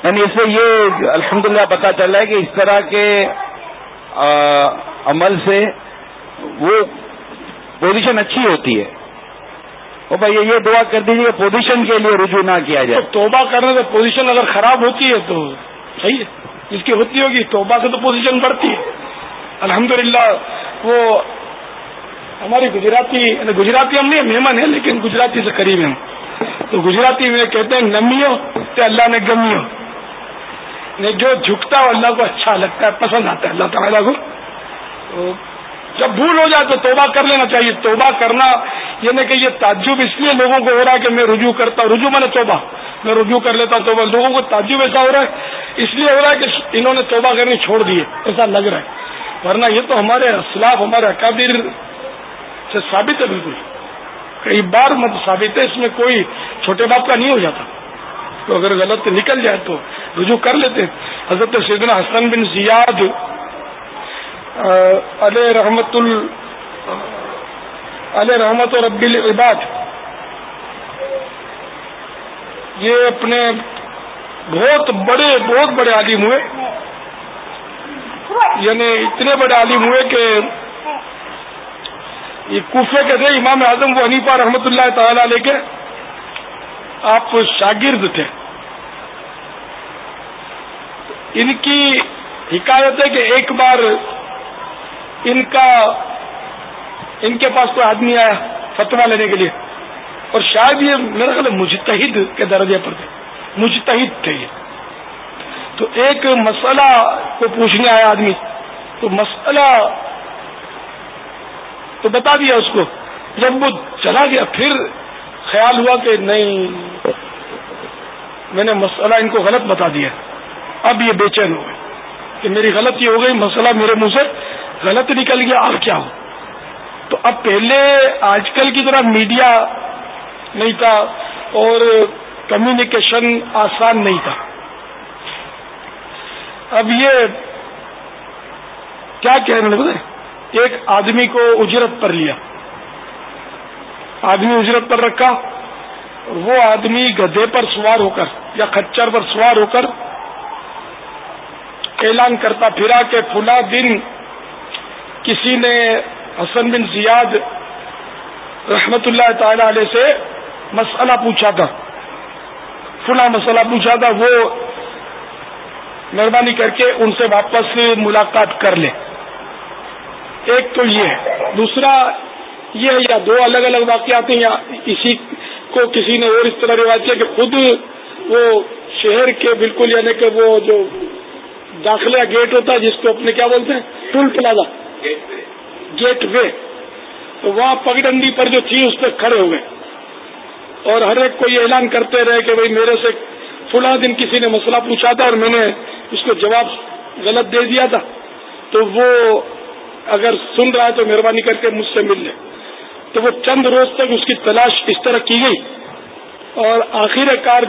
یعنی اس سے یہ الحمدللہ للہ پتا چل رہا ہے کہ اس طرح کے عمل سے وہ پوزیشن اچھی ہوتی ہے۔ وہ بھائی یہ دعا کر دیجیے پوزیشن کے لیے رجوع نہ کیا جائے۔ توبہ کرنے سے پوزیشن اگر خراب ہوتی ہے تو صحیح ہے۔ جس کی ہوتی ہوگی، توبہ سے تو پوزیشن بڑھتی ہے۔ الحمدللہ، وہ ہماری گجراتی یعنی گجراتی ہم نہیں، مہمان ہیں، لیکن گجراتی سے قریب ہیں۔ تو گجراتی میں کہتے ہیں، نمیوں تو اللہ نے گمیوں۔ جو جھکتا ہے اللہ کو اچھا لگتا ہے، پسند آتا ہے اللہ تعالیٰ کو۔ تو جب بھول ہو جائے تو توبہ کر لینا چاہیے۔ توبہ کرنا یہ نہیں کہ یہ تعجب اس لیے لوگوں کو ہو رہا ہے کہ میں رجوع کرتا ہوں۔ رجوع میں نے توبہ۔ میں رجوع کر لیتا ہوں توبہ۔ لوگوں کو تعجب ایسا ہو رہا ہے، اس لیے ہو رہا ہے کہ انہوں نے توبہ کرنی چھوڑ دی ایسا لگ رہا ہے۔ ورنہ یہ تو ہمارے اسلاف ہمارے اکابر سے ثابت ہے بالکل۔ کئی بار مت ثابت ہے، اس میں کوئی چھوٹے باپ کا نہیں ہو جاتا۔ تو اگر غلط نکل جائے تو رجوع کر لیتے۔ حضرت سیدنا حسن بن زیاد علیہ رحمت ال، علیہ رحمت رب العباد۔ یہ اپنے بہت بڑے بہت بڑے عالم ہوئے۔ یعنی اتنے بڑے عالم ہوئے کہ یہ کوفے کے تھے امام اعظم وہ حنیفہ رحمت اللہ تعالی علیہ کے۔ آپ شاگرد تھے۔ ان کی حکایت ہے کہ ایک بار ان کا ان کے پاس کوئی آدمی آیا فتوا لینے کے لیے اور شاید یہ میرا خیال مجتہد کے درجے پر تھے۔ مجتہد تھے یہ۔ تو ایک مسئلہ کو پوچھنے آیا آدمی۔ تو مسئلہ تو بتا دیا اس کو۔ جب وہ چلا گیا، پھر خیال ہوا کہ نہیں، میں نے مسئلہ ان کو غلط بتا دیا اب یہ بے چین ہو گئے کہ میری غلطی ہو گئی، مسئلہ میرے منہ سے غلط نکل گیا اب کیا ہو؟ تو اب پہلے آج کل کی طرح میڈیا نہیں تھا اور کمیونیکیشن آسان نہیں تھا۔ اب یہ کیا کہنے لگے؟ ایک آدمی کو اجرت پر لیا۔ آدمی اجرت پر رکھا وہ آدمی گدے پر سوار ہو کر یا کچر پر سوار ہو کر اعلان کرتا پھرا کہ فلا دن کسی نے حسن بن زیاد رحمت اللہ تعالی علیہ سے مسئلہ پوچھا تھا۔ فلا مسئلہ پوچھا تھا، وہ مہربانی کر کے ان سے واپس ملاقات کر لے۔ ایک تو یہ ہے۔ دوسرا یہ یا دو الگ الگ واقعات ہیں یا اسی کو کسی نے اور اس طرح روایت کیا کہ خود وہ شہر کے بالکل یعنی کہ وہ جو داخلہ گیٹ ہوتا ہے جس کو اپنے کیا بولتے ہیں؟ Tool plaza. گیٹ وے تو وہاں پگڈنڈی پر جو تھی اس پہ کھڑے ہو گئے اور ہر ایک کو یہ اعلان کرتے رہے کہ بھائی میرے سے فلاں دن کسی نے مسئلہ پوچھا تھا اور میں نے اس کو جواب غلط دے دیا تھا۔ تو وہ اگر سن رہا ہے تو مہربانی کر کے مجھ سے مل لے۔ تو وہ چند روز تک اس کی تلاش اس طرح کی گئی اور آخر کار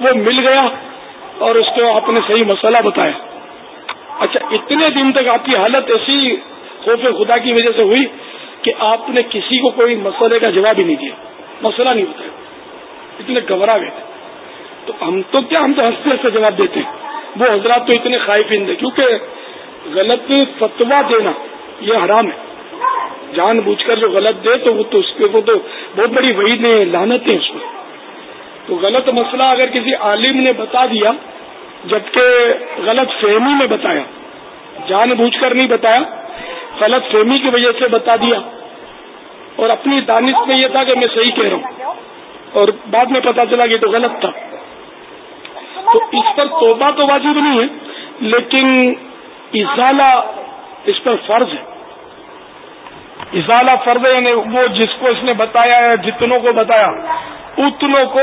وہ مل گیا اور اس کو آپ نے صحیح مسئلہ بتایا۔ اچھا اتنے دن تک آپ کی حالت ایسی خوف خدا کی وجہ سے ہوئی کہ آپ نے کسی کو کوئی مسئلے کا جواب ہی نہیں دیا۔ مسئلہ نہیں بتایا۔ اتنے گھبرا گئے۔ تھے تو ہم تو کیا ہم تو ہنستے ہنستے جواب دیتے ہیں؟ وہ حضرات تو اتنے خائفین تھے۔ کیونکہ غلط فتوا دینا یہ حرام ہے۔ جان بوجھ کر جو غلط دے تو وہ تو اس کے وہ تو بہت بڑی وعید نے لانت ہے اس میں۔ تو غلط مسئلہ اگر کسی عالم نے بتا دیا، جبکہ غلط فہمی میں بتایا، جان بوجھ کر نہیں بتایا، غلط فہمی کی وجہ سے بتا دیا۔ اور اپنی دانش میں یہ تھا کہ میں صحیح کہہ رہا ہوں۔ اور بعد میں پتا چلا کہ تو غلط تھا۔ تو اس پر توبہ تو واجب نہیں ہے، لیکن ازالہ اس پر فرض ہے۔ ازالہ فرض ہے یعنی وہ جس کو اس نے بتایا ہے، جتنوں کو بتایا، اتنوں کو